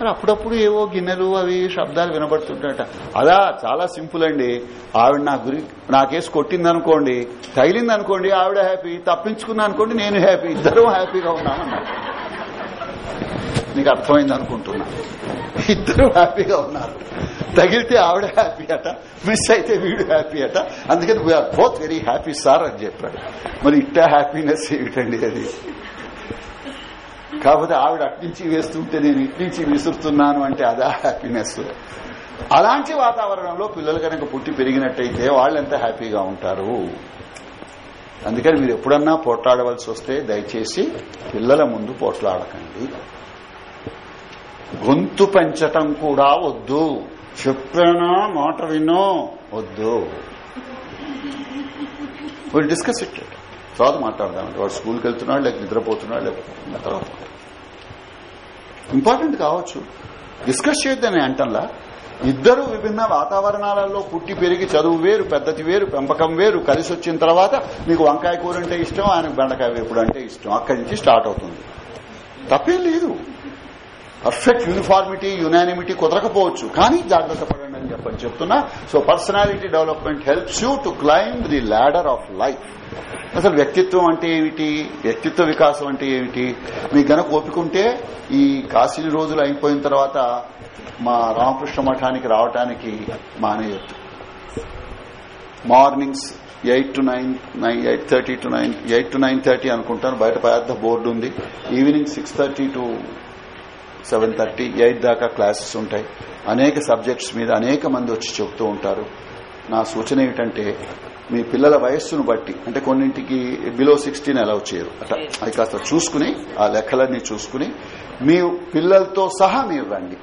అని అప్పుడప్పుడు ఏవో గిన్నెలు అవి శబ్దాలు వినబడుతుంటాయట. అదా చాలా సింపుల్ అండి. ఆవిడ నా గురి నాకేసి కొట్టింది అనుకోండి తగిలింది అనుకోండి ఆవిడ హ్యాపీ తప్పించుకున్నా అనుకోండి నేను హ్యాపీ ఇద్దరం హ్యాపీగా ఉన్నామన్నాడు నీకు అర్థమైంది అనుకుంటున్నా. ఇద్దరు హ్యాపీగా ఉన్నారు. తగిలితే ఆవిడ హ్యాపీ అట మిస్ అయితే వీడు హ్యాపీ అట. అందుకని we are both very happy sir అని చెప్పాడు. మరి ఇట్టా హ్యాపీనెస్ ఏమిటండి అది? కాకపోతే ఆవిడ అట్నుంచి వేస్తుంటే నేను ఇట్నుంచి విసురుతున్నాను అంటే అదా హ్యాపీనెస్ అలాంటి వాతావరణంలో పిల్లలు కనుక పుట్టి పెరిగినట్టయితే వాళ్ళు ఎంత హ్యాపీగా ఉంటారు? అందుకని మీరు ఎప్పుడన్నా పోట్లాడవలసి వస్తే దయచేసి పిల్లల ముందు పోట్లాడకండి. గొంతు పెంచటం కూడా వద్దు. చెప్పానా మాట వినో వద్దు. విల్ డిస్కస్ ఇట్ తర్వాత మాట్లాడదామండి. వాడు స్కూల్కి వెళ్తున్నాడు లేక నిద్రపోతున్నాడు లేకపోతే తర్వాత ఇంపార్టెంట్ కావచ్చు. డిస్కస్ చేయొద్దని అంటంలా. ఇద్దరు విభిన్న వాతావరణాలలో పుట్టి పెరిగి చదువు వేరు పెద్దది వేరు పెంపకం వేరు కలిసి వచ్చిన తర్వాత మీకు వంకాయ కూర అంటే ఇష్టం ఆయనకు బెండకాయ వేపుడు అంటే ఇష్టం. అక్కడి నుంచి స్టార్ట్ అవుతుంది. తప్పేం లేదు. పర్ఫెక్ట్ యూనిఫార్మిటీ యునానిమిటీ కుదరకపోవచ్చు. కానీ జాగ్రత్త పడండి అని చెప్పని చెప్తున్నా. So personality development helps you to climb the ladder of life. అసలు వ్యక్తిత్వం అంటే ఏమిటి? వ్యక్తిత్వ వికాసం అంటే ఏమిటి? మీకు గనక ఓపికంటే ఈ కాశీ రోజులు అయిపోయిన తర్వాత మా రామకృష్ణ మఠానికి రావటానికి మానేయొద్దు. Mornings eight to nine nine eight thirty to nine eight to nine thirty అనుకుంటాను. బయట పెద్ద బోర్డు ఉంది. Evening six thirty to seven thirty eight దాకా క్లాసెస్ ఉంటాయి. అనేక సబ్జెక్ట్స్ మీద అనేక మంది వచ్చి చెబుతూ ఉంటారు. నా సూచన ఏమిటంటే మీ పిల్లల వయస్సును బట్టి అంటే కొన్నింటికి బిలో సిక్స్టీన్ అలౌ చేయరు. అట్లా అది కాస్త చూసుకుని ఆ లెక్కలన్నీ చూసుకుని మీ పిల్లలతో సహా మీరు రండి.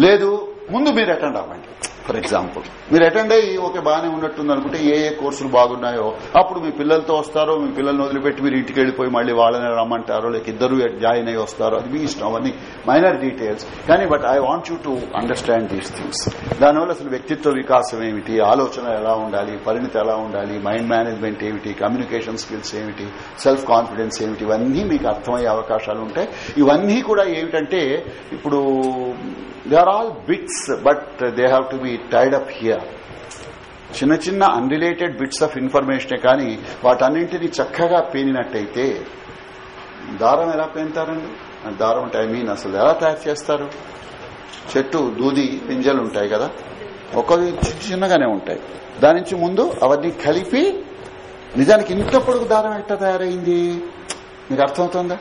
లేదు ముందు మీరు అటెండ్ అవ్వండి. For example. మీరు అటెండ్ అయ్యి ఓకే బాగానే ఉన్నట్టుంది అనుకుంటే ఏ ఏ కోర్సులు బాగున్నాయో అప్పుడు మీ పిల్లలతో వస్తారో మీ పిల్లల్ని వదిలిపెట్టి మీరు ఇంటికి వెళ్ళిపోయి మళ్ళీ వాళ్ళని రమ్మంటారో లేక ఇద్దరు జాయిన్ అయ్యి వస్తారో అది మీ ఇష్టం అవన్నీ మైనర్ డీటెయిల్స్. కానీ but I want you to understand these things. దానివల్ల అసలు వ్యక్తిత్వ వికాసం ఏమిటి ఆలోచన ఎలా ఉండాలి పరిణితి ఎలా ఉండాలి మైండ్ మేనేజ్మెంట్ ఏమిటి కమ్యూనికేషన్ స్కిల్స్ ఏమిటి సెల్ఫ్ కాన్ఫిడెన్స్ ఏమిటి ఇవన్నీ మీకు అర్థమయ్యే అవకాశాలు ఉంటాయి. ఇవన్నీ కూడా ఏమిటంటే ఇప్పుడు they are all bits but they have to be tied up here చిన్న చిన్న అన్రిలేటెడ్ బిట్స్ ఆఫ్ ఇన్ఫర్మేషనే కానీ వాటన్నింటినీ చక్కగా పేనినట్టయితే దారం ఎలా పేంతారండి దారం అంటే ఐ మీన్ అసలు ఎలా తయారు చేస్తారు? చెట్టు దూది పింజలు ఉంటాయి కదా? ఒక్కొక్క చిన్న చిన్నగానే ఉంటాయి. దాని నుంచి ముందు అవన్నీ కలిపి నిజానికి ఇంత పొడుగు దారం ఎట్లా తయారైంది? మీకు అర్థమవుతుందా?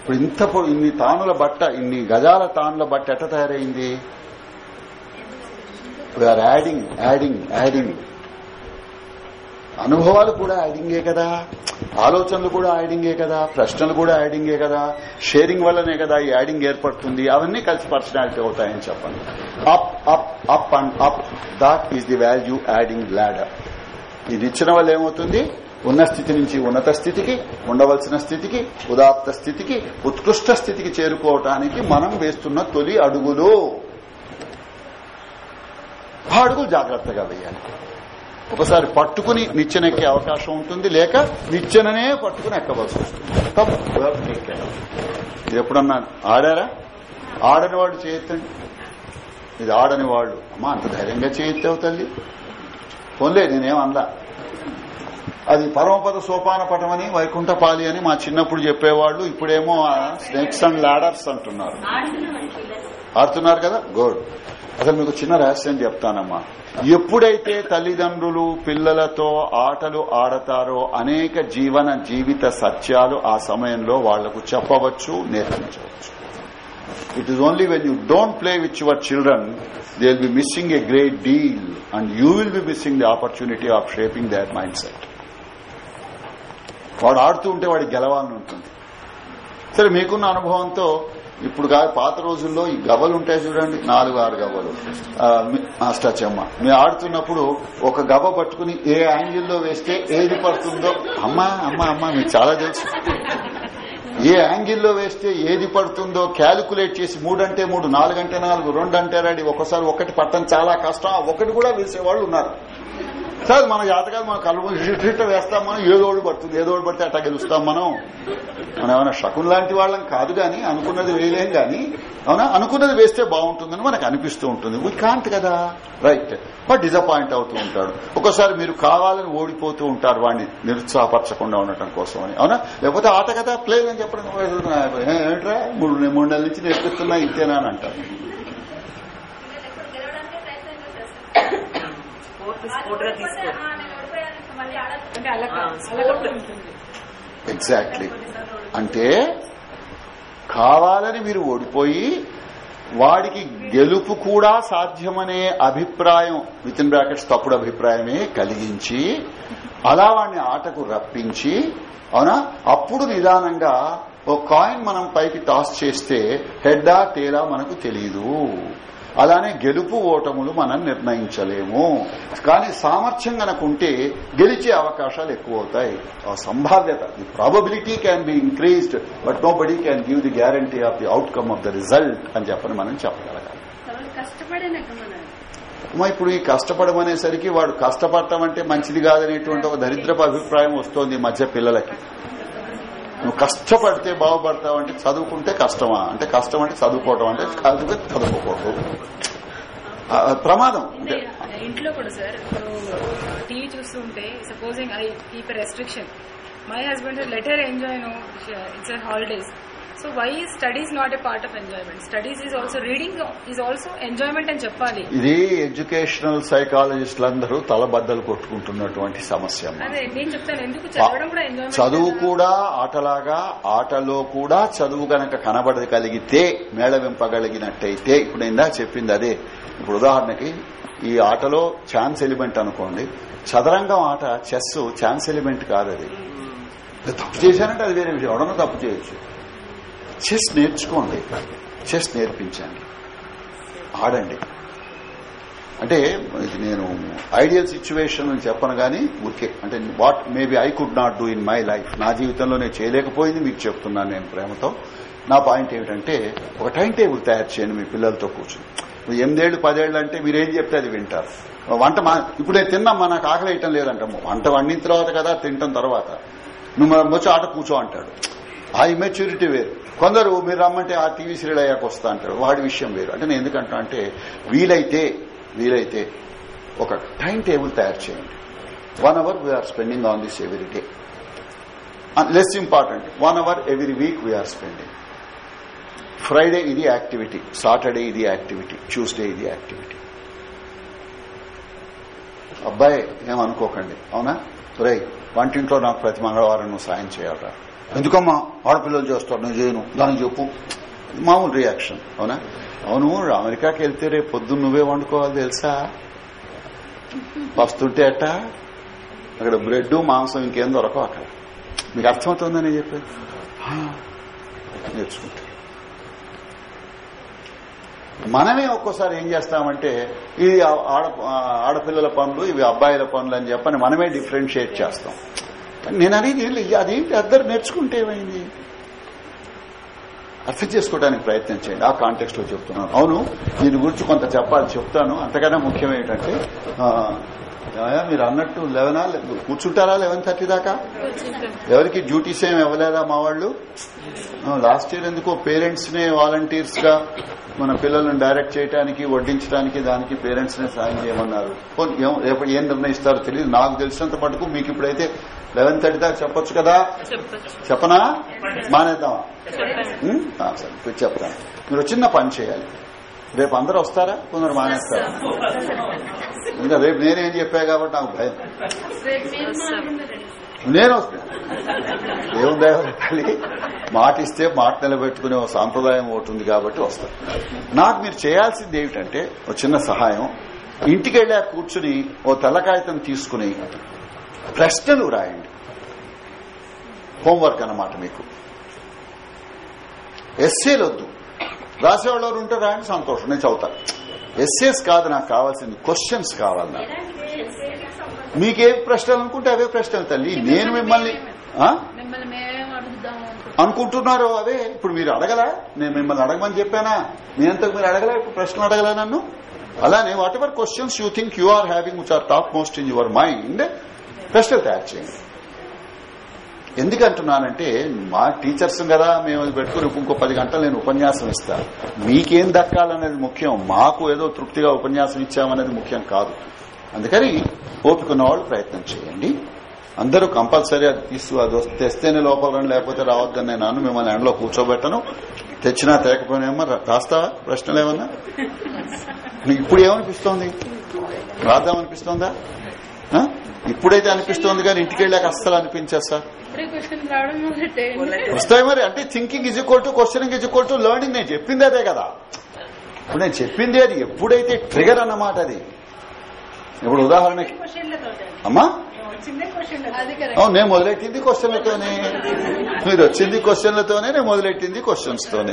ఇప్పుడు ఇంత ఇన్ని తానుల బట్ట ఇన్ని గజాల తానుల బట్ట ఎట్ట తయారైంది? వీఆర్ యాడింగ్ యాడింగ్ యాడింగ్ అనుభవాలు కూడా యాడింగే కదా? ఆలోచనలు కూడా యాడింగే కదా? ప్రశ్నలు కూడా యాడింగే కదా? షేరింగ్ వల్లనే కదా ఈ యాడింగ్ ఏర్పడుతుంది? అవన్నీ కలిసి పర్సనాలిటీ అవుతాయని చెప్పండి. Up up up and up that is the value adding ladder ఇది ఇచ్చిన వల్ల ఏమవుతుంది? ఉన్న స్థితి నుంచి ఉన్నత స్థితికి ఉండవలసిన స్థితికి ఉదాత్త స్థితికి ఉత్కృష్ట స్థితికి చేరుకోవటానికి మనం వేస్తున్న తొలి అడుగులు. అడుగులు జాగ్రత్తగా వేయాలి ఒకసారి పట్టుకుని నిచ్చెనెక్కే అవకాశం ఉంటుంది లేక నిచ్చెననే పట్టుకుని ఎక్కవలసి వస్తుంది. తప్పు. ఇది ఎప్పుడన్నా ఆడారా? ఆడని వాడు చేయొద్దండి ఇది ఆడని వాళ్ళు. అమ్మా అంత ధైర్యంగా చేయొచ్చావు తల్లి. పోన్లే నేనేం అందా అది పరమపద సోపాన పటమని వైకుంఠపాలి అని మా చిన్నప్పుడు చెప్పేవాళ్ళు ఇప్పుడేమో స్నేక్స్ అండ్ లాడర్స్ అంటున్నారు. ఆడుతున్నారు కదా? గుడ్. అసలు మీకు చిన్న రహస్యం చెప్తానమ్మా. ఎప్పుడైతే తల్లిదండ్రులు పిల్లలతో ఆటలు ఆడతారో అనేక జీవన జీవిత సత్యాలు ఆ సమయంలో వాళ్ళకు చెప్పవచ్చు నేర్పించవచ్చు. It is only when you don't play with your children they will be missing a great deal and you will be missing the opportunity of shaping that mindset వాడు ఆడుతూ ఉంటే వాడికి గెలవాలని ఉంటుంది. సరే మీకున్న అనుభవంతో ఇప్పుడు కాదు పాత రోజుల్లో ఈ గవ్వలు ఉంటాయి చూడండి నాలుగు ఆరు గవ్వలు. మీ- మాస్టర్ చెమ్మ మీరు ఆడుతున్నప్పుడు ఒక గవ్వ పట్టుకుని ఏ యాంగిల్లో వేస్తే ఏది పడుతుందో అమ్మా అమ్మా అమ్మా మీకు చాలా తెలుసు. ఏ యాంగిల్లో వేస్తే ఏది పడుతుందో క్యాలిక్యులేట్ చేసి మూడంటే మూడు నాలుగంటే నాలుగు రెండు అంటే రెడీ ఒక్కసారి ఒకటి పట్టడం చాలా కష్టం. ఒకటి కూడా వేసేవాళ్ళు ఉన్నారు. సార్ మన జాతకాలు మన కళ్ళు ఇట్ట వేస్తాం మనం ఏదో ఒకటి పడుతుంది ఏదో ఒకటి పడితే అట్లా గెలుస్తాం మనం. మనం ఏమైనా శకున్ లాంటి వాళ్ళం కాదు గాని అనుకున్నది వేయలేం గాని అవునా? అనుకున్నది వేస్తే బాగుంటుందని మనకు అనిపిస్తూ ఉంటుంది. వీ కాంత్ కదా? రైట్ బట్ డిసప్పాయింట్ అవుతూ ఉంటాడు. ఒక్కోసారి మీరు కావాలని ఓడిపోతూ ఉంటారు వాడిని నిరుత్సాహపరచకుండా ఉండటం కోసం అని అవునా? లేకపోతే ఆట కదా ప్లే అని చెప్పడం ఏంట్రా? మూడు మూడు నెలల నుంచి నేర్పిస్తున్నా ఇంతేనా అని అంటారు. తీసుకో. అంటే అలా ఎగ్జాక్ట్లీ అంటే కావాలని మీరు ఓడిపోయి వాడికి గెలుపు కూడా సాధ్యమనే అభిప్రాయం విత్ ఇన్ బ్రాకెట్స్ తప్పుడు అభిప్రాయమే కలిగించి అలా వాడిని ఆటకు రప్పించి అవునా? అప్పుడు నిదానంగా ఓ కాయిన్ మనం పైకి టాస్ చేస్తే హెడ్డా టేలా మనకు తెలియదు అలానే గెలుపు ఓటములు మనం నిర్ణయించలేము. కానీ సామర్థ్యం గనకుంటే గెలిచే అవకాశాలు ఎక్కువ అవుతాయి ఆ సంభావ్యత the probability can be increased but nobody can give the guarantee of the outcome of the result అని చెప్పని మనం చెప్పగలగాలి. ఇప్పుడు ఈ కష్టపడమనేసరికి వాడు కష్టపడటం అంటే మంచిది కాదనేటువంటి ఒక దరిద్రపు అభిప్రాయం వస్తోంది ఈ మధ్య పిల్లలకి. నువ్వు కష్టపడితే బాగుపడతావు అంటే చదువుకుంటే కష్టమా? అంటే కష్టం అంటే చదువుకోవడం అంటే కాదు చదువుకోకూడదు. ప్రమాదం. ఇంట్లో కూడా సార్ టీవీ చూస్తుంటే supposing I keep restriction my husband let her enjoy no it's holidays so why studies not a part of enjoyment studies is also reading is also enjoyment అని చెప్పాలి. ఇది ఎడ్యుకేషనల్ సైకాలజిస్టులందరూ తలబద్దలు కొట్టుకుంటున్నటువంటి సమస్య. అదే నేను చెప్తాను ఎందుకు చదవడం కూడా ఎంజాయ్మెంట్ చదువు కూడా ఆటలాగా ఆటలో కూడా చదువు గనక కనబడగలిగితే మేళవింపగలిగినట్టయితే ఇప్పుడు ఇందా చెప్పింది అదే. ఇప్పుడు ఉదాహరణకి ఈ ఆటలో ఛాన్స్ ఎలిమెంట్ అనుకోండి. చదరంగం ఆట చెస్ ఛాన్స్ ఎలిమెంట్ కాదు అది తప్పు చేశానంటే అది వేరే విషయం. ఎవడన్నా తప్పు చేయొచ్చు. చెస్ నేర్చుకోండి. చెస్ నేర్పించండి. ఆడండి. అంటే ఇది నేను ఐడియల్ సిచ్యువేషన్ అని చెప్పను కానీ ఊరికే అంటే what maybe I could not do in my life నా జీవితంలో నేను చేయలేకపోయింది మీకు చెప్తున్నాను నేను ప్రేమతో. నా పాయింట్ ఏమిటంటే ఒక టైం టేబుల్ తయారు చేయండి మీ పిల్లలతో కూర్చుని. ఇప్పుడు ఎనిమిదేళ్ళు పదేళ్ళు అంటే మీరేం చెప్తే అది వింటారు. వంట మా ఇప్పుడు నేను తిన్నామ్మా నాకు ఆకలి వేయటం లేదంటాము. వంట వండిన తర్వాత కదా తింటాం తర్వాత. నువ్వు వచ్చి ఆట కూర్చో అంటాడు. ఆ ఇమెచ్యూరిటీ వేరు. కొందరు మీరు రమ్మంటే ఆ టీవీ సీరియల్ అయ్యాక వస్తా అంటారు. వాడి విషయం వేరు. అంటే నేను ఎందుకంటా అంటే వీలైతే వీలైతే ఒక టైం టేబుల్ తయారు చేయండి. One hour we are spending on this every day less important one hour every week we are spending Friday ఇది యాక్టివిటీ సాటర్డే ఇది యాక్టివిటీ ట్యూస్డే ఇది యాక్టివిటీ అబ్బాయి ఏమనుకోకండి. అవునా? రై వంటింట్లో నాకు ప్రతి మంగళవారం నువ్వు సాయం చేయాలరా. ఎందుకమ్మా? ఆడపిల్లలు చేస్తాడు నేను చేయను. దానికి చెప్పు. మామూలు రియాక్షన్ అవునా? అవును అమెరికాకి వెళ్తే రేపు పొద్దున్న నువ్వే వండుకోవాలి తెలుసా? వస్తుంటే అట్ట అక్కడ బ్రెడ్ మాంసం ఇంకేం దొరకవు అక్కడ. మీకు అర్థమవుతుందని చెప్పేది? నేర్చుకుంటా. మనమే ఒక్కోసారి ఏం చేస్తామంటే ఇది ఆడ ఆడపిల్లల పనులు ఇవి అబ్బాయిల పనులు అని చెప్పని మనమే డిఫరెన్షియేట్ చేస్తాం. నేను అనేది ఏం లేదు. అదేంటి? అద్దరు నేర్చుకుంటే ఏమైంది? అర్థం చేసుకోవడానికి ప్రయత్నం చేయండి. ఆ కాంటెక్స్ట్లో చెప్తున్నాను. అవును దీని గురించి కొంత చెప్పాలి చెప్తాను. అంతకన్నా ముఖ్యం ఏంటంటే ఏమయ్యా, మీరు అన్నట్టు లెవెనా? కూర్చుంటారా లెవెన్ థర్టీ దాకా? ఎవరికి డ్యూటీస్ ఏమి ఇవ్వలేదా మా వాళ్ళు? లాస్ట్ ఇయర్ ఎందుకో పేరెంట్స్ నే వాలంటీర్స్గా మన పిల్లలను డైరెక్ట్ చేయడానికి వడ్డించడానికి దానికి పేరెంట్స్ నే సాయం చేయమన్నారు. రేపు ఏం నిర్ణయిస్తారో తెలియదు నాకు తెలిసినంత మటుకు మీకు ఇప్పుడైతే లెవెన్ థర్టీ దాకా చెప్పొచ్చు కదా? చెప్పనా? మానేద్దాం ఉం? ఆ, సరే ఇప్పుడు చెప్తాను మీరు చిన్న పని చేయాలి. రేపు అందరూ వస్తారా? కొందరు మానేస్తారా ఇంకా రేపు నేనేం చెప్పా కాబట్టి నాకు భయం. నేను వస్తాను ఏముందా తల్లి మాట ఇస్తే మాట నిలబెట్టుకునే ఒక సాంప్రదాయం ఒకటి ఉంది కాబట్టి వస్తాను నాకు మీరు చేయాల్సింది ఏమిటంటే ఒక చిన్న సహాయం. ఇంటికి వెళ్ళా కూర్చుని ఓ తెల్ల కాగితం తీసుకుని ప్రశ్నలు రాయండి. హోంవర్క్ అన్నమాట మీకు. ఎస్సేలు వద్దు రాసేవాళ్ళు ఎవరు ఉంటే రాయండి సంతోషం. నేను చదువుతాను ఎస్సేస్ కాదు నాకు కావాల్సింది క్వశ్చన్స్ కావాలి నాకు మీకే ప్రశ్నలు అనుకుంటే అవే ప్రశ్నలు తల్లి. నేను మిమ్మల్ని. అనుకుంటున్నారు అవే ఇప్పుడు మీరు అడగలా? నేను మిమ్మల్ని అడగమని చెప్పానా? నేనంతకు మీరు అడగలా? ఇప్పుడు ప్రశ్నలు అడగలా నన్ను? అలానే whatever questions you think you are having which are topmost in your mind ప్రశ్నలు తయారు చేయండి. ఎందుకంటున్నానంటే మా టీచర్స్ కదా మేము అది పెట్టుకుని ఇంకో పది గంటలు నేను ఉపన్యాసం ఇస్తాను మీకేం దక్కాలనేది ముఖ్యం. మాకు ఏదో తృప్తిగా ఉపన్యాసం ఇచ్చామనేది ముఖ్యం కాదు. అందుకని ఓపికన్న వాళ్ళు ప్రయత్నం చేయండి. అందరూ కంపల్సరీ అది తీసు అది వస్తే- తెస్తేనే లోపల రండి లేకపోతే రావద్దని నేను అన్ను మిమ్మల్ని ఎండలో కూర్చోబెట్టను. తెచ్చినా తేకపోయినా రాస్తావా ప్రశ్నలు ఏమన్నా? నీకు ఇప్పుడు ఏమనిపిస్తోంది? రాద్దామనిపిస్తోందా? ఇప్పుడైతే అనిపిస్తోంది కానీ ఇంటికి వెళ్ళాక అస్సలు అనిపించేస్తా క్వశ్చన్ రావడం వస్తాయి మరి. అంటే thinking is equal to questioning is equal to learning నేను చెప్పింది అదే కదా. ఇప్పుడు నేను చెప్పింది అది. ఎప్పుడైతే ట్రిగర్ అన్నమాట అది. ఇప్పుడు ఉదాహరణకి అమ్మా? అది కరెక్ట్ అవును నేను మొదలెట్టింది క్వశ్చన్లతోనే మీరు వచ్చింది క్వశ్చన్లతోనే నేను మొదలెట్టింది క్వశ్చన్స్ తోనే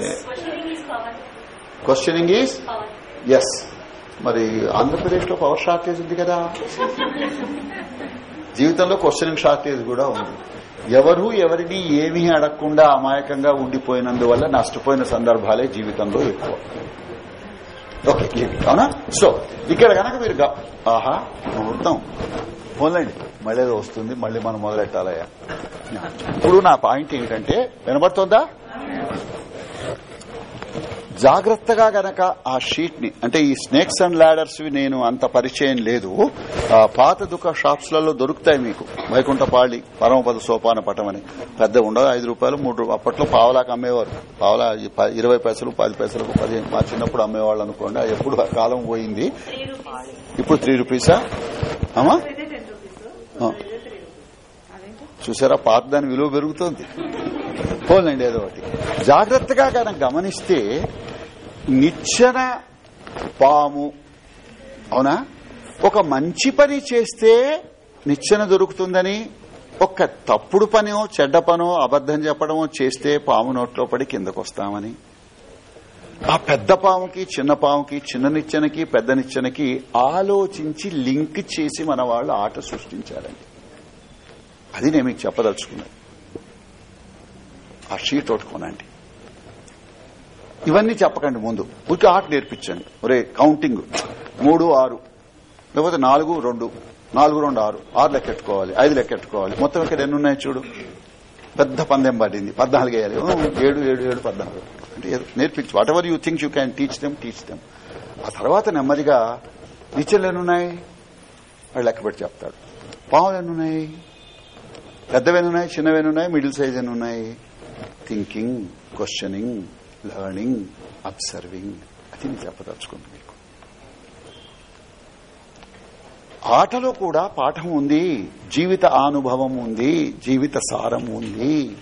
క్వశ్చనింగ్ ఈజ్ ఎస్ మరి ఆంధ్రప్రదేశ్లో పవర్ షార్టేజ్ ఉంది కదా. (laughs) జీవితంలో క్వశ్చనింగ్ షార్టేజ్ కూడా ఉంది. ఎవరు ఎవరిని ఏమీ అడగకుండా అమాయకంగా ఉండిపోయినందువల్ల నష్టపోయిన సందర్భాలే జీవితంలో ఎక్కువ. ఓకే అవునా? సో ఇక్కడ కనుక మీరు ఆహా ముహూర్తం పోలేండి మళ్ళీ ఏదో వస్తుంది మళ్ళీ మనం మొదలెట్టాలయ్యా. ఇప్పుడు నా పాయింట్ ఏంటంటే వినబడుతుందా? జాగ్రత్తగా గనక ఆ షీట్ని అంటే ఈ స్నేక్స్ అండ్ లాడర్స్ నేను అంత పరిచయం లేదు. ఆ పాత దుఃఖ షాప్స్లలో దొరుకుతాయి మీకు. వైకుంఠపాళి పరమపద సోపాన పటం అని. పెద్ద ఉండదు ఐదు రూపాయలు మూడు అప్పట్లో పావలాకి అమ్మేవారు. పావలా ఇరవై పైసలు పది పైసలకు పది మా చిన్నప్పుడు అమ్మేవాళ్ళు అనుకోండి అది ఎప్పుడు ఆ కాలం పోయింది. ఇప్పుడు త్రీ రూపీసా? అమ్మా? చూసారా పాత దాని విలువ పెరుగుతోంది. పోలండి ఏదో ఒకటి. జాగ్రత్తగా కనుక గమనిస్తే నిచ్చెన పాము. అవునా? ఒక మంచి పని చేస్తే నిచ్చెన దొరుకుతుందని ఒక తప్పుడు పనో చెడ్డ పనో అబద్దం చెప్పడమో చేస్తే పాము నోట్లో పడి కిందకొస్తామని. ఆ పెద్ద పాముకి చిన్న పాముకి చిన్న నిచ్చెనకి పెద్ద నిచ్చెనకి ఆలోచించి లింక్ చేసి మన వాళ్ళు ఆట సృష్టించారండి. అది నేను మీకు చెప్పదలుచుకున్నాను ఆ షీట్ ఒకటి కొనండి. ఇవన్నీ చెప్పకండి ముందు. ఊరికే ఆట నేర్పించండి. ఒరే కౌంటింగ్ మూడు ఆరు. లేకపోతే నాలుగు రెండు. నాలుగు రెండు ఆరు. ఆరు లెక్కెట్టుకోవాలి ఐదు లెక్కెట్టుకోవాలి. మొత్తం ఇక్కడ ఎన్ని ఉన్నాయి చూడు? పెద్ద పందెం పడింది. పద్నాలుగు వేయాలి. ఏడు ఏడు ఏడు పద్నాలుగు. అంటే నేర్పించు. Whatever you think you can teach them teach them ఆ తర్వాత నెమ్మదిగా నిచ్చెలు ఎన్నున్నాయి వాడు లెక్కపెట్టి చెప్తాడు. పావులు ఎన్నున్నాయి పెద్దవెన్నున్నాయి చిన్నవెన్నున్నాయి మిడిల్ సైజ్ ఎన్నున్నాయి థింకింగ్ క్వశ్చనింగ్ లెర్నింగ్ అబ్జర్వింగ్ అది నేను చెప్పదలుచుకుంది మీకు ఆటలో కూడా పాఠం ఉంది జీవిత అనుభవం ఉంది జీవిత సారం ఉంది.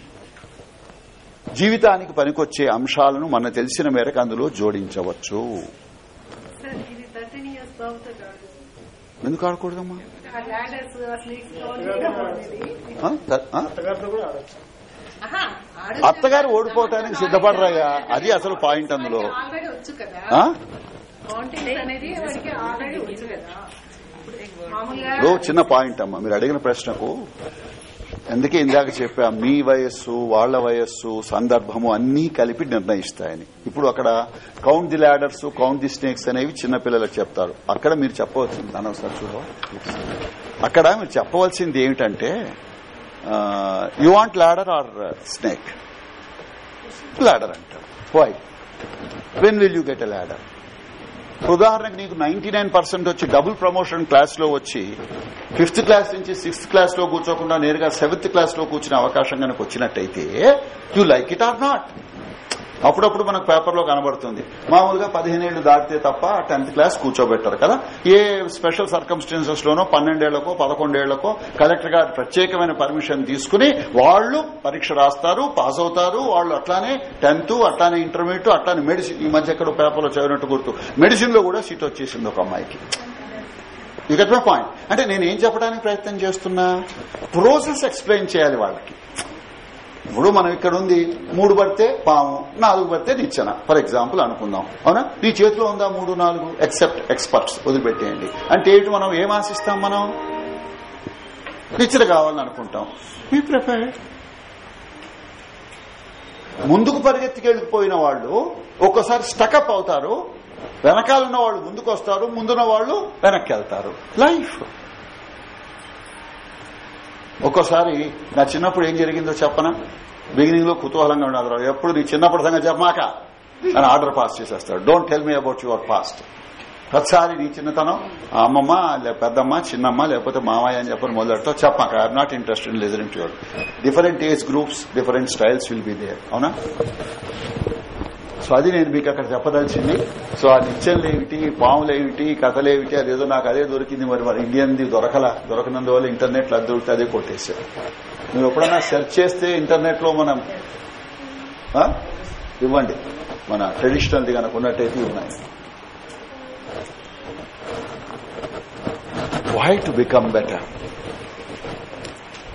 జీవితానికి పనికొచ్చే అంశాలను మన తెలిసిన మేరకు అందులో జోడించవచ్చు. ఎందుకు ఆడకూడదమ్మా? అత్తగారు ఓడిపోవటానికి సిద్ధపడరయ్యా అది అసలు పాయింట్ అందులో. ఇప్పుడు చిన్న పాయింట్ అమ్మా. మీరు అడిగిన ప్రశ్నకు అందుకే ఇందాక చెప్పా మీ వయస్సు వాళ్ళ వయస్సు సందర్భము అన్నీ కలిపి నిర్ణయిస్తాయని. ఇప్పుడు అక్కడ count the ladders count the snakes అనేవి చిన్నపిల్లలకు చెప్తారు. అక్కడ మీరు చెప్పవలసింది చూడవా అక్కడ మీరు చెప్పవలసింది ఏమిటంటే you want ladder or snake ladder అంటారు. Why when will you get a ladder ఉదాహరణకు నీకు నైన్టీ నైన్ పర్సెంట్ వచ్చి డబుల్ ప్రమోషన్ క్లాస్లో వచ్చి ఫిఫ్త్ క్లాస్ నుంచి సిక్స్త్ క్లాస్లో కూర్చోకుండా నేరుగా సెవెంత్ క్లాస్లో కూర్చునే అవకాశం కనుక వచ్చినట్టయితే you like it or not అప్పుడప్పుడు మనకు పేపర్లో కనబడుతుంది. మామూలుగా పదిహేనేళ్ళు దాటితే తప్ప టెన్త్ క్లాస్ కూర్చోబెట్టారు కదా. ఏ స్పెషల్ సర్కమ్స్టెన్సెస్ లోనో పన్నెండేళ్ళకో పదకొండేళ్ళకో కలెక్టర్ గారు ప్రత్యేకమైన పర్మిషన్ తీసుకుని వాళ్ళు పరీక్ష రాస్తారు పాస్ అవుతారు. వాళ్ళు అట్లానే టెన్త్ అట్లానే ఇంటర్మీడియట్ అట్లానే మెడిసిన్. ఈ మధ్య ఎక్కడో పేపర్లో చదివినట్టు గుర్తు. మెడిసిన్లో కూడా సీట్ వచ్చేసింది ఒక అమ్మాయికి. యూ గెట్ మై పాయింట్ అంటే నేను ఏం చెప్పడానికి ప్రయత్నం చేస్తున్నా? ప్రోసెస్ ఎక్స్ప్లెయిన్ చేయాలి వాళ్ళకి. ఇప్పుడు మనం ఇక్కడ ఉంది మూడు పడితే పాము నాలుగు పడితే నిచ్చెన. ఫర్ ఎగ్జాంపుల్ అనుకుందాం. అవునా? నీ చేతిలో ఉందా మూడు నాలుగు? ఎక్సెప్ట్ ఎక్స్పర్ట్స్ వదిలిపెట్టేయండి. అంటే ఏంటి మనం ఏం ఆశిస్తాం మనం? నిచ్చెన కావాలని అనుకుంటాం. మీ ప్రిపేర్ ముందుకు పరిగెత్తికెళ్ళిపోయిన వాళ్ళు ఒక్కసారి స్టకప్ అవుతారు వెనకాలన్న వాళ్ళు ముందుకు వస్తారు ముందున్న వాళ్ళు వెనక్కి వెళ్తారు. లైఫ్ ఒక్కోసారి నా చిన్నప్పుడు ఏం జరిగిందో చెప్పనా? బిగినింగ్లో కుతూహలంగా ఉండదు ఎప్పుడు నీ చిన్నప్పుడు సంగతి చెప్పమాక? అని ఆర్డర్ పాస్ చేసేస్తాడు. Don't tell me about your past ప్రతిసారి నీ చిన్నతనం అమ్మమ్మ లే పెద్దమ్మ చిన్నమ్మ లేకపోతే మామయ్య అని చెప్పని మొదలెడతా చెప్పాక I'm not interested in listening to your different age groups different styles will be there అవునా? సో అది నేను మీకు అక్కడ చెప్పదలిచింది. సో ఆ నిత్యంలు ఏమిటి పాములు ఏమిటి కథలు ఏమిటి అదేదో నాకు అదే దొరికింది మరి మరి ఇండియన్ది దొరకల దొరకనందువల్ల ఇంటర్నెట్లో అది దొరికితే అదే కొట్టేశారు. నువ్వు ఎప్పుడన్నా సెర్చ్ చేస్తే ఇంటర్నెట్లో మనం ఇవ్వండి. మన ట్రెడిషనల్ది కనుక ఉన్నట్టయితే ఉన్నాయి వై టు బికమ్ బెటర్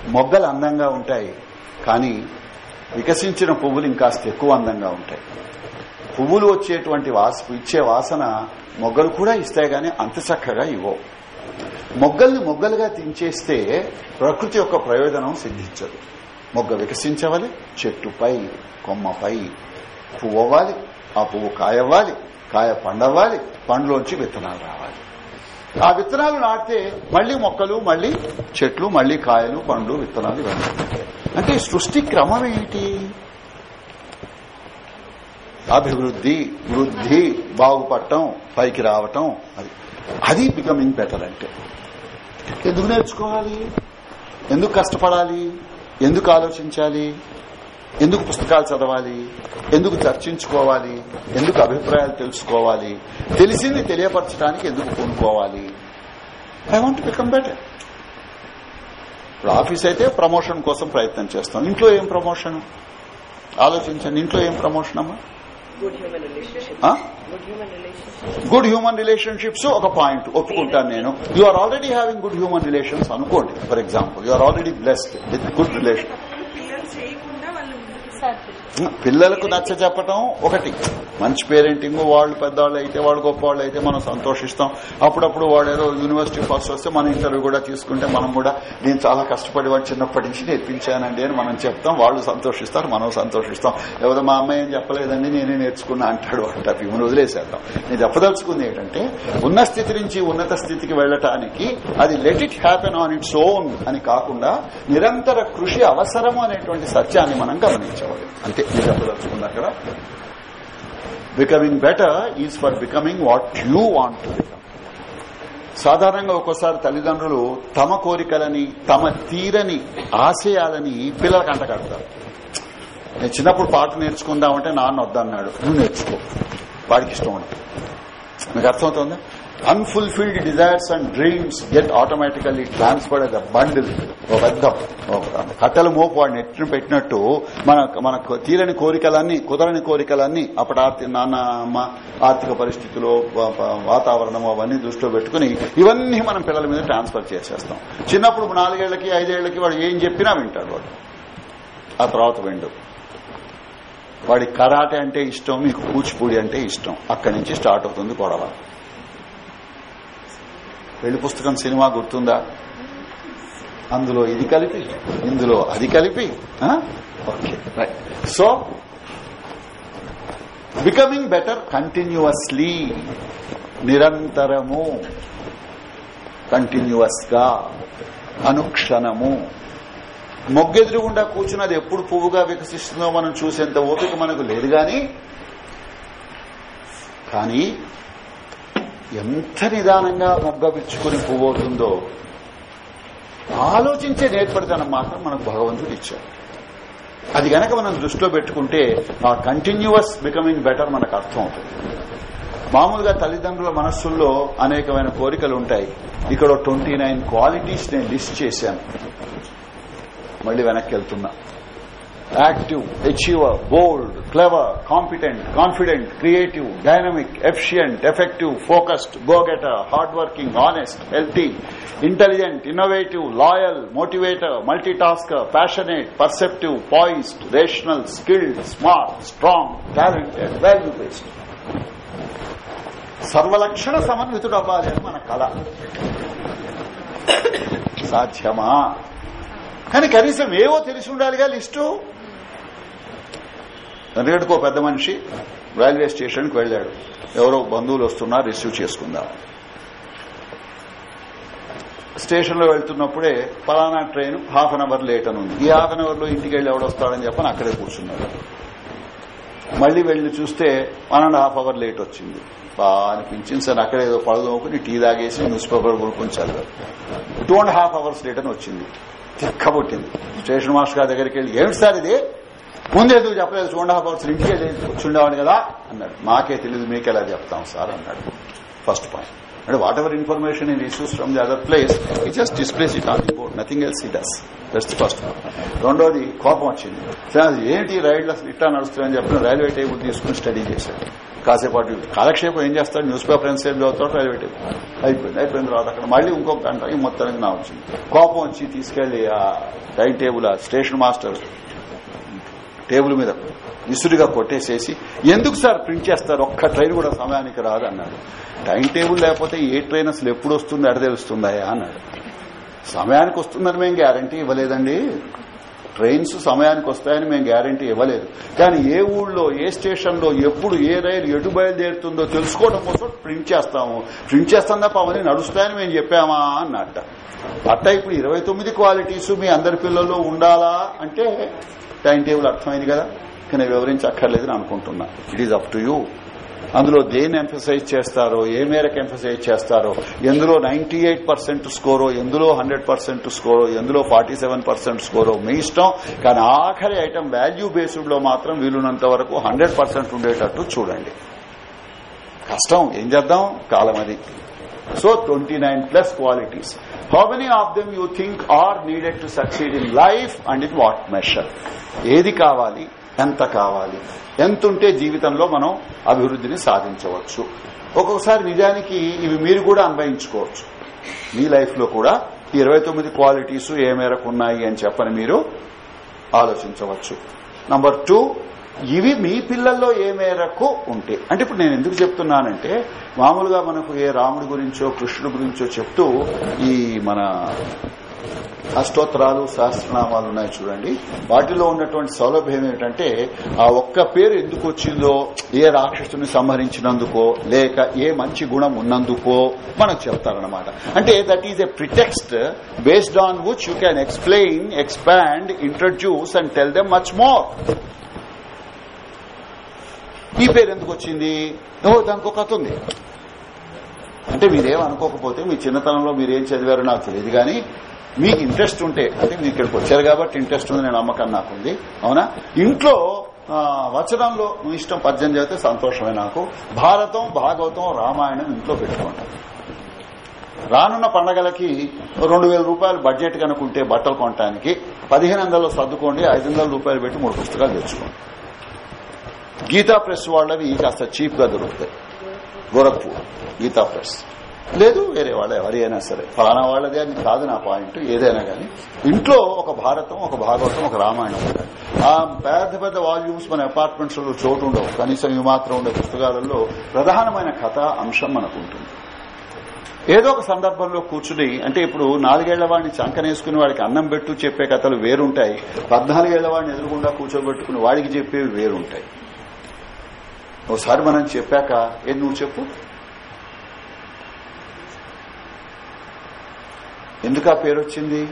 మొగ్గలు అందంగా ఉంటాయి కానీ వికసించిన పువ్వులు ఇంకాస్త ఎక్కువ అందంగా ఉంటాయి. పువ్వులు వచ్చేటువంటి వాస ఇచ్చే వాసన మొగ్గలు కూడా ఇస్తాయి గాని అంత చక్కగా ఇవ్వవు. మొగ్గల్ని మొగ్గలుగా తించేస్తే ప్రకృతి యొక్క ప్రయోజనం సిద్ధించదు. మొగ్గ వికసించవాలి చెట్టుపై కొమ్మపై పువ్వు అవ్వాలి ఆ పువ్వు కాయవ్వాలి కాయ పండవ్వాలి పండ్లోంచి విత్తనాలు రావాలి. ఆ విత్తనాలు నాటితే మళ్ళీ మొక్కలు మళ్ళీ చెట్లు మళ్ళీ కాయలు పండ్లు విత్తనాలు ఇవ్వాలి. అంటే సృష్టి క్రమం ఏంటి? అభివృద్ధి వృద్ధి బాగుపడటం పైకి రావటం అది. అది బికమింగ్ బెటర్ అంటే. ఎందుకు నేర్చుకోవాలి? ఎందుకు కష్టపడాలి? ఎందుకు ఆలోచించాలి? ఎందుకు పుస్తకాలు చదవాలి? ఎందుకు చర్చించుకోవాలి? ఎందుకు అభిప్రాయాలు తెలుసుకోవాలి? తెలిసింది తెలియపరచడానికి ఎందుకు కొనుక్కోవాలి ఐ వాంట్ బికమ్ బెటర్ ఇప్పుడు ఆఫీస్ అయితే ప్రమోషన్ కోసం ప్రయత్నం చేస్తాం. ఇంట్లో ఏం ప్రమోషన్? ఆలోచించండి ఇంట్లో ఏం ప్రమోషన్ అమ్మా? Good human relationship. Good human relationships ఒక పాయింట్ ఒప్పుకుంటాను నేను. You are already having good human relations అనుకోండి for example you are already blessed with good relation పిల్లలకు నచ్చ చెప్పటం ఒకటి. మంచి పేరెంటింగ్ వాళ్ళు పెద్దవాళ్ళు అయితే వాళ్ళు గొప్పవాళ్ళు అయితే మనం సంతోషిస్తాం. అప్పుడప్పుడు వాడు ఏదో యూనివర్సిటీ ఫస్ట్ వస్తే మన ఇంటర్వ్యూ కూడా తీసుకుంటే మనం కూడా నేను చాలా కష్టపడి వాడు చిన్నప్పటి నుంచి నేర్పించానండి అని మనం చెప్తాం. వాళ్ళు సంతోషిస్తారు మనం సంతోషిస్తాం. ఎవరో మా అమ్మాయి ఏం చెప్పలేదండి నేనే నేర్చుకున్నా అంటాడు అంటారు ఇవన్నీ వదిలేసేద్దాం. నేను చెప్పదలుచుకుంది ఏంటంటే ఉన్న స్థితి నుంచి ఉన్నత స్థితికి వెళ్ళటానికి అది let it happen on its own అని కాకుండా నిరంతర కృషి అవసరము అనేటువంటి సత్యాన్ని మనం గమనించవాలి. అంతే. నేను చెప్పదలుచుకుంది అక్కడ becoming better is for becoming what you want to become సాధారణంగా ఒక్కోసారి తల్లిదండ్రులు తమ కోరికలని తమ తీరని ఆశయాలని పిల్లలకు అంటగడతారు నేను చిన్నప్పుడు పాట నేర్చుకుందామంటే నాన్న వద్దన్నాడు. నువ్వు నేర్చుకో. వాడికి ఇష్టం ఉండదు. మీకు అర్థమవుతుందా? Unfulfilled desires and dreams get automatically transferred as a bundle ఒక పెద్ద కట్టెల మోపు వాడిని ఎట్టిన పెట్టినట్టు మన మన తీరని కోరికలన్నీ కుదరని కోరికలన్నీ అప్పటి ఆర్థిక నాన్న అమ్మ ఆర్థిక పరిస్థితులు వాతావరణం అవన్నీ దృష్టిలో పెట్టుకుని ఇవన్నీ మనం పిల్లల మీద ట్రాన్స్ఫర్ చేసేస్తాం. చిన్నప్పుడు నాలుగేళ్ళకి ఐదేళ్ళకి వాడు ఏం చెప్పినా వింటాడు వాడు. ఆ తర్వాత విండు. వాడి కరాటే అంటే ఇష్టం మీకు కూచిపూడి అంటే ఇష్టం. అక్కడి నుంచి స్టార్ట్ అవుతుంది గొడవ. పెళ్ళి పుస్తకం సినిమా గుర్తుందా? అందులో ఇది కలిపి ఇందులో అది కలిపి okay right so becoming better continuously నిరంతరము కంటిన్యూస్గా అనుక్షణము మొగ్గెదురుగుండా కూర్చున్నది ఎప్పుడు పువ్వుగా వికసిస్తుందో మనం చూసేంత ఓపిక మనకు లేదు గాని కానీ ఎంత నిదానంగా మొగ్గ పువ్వుతుందో ఆలోచించే నేర్పడితనం మాత్రం మనకు భగవంతుడు ఇచ్చాడు. అది గనక మనం దృష్టిలో పెట్టుకుంటే ఆ కంటిన్యూస్ బికమింగ్ బెటర్ మనకు అర్థం అవుతుంది మామూలుగా తల్లిదండ్రుల మనస్సుల్లో అనేకమైన కోరికలు ఉంటాయి. ఇక్కడ ట్వంటీ నైన్ క్వాలిటీస్ నేను లిస్ట్ చేశాను. మళ్ళీ వెనక్కి వెళ్తున్నా. Active achiever bold clever competent confident creative dynamic efficient effective focused go getter hard working honest healthy intelligent innovative loyal motivator multitasker passionate perceptive poised rational skilled smart strong talented value based సర్వలక్షణ సమన్వితుడు అవ్వాలి అని మన కళ. సాధ్యమా? కానీ కనీసం ఏవో తెలిసి ఉండాలిగా లిస్టు. ఎందుకంటే పెద్ద మనిషి రైల్వే స్టేషన్కి వెళ్ళాడు. ఎవరో బంధువులు వస్తున్నా రిసీవ్ చేసుకుందాం. స్టేషన్లో వెళ్తున్నప్పుడే పలానా train half an hour late అని ఉంది ఈ హాఫ్ అన్ అవర్లో ఇంటికి వెళ్ళి ఎవడొస్తాడని చెప్పని అక్కడే కూర్చున్నాడు. మళ్ళీ వెళ్ళి చూస్తే one and half hour late వచ్చింది. బాగా అనిపించింది సార్ అక్కడ ఏదో పడదోముకుని టీ తాగేసి న్యూస్ పేపర్ కొనుక్కొని చదివారు two and half hours late అని వచ్చింది. తిక్కబొట్టింది స్టేషన్ మాస్టర్ గారి దగ్గరికి వెళ్ళి ఏమిటి సార్ ఇది? ముందేందుకు చెప్పలేదు? టూ అండ్ హాఫ్ కూర్చుండేవాడు కదా అన్నాడు. మాకే తెలియదు మీకెలా చెప్తాం సార్ అన్నాడు. ఫస్ట్ పాయింట్ అంటే whatever information in issues from the other place it just displays it on board nothing else it does just first రెండోది కోపం వచ్చింది. ఏంటి రైళ్ళు ఇట్లా ఇట్టా చెప్పిన రైల్వే టేబుల్ తీసుకుని స్టడీ చేశాడు. కాసేపాటు కాలక్షేపం ఏం చేస్తాడు? న్యూస్ పేపర్ ఎంతసేపు చదువుతాడు రైల్వే టేబుల్. అయిపోయింది. అయిపోయిన తర్వాత అక్కడ మళ్ళీ ఇంకొక గంట మొత్తం మొత్తానికి నా వచ్చింది. కోపం వచ్చి తీసుకెళ్ళి ఆ టైం టేబుల్ ఆ స్టేషన్ మాస్టర్ టేబుల్ మీద ఇసురుగా కొట్టేసేసి ఎందుకు సార్ ప్రింట్ చేస్తారు? ఒక్క ట్రైన్ కూడా సమయానికి రాదు అన్నాడు. టైం టేబుల్ లేకపోతే ఏ ట్రైన్ అసలు ఎప్పుడు వస్తుంది? అడ తెలుస్తుందా అన్నాడు. సమయానికి వస్తుందని మేము గ్యారంటీ ఇవ్వలేదండి. ట్రైన్స్ సమయానికి వస్తాయని మేము గ్యారంటీ ఇవ్వలేదు. కానీ ఏ ఊళ్ళో ఏ స్టేషన్లో ఎప్పుడు ఏ రైలు ఎటు బయలుదేరుతుందో తెలుసుకోవడం కోసం ప్రింట్ చేస్తాము. ప్రింట్ చేస్తాం తప్ప అవన్నీ నడుస్తాయని మేము చెప్పామా అన్నట్ట అట్ట ఇప్పుడు ఇరవై తొమ్మిది క్వాలిటీస్ మీ అందరి పిల్లల్లో ఉండాలా? అంటే టైం టేబుల్ అర్థమైంది కదా? కానీ వివరించక్కర్లేదు అని అనుకుంటున్నా. It is up to you అందులో దేన్ని ఎంఫసైజ్ చేస్తారో ఏ మేరకు ఎంఫసైజ్ చేస్తారో ఎందులో నైన్టీ ఎయిట్ పర్సెంట్ స్కోరో ఎందులో హండ్రెడ్ పర్సెంట్ స్కోరో ఎందులో ఫార్టీ సెవెన్ పర్సెంట్ స్కోరో మీ ఇష్టం. కానీ ఆఖరి ఐటమ్ వాల్యూ బేస్డ్లో మాత్రం వీలున్నంత వరకు హండ్రెడ్ పర్సెంట్ ఉండేటట్టు చూడండి. కష్టం. ఏం చేద్దాం? కాలం అది. So twenty nine plus qualities how many of them you think are needed to succeed in life and in what measure ఏది కావాలి? ఎంత కావాలి? ఎంతుంటే జీవితంలో మనం అభివృద్ధిని సాధించవచ్చు? ఒక్కొక్కసారి నిజానికి ఇవి మీరు కూడా అన్వయించుకోవచ్చు. మీ లైఫ్లో కూడా ఇరవై తొమ్మిది క్వాలిటీస్ ఏ మేరకు ఉన్నాయి అని చెప్పని మీరు ఆలోచించవచ్చు. నంబర్ టూ ఇవి మీ పిల్లల్లో ఏ మేరకు ఉంటే. అంటే ఇప్పుడు నేను ఎందుకు చెప్తున్నానంటే మామూలుగా మనకు ఏ రాముడి గురించో కృష్ణుడి గురించో చెప్తూ ఈ మన అష్టోత్తరాలు సహస్రనామాలు ఉన్నాయి చూడండి. వాటిలో ఉన్నటువంటి సౌలభ్యం ఏమిటంటే ఆ ఒక్క పేరు ఎందుకు వచ్చిందో ఏ రాక్షసుని సంహరించినందుకో లేక ఏ మంచి గుణం ఉన్నందుకో మనకు చెప్తారనమాట అంటే that is a pretext based on which you can explain expand introduce and tell them much more ఈ పేరు ఎందుకు వచ్చింది? ఓ దానికి ఒక కథ ఉంది. అంటే మీరేం అనుకోకపోతే మీ చిన్నతనంలో మీరేం చదివారో నాకు తెలియదు కానీ మీకు ఇంట్రెస్ట్ ఉంటే అంటే మీరు ఇక్కడికి వచ్చారు కాబట్టి ఇంట్రెస్ట్ ఉంది నేను నమ్మకం నాకుంది అవునా? ఇంట్లో వచనంలో మీ ఇష్టం పద్యం చదివితే సంతోషమే నాకు. భారతం భాగవతం రామాయణం ఇంట్లో పెట్టుకుంటాను రానున్న పండగలకి రెండు వేల రూపాయలు బడ్జెట్ కనుకుంటే బట్టలు కొనడానికి పదిహేను వందలు సర్దుకోండి ఐదు వందల రూపాయలు పెట్టి మూడు పుస్తకాలు తెచ్చుకోండి. గీతా ప్రెస్ వాళ్ళవి కాస్త చీప్గా దొరుకుతాయి. గోరఖ్పూర్ గీతా ప్రెస్. లేదు వేరే వాళ్ళ ఎవరి అయినా సరే. ఫలానా వాళ్ళది అని కాదు నా పాయింట్ ఏదైనా కానీ. ఇంట్లో ఒక భారతం ఒక భాగవతం ఒక రామాయణం ఆ పెద్ద పెద్ద వాల్యూమ్స్ మన అపార్ట్మెంట్స్లో చోటు ఉండవు. కనీసం ఇవి మాత్రం ఉండే పుస్తకాలలో ప్రధానమైన కథ అంశం మనకు ఉంటుంది. ఏదో ఒక సందర్భంలో కూర్చుని అంటే ఇప్పుడు నాలుగేళ్ళ వాడిని చంకనేసుకుని వాడికి అన్నం పెట్టు చెప్పే కథలు వేరుంటాయి. పద్నాలుగేళ్ళ వాడిని ఎదురుగుండా కూర్చోబెట్టుకుని వాడికి చెప్పేవి వేరుంటాయి. ఒకసారి మనం చెప్పాక ఏం నువ్వు చెప్పు. ఎందుకు ఆ పేరు వచ్చింది?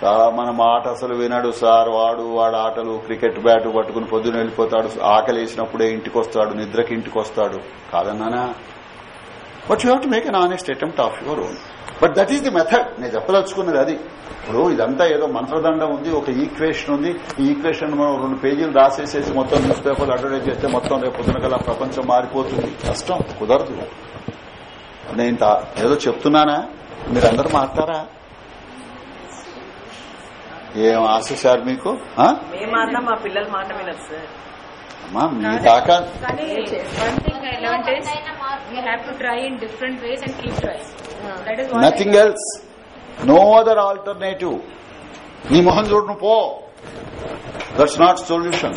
సార్ మన మాట అసలు వినడు సార్. వాడు వాడు ఆటలు క్రికెట్ బ్యాట్ పట్టుకుని పొద్దున వెళ్ళిపోతాడు. ఆకలేసినప్పుడే ఇంటికి వస్తాడు నిద్రకి ఇంటికి వస్తాడు కాదన్నానా? But you have to make an honest attempt of your own but that is the method నేను చెప్పదలుచుకున్నది అది. ఇప్పుడు ఇదంతా ఏదో మంత్రదండం ఉంది ఒక ఈక్వేషన్ ఉంది. ఈ ఈక్వేషన్ మనం రెండు పేజీలు రాసేసేసి మొత్తం న్యూస్ పేపర్లు అడ్వర్టైజ్ చేస్తే మొత్తం రేపు పొద్దున ప్రపంచం మారిపోతుంది. కష్టం కుదరదు. నేను ఏదో చెప్తున్నానా? మీరందరూ మాట్లారా ఏం ఆశ సార్ మీకు? ఆ? మేము మాట మా పిల్లల మాట వినరు సార్. అమ్మా మీ దాకా? కానీ one thing I learn is we have to try in different ways and keep try nothing else no other alternative నీ మొహం చూడను పో. దట్స్ నాట్ సొల్యూషన్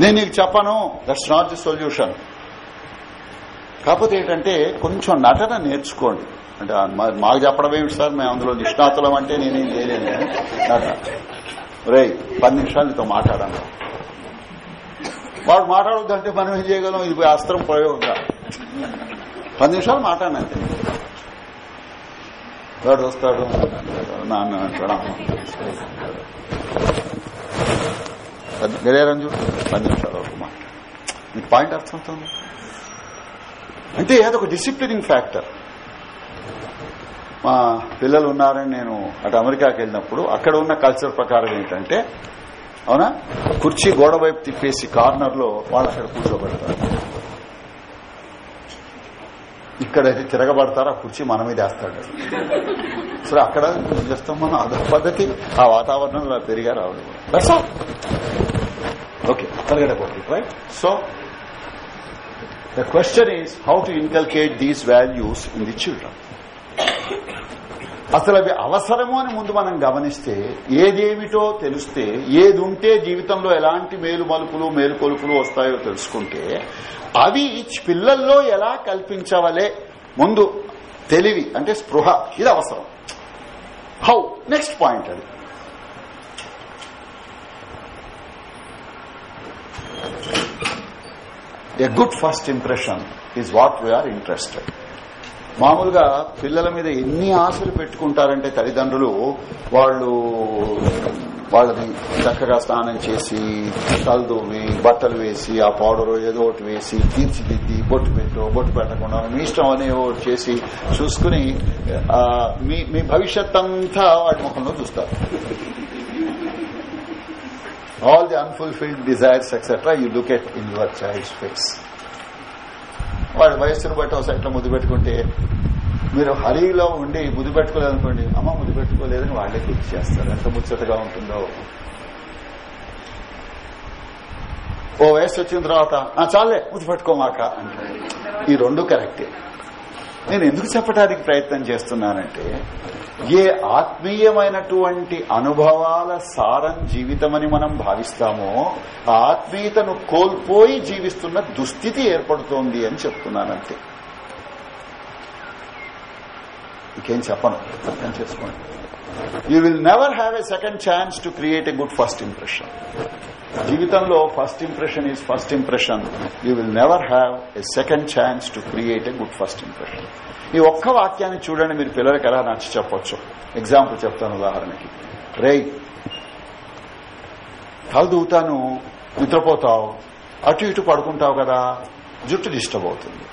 నేను నీకు చెప్పను దట్స్ నాట్ ది సొల్యూషన్ కాకపోతే ఏంటంటే కొంచెం నటన నేర్చుకోండి. అంటే మాకు చెప్పడం ఏమిటి సార్? మేము అందులో నిష్ణాతులం అంటే నేనేం చేయలేను. నటన రే పది నిమిషాలు నీతో మాట్లాడాను. వాడు మాట్లాడొద్దంటే మనం ఏం చేయగలం? ఇది అస్త్రం ప్రయోగంగా పది నిమిషాలు మాట్లాడినంతే వాడు వస్తాడు నాన్న అంటాడు గడియారం చూడు పది నిమిషాలు వరకు మీకు పాయింట్ అర్థమవుతుంది అంటే అదొక డిసిప్లినింగ్ ఫ్యాక్టర్ మా పిల్లలు ఉన్నారని నేను అటు అమెరికాకి వెళ్ళినప్పుడు అక్కడ ఉన్న కల్చర్ ప్రకారం ఏంటంటే అవునా? కుర్చీ గోడ వైపు తిప్పేసి కార్నర్లో వాళ్ళు అక్కడ కూర్చోబెడతారు. ఇక్కడైతే తిరగబడతారు ఆ కుర్చీ మన మీద వేస్తాడు. సో అక్కడ చేస్తాం మనం? అదొక పద్ధతి. ఆ వాతావరణంలో పెరిగా రావడం that's all okay పరిగెడబోతుంది right so the question is how to inculcate these values in the children అసలు అవి అవసరము అని ముందు మనం గమనిస్తే ఏదేమిటో తెలిస్తే ఏది ఉంటే జీవితంలో ఎలాంటి మేలు మలుపులు మేలుకొలుపులు వస్తాయో తెలుసుకుంటే అవి పిల్లల్లో ఎలా కల్పించవలే? ముందు తెలివి అంటే స్పృహ ఇది అవసరం. హౌ? నెక్స్ట్ పాయింట్ అది. A good first impression is what we are interested మామూలుగా పిల్లల మీద ఎన్ని ఆశలు పెట్టుకుంటారంటే తల్లిదండ్రులు వాళ్ళు వాళ్ళని చక్కగా స్నానం చేసి తలదూవి బట్టలు వేసి ఆ పౌడర్ ఏదో ఒకటి వేసి తీర్చిదిద్ది బొట్టు పెట్టు బొట్టు పెట్టకుండా మీ ఇష్టం అనే ఒకటి చేసి చూసుకుని మీ మీ భవిష్యత్ అంతా వాటి ముఖంలో చూస్తారు. All the unfulfilled desires etcetera you look at in your child's face వాడి వయస్సును బట్టి ఒకసారి ఇట్లా ముద్దు పెట్టుకుంటే మీరు హరీలో ఉండి ముద్దు పెట్టుకోలేదనుకోండి అమ్మ ముద్దు పెట్టుకోలేదని వాళ్ళే గుర్తు చేస్తారు. ఎంత ముచ్చటగా ఉంటుందో. ఓ వయస్సు వచ్చిన తర్వాత చాలే ముద్దు పెట్టుకోమాక ఈ రెండు కరెక్టే. నేను ఎందుకు చెప్పడానికి ప్రయత్నం చేస్తున్నానంటే ఏ ఆత్మీయమైనటువంటి అనుభవాల సారం జీవితమని మనం భావిస్తామో ఆ ఆత్మీయతను కోల్పోయి జీవిస్తున్న దుస్థితి ఏర్పడుతోంది అని చెప్తున్నానంతే. ఇంకేం చెప్పను అర్థం చేసుకోండి. You will never have a second chance to create a good first impression జీవితంలో first impression is first impression you will never have a second chance to create a good first impression ఈ ఒక్క వాక్యాన్ని చూడండి మీరు పిల్లలకి ఎలా నచ్చి చెప్పొచ్చు. ఎగ్జాంపుల్ చెప్తాను ఉదాహరణకి. రేయ్ కలు దూతాను నిద్రపోతావు అటు ఇటు పడుకుంటావు కదా జుట్టు డిస్టర్బ్ అవుతుంది.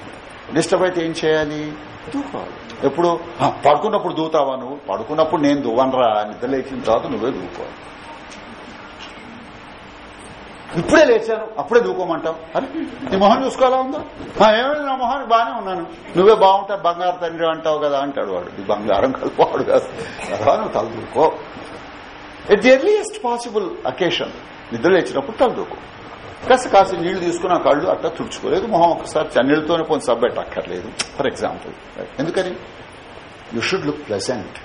డిస్టర్బ్ అయితే ఏం చేయాలి? దూకోవాలి. ఎప్పుడు? పడుకున్నప్పుడు దూతావా నువ్వు? పడుకున్నప్పుడు నేను దువ్వనరా నిద్ర లేచిన తర్వాత నువ్వే దూకోవాలి. ఇప్పుడే లేచాను అప్పుడే దూకోమంటావు. అరే నీ మొహం చూసుకోవాలా ఉందో? ఏమైంది? నా మొహానికి బాగానే ఉన్నాను. నువ్వే బాగుంటావు బంగారు తండ్రి అంటావు కదా అంటాడు వాడు. నీ బంగారం కలుపువాడు కాదు. కదా నువ్వు తల దూకో. At the earliest possible occasion నిద్ర లేచినప్పుడు తలదూకో కాస్త కాస్త నీళ్ళు తీసుకుని ఆ కళ్ళు అట్లా తుడుచుకోలేదు. మొహం ఒకసారి చన్నీళ్ళతోనే పోని సబ్బెట్ అక్కర్లేదు ఫర్ ఎగ్జాంపుల్ ఎందుకని? యూ షుడ్ లుక్ ప్లెజెంట్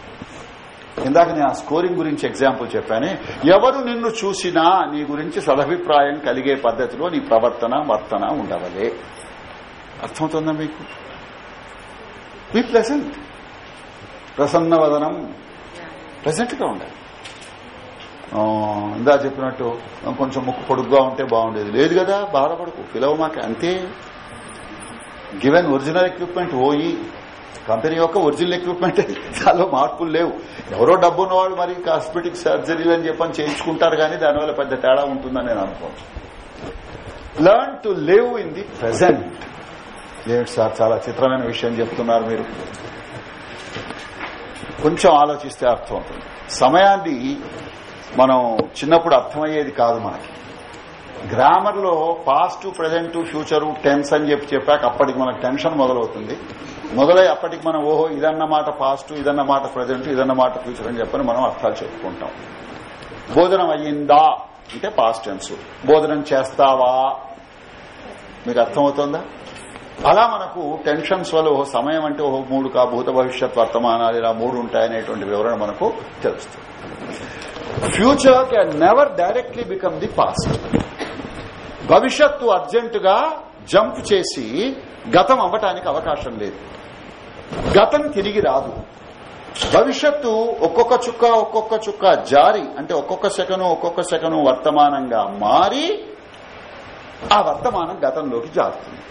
ఇందాక నేను ఆ స్కోరింగ్ గురించి ఎగ్జాంపుల్ చెప్పాను ఎవరు నిన్ను చూసినా నీ గురించి సదభిప్రాయం కలిగే పద్ధతిలో నీ ప్రవర్తన వర్తన ఉండవలే. అర్థమవుతుందా మీకు? బీ ప్రెసెంట్ ప్రసన్న వదనం ప్రెసెంట్గా ఉండాలి ఇందా చెప్పినట్టు కొంచెం ముక్కు పొడుగ్గా ఉంటే బాగుండేది. లేదు కదా బాధపడకు. పిలవ మాకు అంతే గివెన్ ఒరిజినల్ ఎక్విప్మెంట్ ఓయి కంపెనీ యొక్క ఒరిజినల్ ఎక్విప్మెంట్ దానిలో మార్పులు లేవు. ఎవరో డబ్బు ఉన్నవాళ్ళు మరి కాస్మెటిక్ సర్జరీలు అని చెప్పని చేయించుకుంటారు కానీ దానివల్ల పెద్ద తేడా ఉంటుందని నేను అనుకోను. Learn to live in the present ఏమిటి సార్ చాలా చిత్రమైన విషయం చెప్తున్నారు మీరు. కొంచెం ఆలోచిస్తే అర్థం అవుతుంది. సమయాన్ని మనం చిన్నప్పుడు అర్థమయ్యేది కాదు మనకి. గ్రామర్లో పాస్ట్ ప్రజెంట్ ఫ్యూచర్ టెన్స్ అని చెప్పి చెప్పాక అప్పటికి మనకు టెన్షన్ మొదలవుతుంది. మొదలై అప్పటికి మనం ఓహో ఇదన్నమాట పాస్ట్ ఇదన్నమాట ప్రజెంట్ ఇదన్నమాట ఫ్యూచర్ అని చెప్పని మనం అర్థాలు చెప్పుకుంటాం. భోజనం అయ్యిందా? అంటే పాస్ట్ టెన్స్ భోజనం చేస్తావా? మీకు అర్థమవుతుందా? అలా మనకు టెన్షన్స్ వల్ల ఓహో సమయం అంటే ఓహో మూడు కా భూత భవిష్యత్ వర్తమానాలు ఇలా మూడు ఉంటాయనేటువంటి వివరణ మనకు తెలుస్తుంది. Future can never directly become the past భవిష్యత్తు అర్జెంటుగా జంప్ చేసి గతం అవ్వటానికి అవకాశం లేదు. గతం తిరిగి రాదు. భవిష్యత్తు ఒక్కొక్క చుక్క ఒక్కొక్క చుక్క జారి అంటే ఒక్కొక్క సెకను ఒక్కొక్క సెకను వర్తమానంగా మారి ఆ వర్తమానం గతంలోకి జారుతుంది.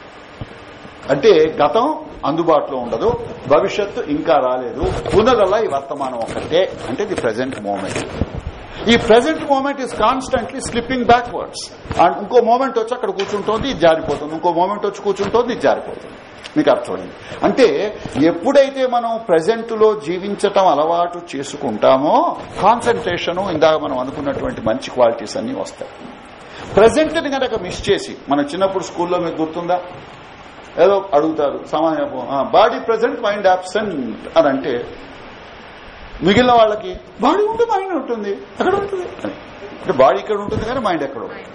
అంటే గతం అందుబాటులో ఉండదు భవిష్యత్తు ఇంకా రాలేదు ఉన్నదల్లా ఈ వర్తమానం ఒక్కటే. అంటే ది ప్రజెంట్ మూమెంట్. ఈ present moment is constantly slipping backwards and ఇంకో మూమెంట్ వచ్చి అక్కడ కూర్చుంటోంది ఇది జారిపోతుంది. ఇంకో మూమెంట్ వచ్చి కూర్చుంటోంది ఇది జారిపోతుంది. మీకు అర్థమైంది. అంటే ఎప్పుడైతే మనం ప్రజెంట్లో జీవించటం అలవాటు చేసుకుంటామో కాన్సన్ట్రేషన్ ఇందాక మనం అనుకున్నటువంటి మంచి క్వాలిటీస్ అన్ని వస్తాయి. ప్రజెంట్ని కనుక మిస్ చేసి మన చిన్నప్పుడు స్కూల్లో మీకు గుర్తుందా? ఏదో అడుగుతారు సామాన్య బాడీ ప్రజెంట్ మైండ్ అబ్సెంట్ అని అంటే మిగిలిన వాళ్ళకి బాడీ ఉంటే మైండ్ ఉంటుంది ఎక్కడ ఉంటుంది? అంటే బాడీ ఇక్కడ ఉంటుంది కానీ మైండ్ ఎక్కడ ఉంటుంది?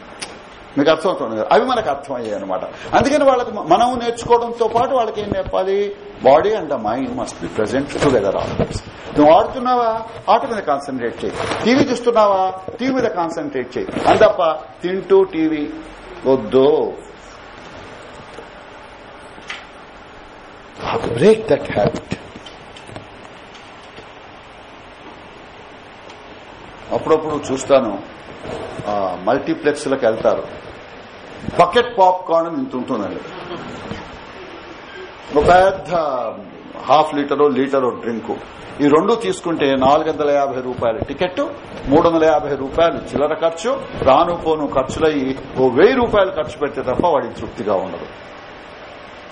మీకు అర్థమవుతుంది అవి మనకు అర్థమయ్యాయి అనమాట అందుకని వాళ్ళకి మనం నేర్చుకోవడంతో పాటు వాళ్ళకి ఏం నేర్పాలి? Body and the mind must be present together always నువ్వు ఆడుతున్నావా? ఆట మీద కాన్సన్ట్రేట్ చేయి. టీవీ చూస్తున్నావా? టీవీ మీద కాన్సన్ట్రేట్ చేయి. అందప్ప తింటూ టీవీ వద్దు. బ్రేక్ దట్ హ్యాబిట్ అప్పుడప్పుడు చూస్తాను. మల్టీప్లెక్స్లకు వెళ్తారు. బకెట్ పాప్కార్న్ ఇంత ఉంటుందండి ఒక పెద్ద హాఫ్ లీటరు లీటరు డ్రింకు. ఈ రెండు తీసుకుంటే నాలుగు వందల యాభై రూపాయల టికెట్ మూడు వందల యాభై రూపాయలు చిల్లర ఖర్చు రాను పోను ఖర్చులయ్యి ఓ వెయ్యి రూపాయలు ఖర్చు పెడితే తప్ప వాడికి తృప్తిగా ఉండదు.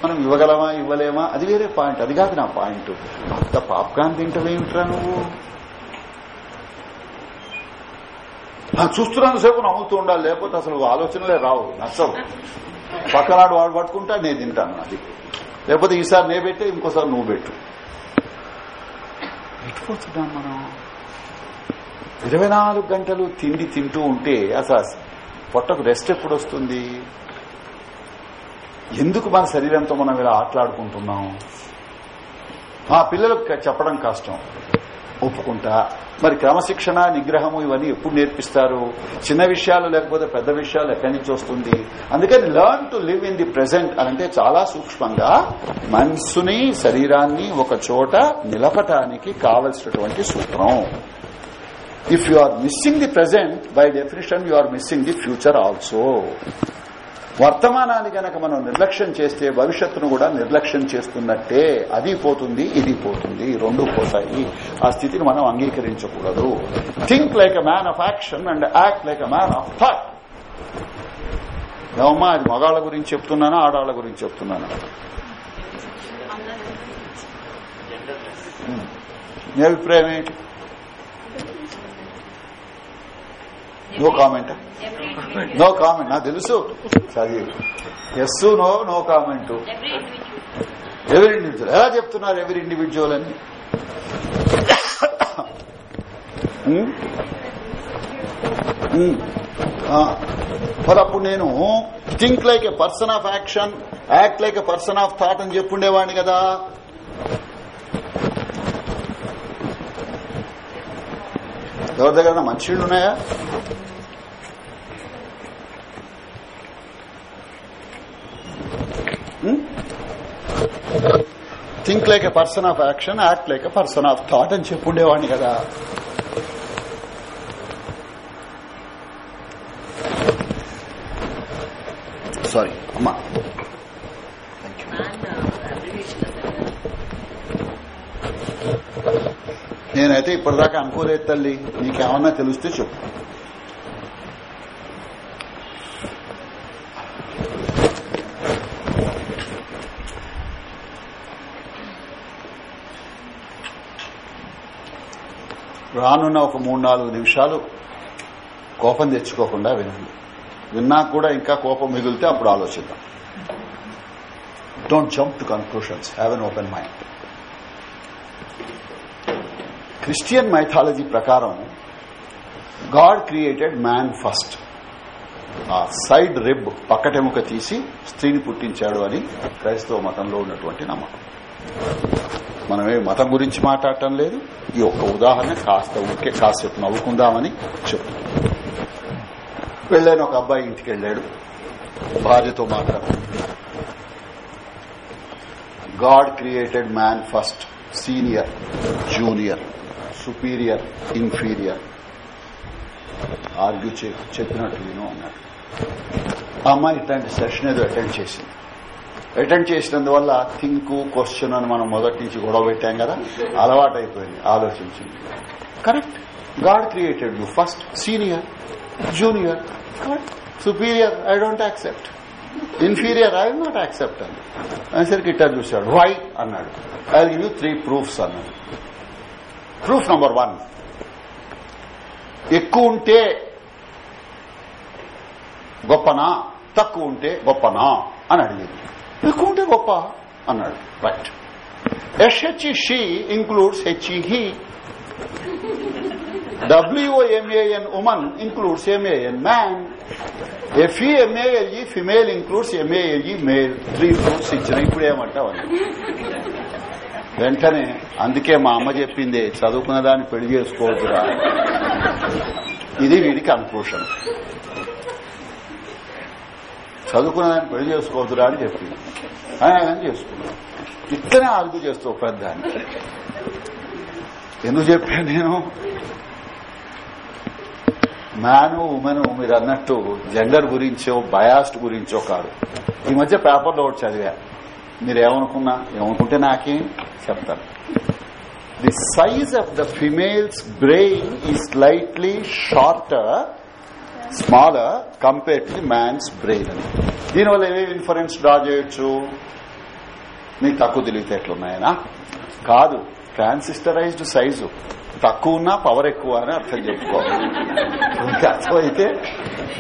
మనం ఇవ్వగలమా ఇవ్వలేమా? అది వేరే పాయింట్. అది కాదు నా పాయింట్. అంత పాప్కార్న్ తింటవేమిట్రా నువ్వు ఆ చూస్తున్నాను సేపు నవ్వుతూ ఉండాలి. లేకపోతే అసలు ఆలోచనలే రావు. నచ్చవు పక్కనాడు వాడు పట్టుకుంటా నేను తింటాను అది. లేకపోతే ఈసారి నే పెట్టే ఇంకోసారి నువ్వు పెట్టు. ఎట్టుపోతున్నాం మనం. ఇరవై నాలుగు గంటలు తిండి తింటూ ఉంటే అసలు పొట్టకు రెస్ట్ ఎప్పుడు వస్తుంది? ఎందుకు మన శరీరంతో మనం ఇలా ఆటలాడుకుంటున్నాం? మా పిల్లలకు చెప్పడం కష్టం. ఒప్పుకుంటా. మరి క్రమశిక్షణ నిగ్రహము ఇవన్నీ ఎప్పుడు నేర్పిస్తారు? చిన్న విషయాలు లేకపోతే పెద్ద విషయాలు ఎక్కడి నుంచి వస్తుంది? అందుకని learn to live in the present అంటే చాలా సూక్ష్మంగా మనస్సుని శరీరాన్ని ఒక చోట నిలపటానికి కావలసినటువంటి సూత్రం. If you are missing the present by definition you are missing the future also వర్తమానాన్ని గనక మనం నిర్లక్ష్యం చేస్తే భవిష్యత్తును కూడా నిర్లక్ష్యం చేస్తున్నట్టే. అది పోతుంది ఇది పోతుంది రెండు పోతాయి. ఆ స్థితిని మనం అంగీకరించకూడదు. Think like a man of action and act like a man of thought ఏమమ్మా అది మగాళ్ళ గురించి చెప్తున్నానా ఆడాళ్ళ గురించి చెప్తున్నానా? మీ అభిప్రాయం ఏంటి? నో కామెంట్ నో కామెంట్ నాకు తెలుసు. సరే. ఎస్ నో నో కామెంట్ ఎవరి ఇండివిజువల్ ఎలా చెప్తున్నారు ఎవరి ఇండివిజువల్ అని? Hmm? Hmm? మరి అప్పుడు నేను think like a person of action act like a person of thought అని చెప్పుండేవాడిని కదా. ఎవరి దగ్గర మంచిళ్ళు ఉన్నాయా? Think like a person of action act like a person of thought అని చెప్పుండేవాడిని కదా. సారీ అమ్మా. నేనైతే ఇప్పటిదాకా అనుకోలేదు తల్లి. నీకేమన్నా తెలిస్తే చెప్పు. రానున్న ఒక మూడు నాలుగు నిమిషాలు కోపం తెచ్చుకోకుండా వినండి. విన్నా కూడా ఇంకా కోపం మిగిలితే అప్పుడు ఆలోచిద్దాం. Don't jump to conclusions have an open mind Christian mythology ప్రకారం గాడ్ క్రియేటెడ్ మ్యాన్ ఫస్ట్ ఆ సైడ్ రిబ్ పక్కటెముక తీసి స్త్రీని పుట్టించాడు అని క్రైస్తవ మతంలో ఉన్నటువంటి నమ్మకం. మనమే మతం గురించి మాట్లాడటం లేదు. ఈ ఒక్క ఉదాహరణ కాస్త ఊరికే కాసేపు నవ్వుకుందామని చెప్తున్నాం. వెళ్ళాను ఒక అబ్బాయి ఇంటికి వెళ్ళాడు. భార్యతో మాట్లాడు God created man first senior junior superior inferior. Argue చెప్పినట్టు నేను అన్నాడు. అమ్మాయి ఇట్లాంటి సెషన్ ఏదో అటెండ్ చేసింది. అటెండ్ చేసినందువల్ల థింక్ క్వశ్చన్ అని మనం మొదటి నుంచి గొడవ పెట్టాం కదా అలవాటు అయిపోయింది ఆలోచించింది correct God created you first senior junior superior I don't accept inferior I not accept అని. అనేసరికి ఇట్లా చూశాడు వై అన్నాడు. I give you three proofs అన్నాడు. ప్రూఫ్ నంబర్ వన్ ఎక్కువ ఉంటే గొప్పనా? తక్కువ ఉంటే గొప్పనా? అని అడిగింది. ఎక్కువ ఉంటే గొప్ప అన్నాడు. Right S H E she includes H E he W O M A N woman includes M A N man F E M A L E female includes M A L E male three proofs ఇచ్చిన ఇప్పుడు ఏమంటావు వెంటనే అందుకే మా అమ్మ చెప్పింది చదువుకున్న దాన్ని పెళ్ళి చేసుకోవద్దురా. ఇది వీడి కన్క్లూషన్ చదువుకున్న దాన్ని పెళ్ళి చేసుకోవద్దురా అని చెప్పింది. ఆయన కానీ చేసుకున్నాను. ఇట్లనే ఆర్గ్యూ చేస్తూ పెద్ద ఎందుకు చెప్పాను నేను? మ్యాను ఉమెన్ మీరు అన్నట్టు జెండర్ గురించో బయాస్ట్ గురించో కాదు. ఈ మధ్య పేపర్లో ఒకటి చదివా. మీరేమనుకున్నా ఏమనుకుంటే నాకేం చెప్తాను. The size of the female's brain is slightly shorter smaller compare to the man's brain అని దీనివల్ల ఏమేమి ఇన్ఫరెన్స్ డ్రా చేయొచ్చు? నీకు తక్కువ తెలివితేటలున్నాయనా కాదు. ట్రాన్సిస్టరైజ్డ్ సైజు తక్కువ ఉన్నా పవర్ ఎక్కువ అని అర్థం చెప్పుకోవాలి ఇంకా అర్థమైతే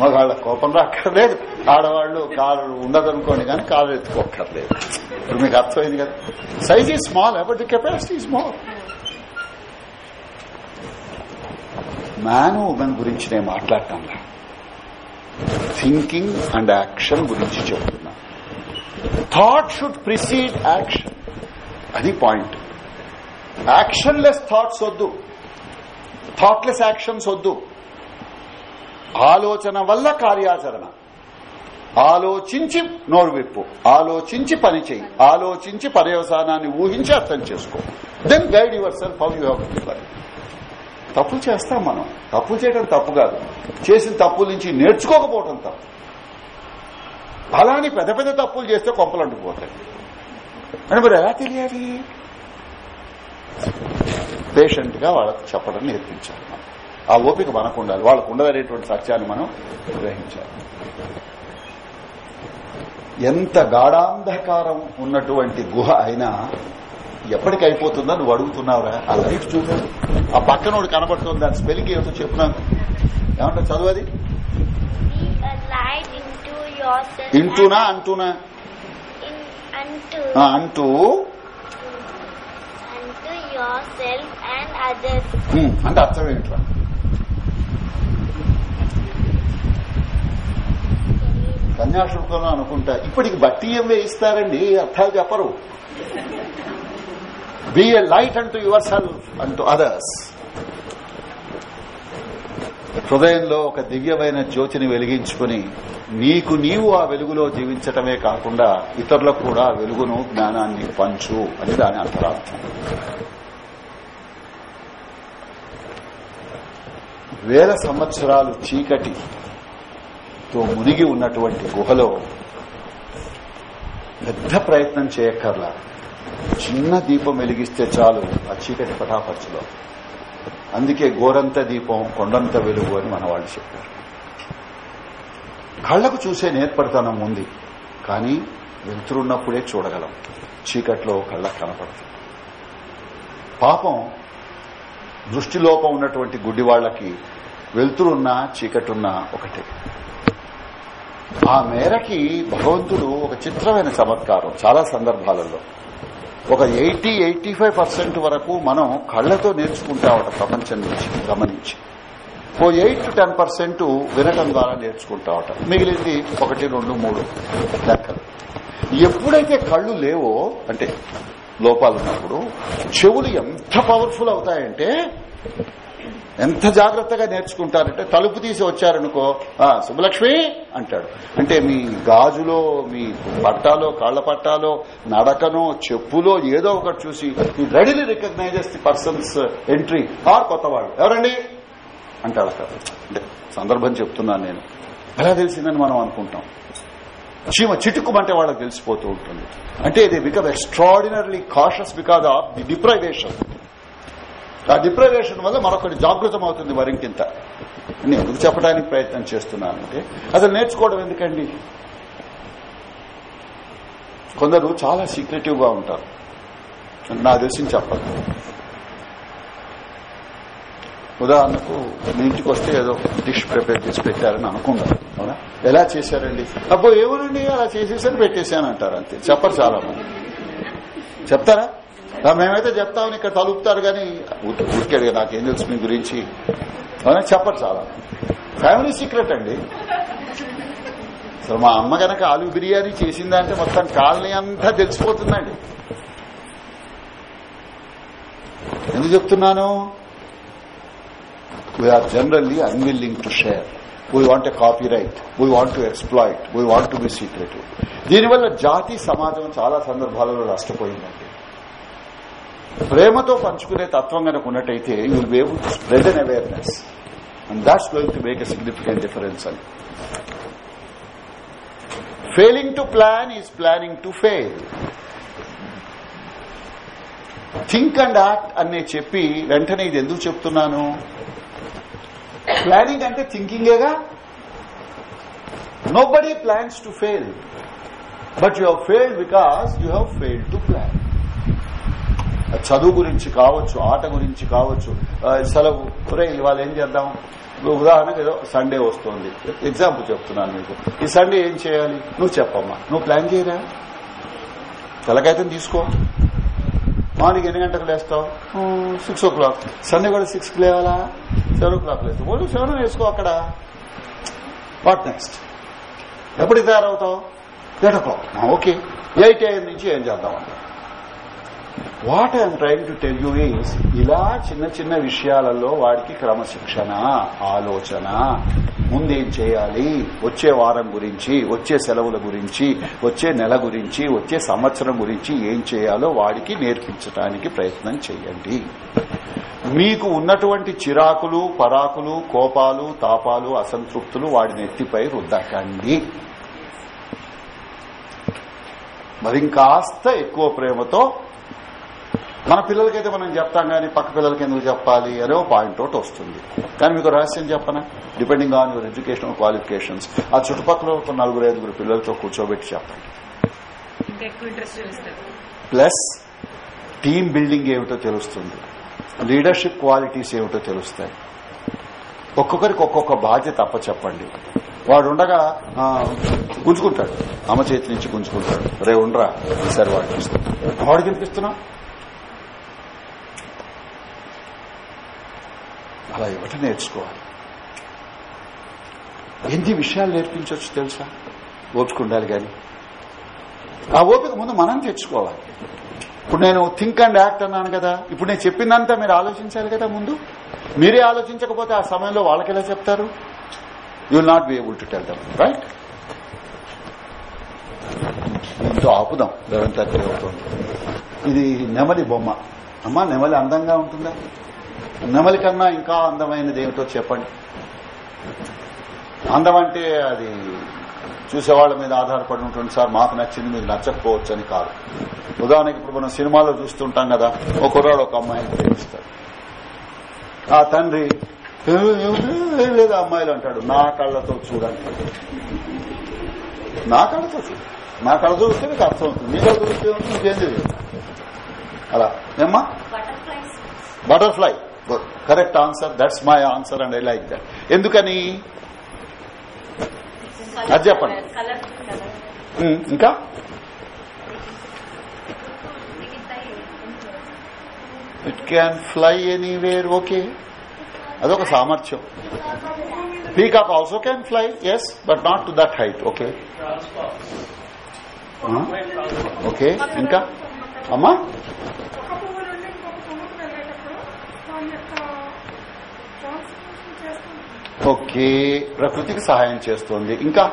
మగాళ్ళ కోపం రాక్కర్లేదు. ఆడవాళ్ళు కాలు ఉండదనుకోండి కానీ కాలు ఎత్తుకోక్కర్లేదు. ఇప్పుడు మీకు అర్థమైంది కదా? Size is small but the capacity small man women గురించి నేను మాట్లాడటం థింకింగ్ అండ్ యాక్షన్ గురించి చెబుతున్నా థాట్ షుడ్ ప్రిసీడ్ యాక్షన్ అది పాయింట్ యాక్షన్లెస్ థాట్స్ వద్దు. థాట్లెస్ యాక్షన్స్ వద్దు. ఆలోచన వల్ల కార్యాచరణ. ఆలోచించి నోరు విప్పు ఆలోచించి పని చేయి. ఆలోచించి పర్యవసానాన్ని ఊహించి అర్థం చేసుకో. Then guide yourself how you have తప్పులు చేస్తాం మనం. తప్పులు చేయడం తప్పు కాదు. చేసిన తప్పుల నుంచి నేర్చుకోకపోవడం తప్పు. అలాని పెద్ద పెద్ద తప్పులు చేస్తే కొంపలు అంటుకుపోతాయి. అని మరి ఎలా తెలియాలి? పేషెంట్గా వాళ్ళకి చెప్పడం నేర్పించాలి మనం. ఆ ఓపిక మనకు ఉండాలి. వాళ్ళకు ఉండదనేటువంటి సత్యాన్ని మనం గ్రహించాలి. ఎంత గాఢాంధకారం ఉన్నటువంటి గుహ అయినా ఎప్పటికి అయిపోతుందో నువ్వు అడుగుతున్నావురా. ఆ లైట్ చూడు. ఆ పక్కనోడు కనబడుతుంది. దాని స్పెల్లింగ్ ఏమిటో చెప్పినాను ఏమంటా? చదువు అది. ఇంటూనా అంటూనా? అంటూ. అంటే అర్థం ఏంట్రా? కన్యాశుల్కంలో అనుకుంటా. ఇప్పటికి బట్టి ఏం వేయిస్తారండి? అర్థాలు చెప్పరు. బీ ఎ లైట్ అంటూ యువర్ సెల్ఫ్ అంటూ అదర్స్ హృదయంలో ఒక దివ్యమైన జ్యోతిని వెలిగించుకుని నీకు నీవు ఆ వెలుగులో జీవించటమే కాకుండా ఇతరులకు కూడా వెలుగును జ్ఞానాన్ని పంచు అని దాని అంతరార్థం. వేల సంవత్సరాలు చీకటితో మునిగి ఉన్నటువంటి గుహలో పెద్ద ప్రయత్నం చేయక్కర్లా. చిన్న దీపం వెలిగిస్తే చాలు ఆ చీకటి పటాపరచులో. అందుకే గోరంత దీపం కొండంత వెలుగు అని మన వాళ్ళు చెప్పారు. కళ్ళకు చూసే నేర్పడతనం ఉంది కానీ వెళ్తురున్నప్పుడే చూడగలం. చీకట్లో కళ్ళకు కనపడుతుంది పాపం దృష్టిలోపం ఉన్నటువంటి గుడ్డి వాళ్ళకి వెళ్తురున్నా చీకటున్నా ఒకటే. ఆ మేరకి భగవంతుడు ఒక చిత్రమైన చమత్కారం చాలా సందర్భాలలో. ఒక ఎయిటీ ఎయిటీ ఫైవ్ పర్సెంట్ వరకు మనం కళ్ళతో నేర్చుకుంటామట ప్రపంచం నుంచి గమనించి. ఓ ఎయిట్ టు టెన్ పర్సెంట్ వినటం ద్వారా నేర్చుకుంటామట మిగిలింది ఒకటి రెండు మూడు లెక్కలు. ఎప్పుడైతే కళ్ళు లేవో అంటే లోపాలున్నప్పుడు చెవులు ఎంత పవర్ఫుల్ అవుతాయంటే ఎంత జాగ్రత్తగా నేర్చుకుంటారంటే తలుపు తీసి వచ్చారనుకో "ఆ, శుభలక్ష్మి అంటాడు. అంటే మీ గాజులో మీ పట్టాలో కాళ్ళ పట్టాలో నడకనో చెప్పులో ఏదో ఒకటి చూసి he readily recognizes the person's entry or కొత్తవాడు ఎవరండి? అంటాడు అక్కడ అంటే సందర్భం చెప్తున్నాను నేను. ఎలా తెలిసిందని మనం అనుకుంటాం. చీమ చిటుకుమంటే వాళ్ళకి తెలిసిపోతూ ఉంటుంది. అంటే ఇది become extraordinary cautious because of the deprivation. ఆ డిప్రవేషన్ వల్ల మరొకటి జాగృతం అవుతుంది మరింకింత. నేను ఎందుకు చెప్పడానికి ప్రయత్నం చేస్తున్నానంటే అసలు నేర్చుకోవడం ఎందుకండి? కొందరు చాలా సీక్రెటివ్గా ఉంటారు. నాకు తెలిసి చెప్పదు ఉదాహరణకు మీ ఇంటికి వస్తే ఏదో డిష్ ప్రిపేర్ చేసి పెట్టారని అనుకున్నారు అవునా? ఎలా చేశారండి? అబ్బో ఏమోనండి అలా చేసేసరి పెట్టేశాను అంటారు అంతే. చెప్పరు చాలా మంది చెప్తారా? మేమైతే చెప్తామని ఇక్కడ తలుపుతారు కానీ ఊరికాడు నాకేం తెలుసు మీ గురించి అవునా చెప్పరు చాలా. ఫ్యామిలీ సీక్రెట్ అండి. అసలు మా అమ్మ గనక ఆలు బిర్యానీ చేసిందంటే మొత్తం కాలనీ అంతా తెలిసిపోతుందండి. ఎందుకు చెప్తున్నాను? We are generally unwilling to share we want a copyright we want to exploit we want to be secretive దీనివల్ల జాతి సమాజం చాలా సందర్భాలలో నష్టపోయిందండి. ప్రేమతో పంచుకునే తత్వం కనుక ఉన్నట్టయితే you will be able to spread an awareness and that's going to make a significant difference అని failing to plan is planning to fail think and act అనే చెప్పి వెంటనే ఇది ఎందుకు చెప్తున్నాను? ప్లానింగ్ అంటే థింకింగేగా nobody plans to fail but you failed because you have failed to plan చదువు గురించి కావచ్చు ఆట గురించి కావచ్చు సెలవు ఒరే ఇవాళ ఏం చేద్దాం? ఉదాహరణకు ఏదో సండే వస్తుంది. ఎగ్జాంపుల్ చెప్తున్నాను మీకు. ఈ సండే ఏం చేయాలి? నువ్వు చెప్పమ్మా. నువ్వు ప్లాన్ చేయరా? తెలకైతే తీసుకో. మార్నింగ్ ఎన్ని గంటలకు లేస్తావు? Six o'clock. సండే కూడా సిక్స్కి లేవాలా? సెవెన్ ఓ క్లాక్ లేస్తావు. ఓన్లీ సెవెన్ వేసుకో అక్కడ. వాట్ నెక్స్ట్ ఎప్పుడు తయారవుతావు? Eight o'clock. Okay. Eight AM నుంచి ఏం చేద్దాం what I'm trying to tell you is ఇలా చిన్న చిన్న విషయాలలో వాడికి క్రమశిక్షణ ఆలోచన. ముందేం చేయాలి? వచ్చే వారం గురించి వచ్చే సెలవుల గురించి వచ్చే నెల గురించి వచ్చే సంవత్సరం గురించి ఏం చేయాలో వాడికి నేర్పించడానికి ప్రయత్నం చేయండి. మీకు ఉన్నటువంటి చిరాకులు పరాకులు కోపాలు తాపాలు అసంతృప్తులు వాడి నెత్తిపై రుద్దకండి. మరింకాస్త ఎక్కువ ప్రేమతో మన పిల్లలకైతే మనం చెప్తాం కానీ పక్క పిల్లలకి ఎందుకు చెప్పాలి అనే పాయింట్ అవుట్ వస్తుంది. కానీ మీకు రహస్యం చెప్పనా? Depending on your educational qualifications ఆ చుట్టుపక్కల ఒక నలుగురు ఐదుగురు పిల్లలతో కూర్చోబెట్టి చెప్పండి. ప్లస్ టీమ్ బిల్డింగ్ ఏమిటో తెలుస్తుంది. లీడర్షిప్ క్వాలిటీస్ ఏమిటో తెలుస్తాయి. ఒక్కొక్కరికి ఒక్కొక్క బాధ్యత అప్ప చెప్పండి. వాడు ఉండగా గుంజుకుంటాడు. అమ్మ చేతి నుంచి గుంజుకుంటాడు. రే ఉండరా. ఈసారి వాడు చూస్తాడు వాడికి అలా ఇవ్వటం నేర్చుకోవాలి? ఎన్ని విషయాలు నేర్పించవచ్చు తెలుసా? ఓపుకుండాలి కానీ. ఆ ఓపిక ముందు మనం తెచ్చుకోవాలి. ఇప్పుడు నేను థింక్ అండ్ యాక్ట్ అన్నాను కదా. ఇప్పుడు నేను చెప్పిందంతా మీరు ఆలోచించాలి కదా ముందు? మీరే ఆలోచించకపోతే ఆ సమయంలో వాళ్ళకి ఎలా చెప్తారు? You will not be able to tell them right దీంతో ఆపుదాం. లెవెన్ థర్టీ అవుతుంది. ఇది నెమలి బొమ్మ. అమ్మా నెమలి అందంగా ఉంటుందా? నెమలి కన్నా ఇంకా అందమైనది ఏమిటో చెప్పండి. అందం అంటే అది చూసేవాళ్ళ మీద ఆధారపడి ఉంటుంది సార్ మాకు నచ్చింది మీకు నచ్చకపోవచ్చు అని కాదు. ఉదాహరణకి ఇప్పుడు మనం సినిమాలో చూస్తుంటాం కదా ఒక కుర్రాడు ఒక అమ్మాయిని ప్రేమిస్తాడు. ఆ తండ్రి "ఏ- ఏ- ఏం లేదు అమ్మాయిలు అంటాడు నా కళ్ళతో చూడండి. నా కళ్ళతో చూడు నా కళ్ళ చూస్తే మీకు అర్థం అవుతుంది. నీ కళ్ళ చూస్తే నీకేం తెలియదు అలా. ఏమ్మా? Butterfly. Correct answer that's my answer and I like that ఎందుకని? అది చెప్పండి ఇంకా? It can fly anywhere okay అదొక సామర్థ్యం. Peacock also can fly yes but not to that height okay okay ఇంకా? అమ్మా ఒక పువ్వు నుండి ఇంకొక పువ్వుకు వెళ్ళేటప్పుడు దాని యొక్క ట్రాన్స్ఫర్మేషన్ చేస్తుంది ఓకే ప్రకృతికి సహాయం చేస్తుంది. ఇంకా?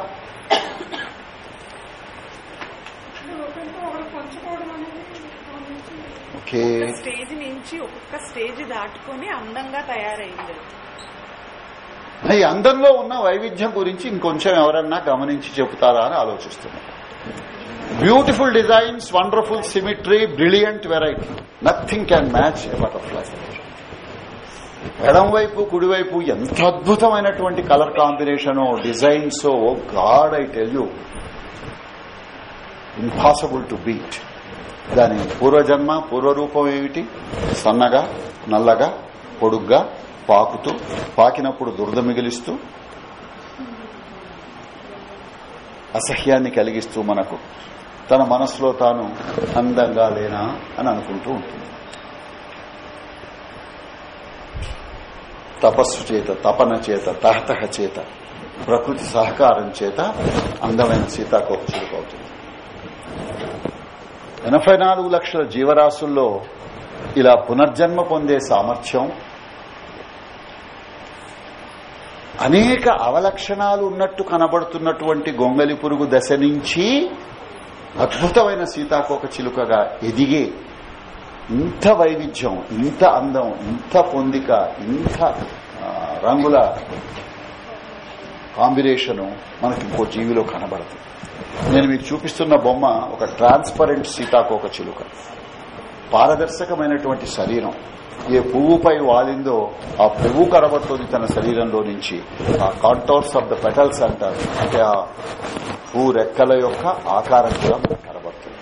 స్టేజ్ నుంచి ఒక్కొక్క స్టేజ్ దాటుకొని అందంగా తయారైంది. ఈ అందరిలో ఉన్న వైవిధ్యం గురించి ఇంకొంచెం ఎవరన్నా గమనించి చెబుతారా అని ఆలోచిస్తున్నా. Beautiful designs wonderful symmetry brilliant variety nothing can match butterfly ఎడం వైపు కుడివైపు ఎంత అద్భుతమైనటువంటి colour combination designs oh God I tell you impossible to beat దాని పూర్వజన్మ పూర్వరూపం ఏమిటి? సన్నగా నల్లగా పొడుగ్గా పాకుతూ పాకినప్పుడు దురద మిగిలిస్తూ అసహ్యాన్ని కలిగిస్తూ మనకు తన మనసులో తాను అందంగా లేనా అని అనుకుంటూ ఉంటుంది. తపస్సు చేత తపన చేత తహతహ చేత ప్రకృతి సహకారం చేత అందమైన సీతాకోక చిలుక అవుతుంది. ఎనభై నాలుగు లక్షల జీవరాశుల్లో ఇలా పునర్జన్మ పొందే సామర్థ్యం అనేక అవలక్షణాలు ఉన్నట్టు కనబడుతున్నటువంటి గొంగలి పురుగు దశ నుంచి అద్భుతమైన సీతాకోక చిలుకగా ఎదిగే ఇంత వైవిధ్యం ఇంత అందం ఇంత పొందిక ఇంత రంగుల కాంబినేషను మనకి ఇంకో జీవిలో కనబడదు. నేను మీకు చూపిస్తున్న బొమ్మ ఒక ట్రాన్స్పరెంట్ సీతాకోక చిలుక. పారదర్శకమైనటువంటి శరీరం. ఏ పువ్వుపై వాలిందో ఆ పువ్వు కనబడుతుంది తన శరీరంలో నుంచి ఆ కాంటోర్స్ ఆఫ్ ద పెటల్స్ అంటారు. అంటే ఆ పువ్వు రెక్కల యొక్క ఆకారం కూడా కనబడుతుంది.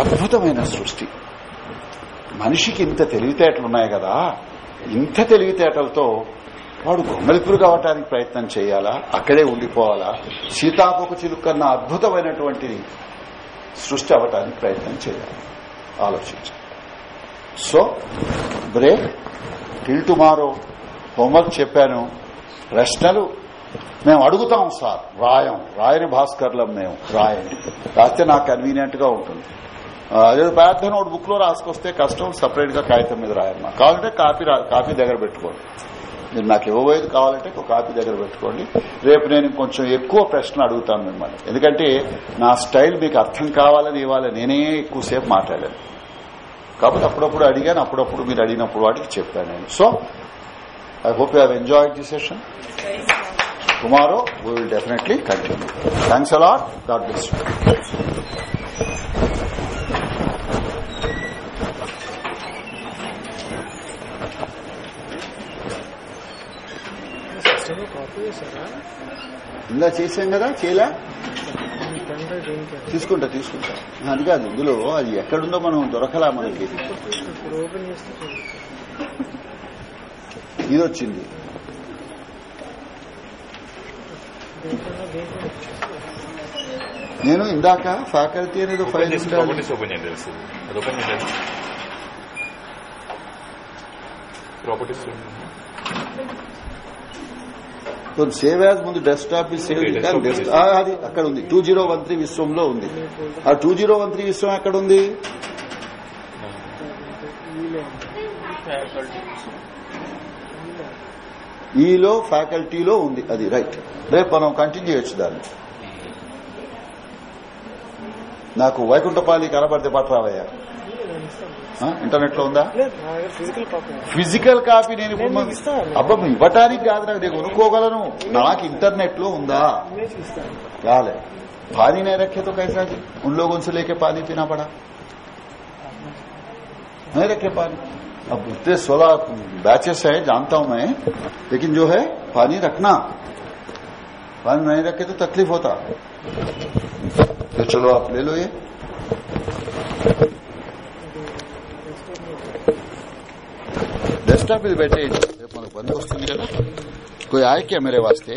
అద్భుతమైన సృష్టి. మనిషికి ఇంత తెలివితేటలు ఉన్నాయి కదా ఇంత తెలివితేటలతో వాడు గొంగలిపురు కావటానికి ప్రయత్నం చేయాలా? అక్కడే ఉండిపోవాలా? సీతాకోక చిలుకన్న అద్భుతమైనటువంటి సృష్టి అవటానికి ప్రయత్నం చేయాలి. ఆలోచించాలి so break till tomorrow homework చెప్పాను. ప్రశ్నలు మేము అడుగుతాం సార్. రాయం. రాయని భాస్కర్లం మేము. రాయండి. రాస్తే నాకు కన్వీనియంట్గా ఉంటుంది. అదే ప్రార్థన నోట్ బుక్లో రాసుకొస్తే కష్టం సపరేట్గా కాగితం మీద రాయమ్మా. కావాలంటే కాపీ కాపీ దగ్గర పెట్టుకోండి. మీరు నాకు ఇవ్వబోయేది కావాలంటే ఒక కాపీ దగ్గర పెట్టుకోండి. రేపు నేను కొంచెం ఎక్కువ ప్రశ్నలు అడుగుతాను మిమ్మల్ని. ఎందుకంటే నా స్టైల్ మీకు అర్థం కావాలని ఇవ్వాలని నేనే ఎక్కువసేపు మాట్లాడాను. కాబట్టి అప్పుడప్పుడు అడిగాను అప్పుడప్పుడు మీరు అడిగినప్పుడు వాటికి చెప్పాను నేను. So I hope you have enjoyed the session tomorrow we will definitely continue thanks a lot God bless you system copy చేశారా ఇందా చేశాం కదా చేయలే? తీసుకుంటా తీసుకుంటా. అది కాదు ఇందులో అది ఎక్కడుందో మనం దొరకలా మనకి. ఇది వచ్చింది నేను ఇందాక ఫ్యాకల్టీ అనేది ఫైల్ చేసి ప్రాపర్టీస్ ప్రాపర్టీస్ సేవ్ యాజ్ ముందు డెస్క్టాప్ సేవ్ అది అక్కడ ఉంది. టూ జీరో వన్ త్రీ విశ్వంలో ఉంది. ఆ టూ జీరో వన్ త్రీ విశ్వం ఎక్కడ ఉంది? ఈలో ఫ్యాకల్టీలో ఉంది. అది రైట్ రేపు మనం కంటిన్యూ చేయొచ్చు దాన్ని. నాకు వైకుంఠపాలి కనబడితే పట్టరావయ్యా इंटरनेट లో ఉందా? ఫిజికల్ కాపీ నేను ఇప్పుడు అబ్బా ఇవ్వటానికి पानी नहीं रखे तो कैसा जी उन लोगों से लेके पानी पीना पड़ा नहीं रखे पानी अब इतने सोलह बैचेस है जानता हूँ मैं लेकिन जो है पानी रखना पानी नहीं रखे तो तकलीफ़ होता तो चलो आप ले लो ये. डेस्कटॉप ఇది పెట్టేయండి రేపు మనకు పనికి వస్తుంది కదా कोई आए क्या मेरे वास्ते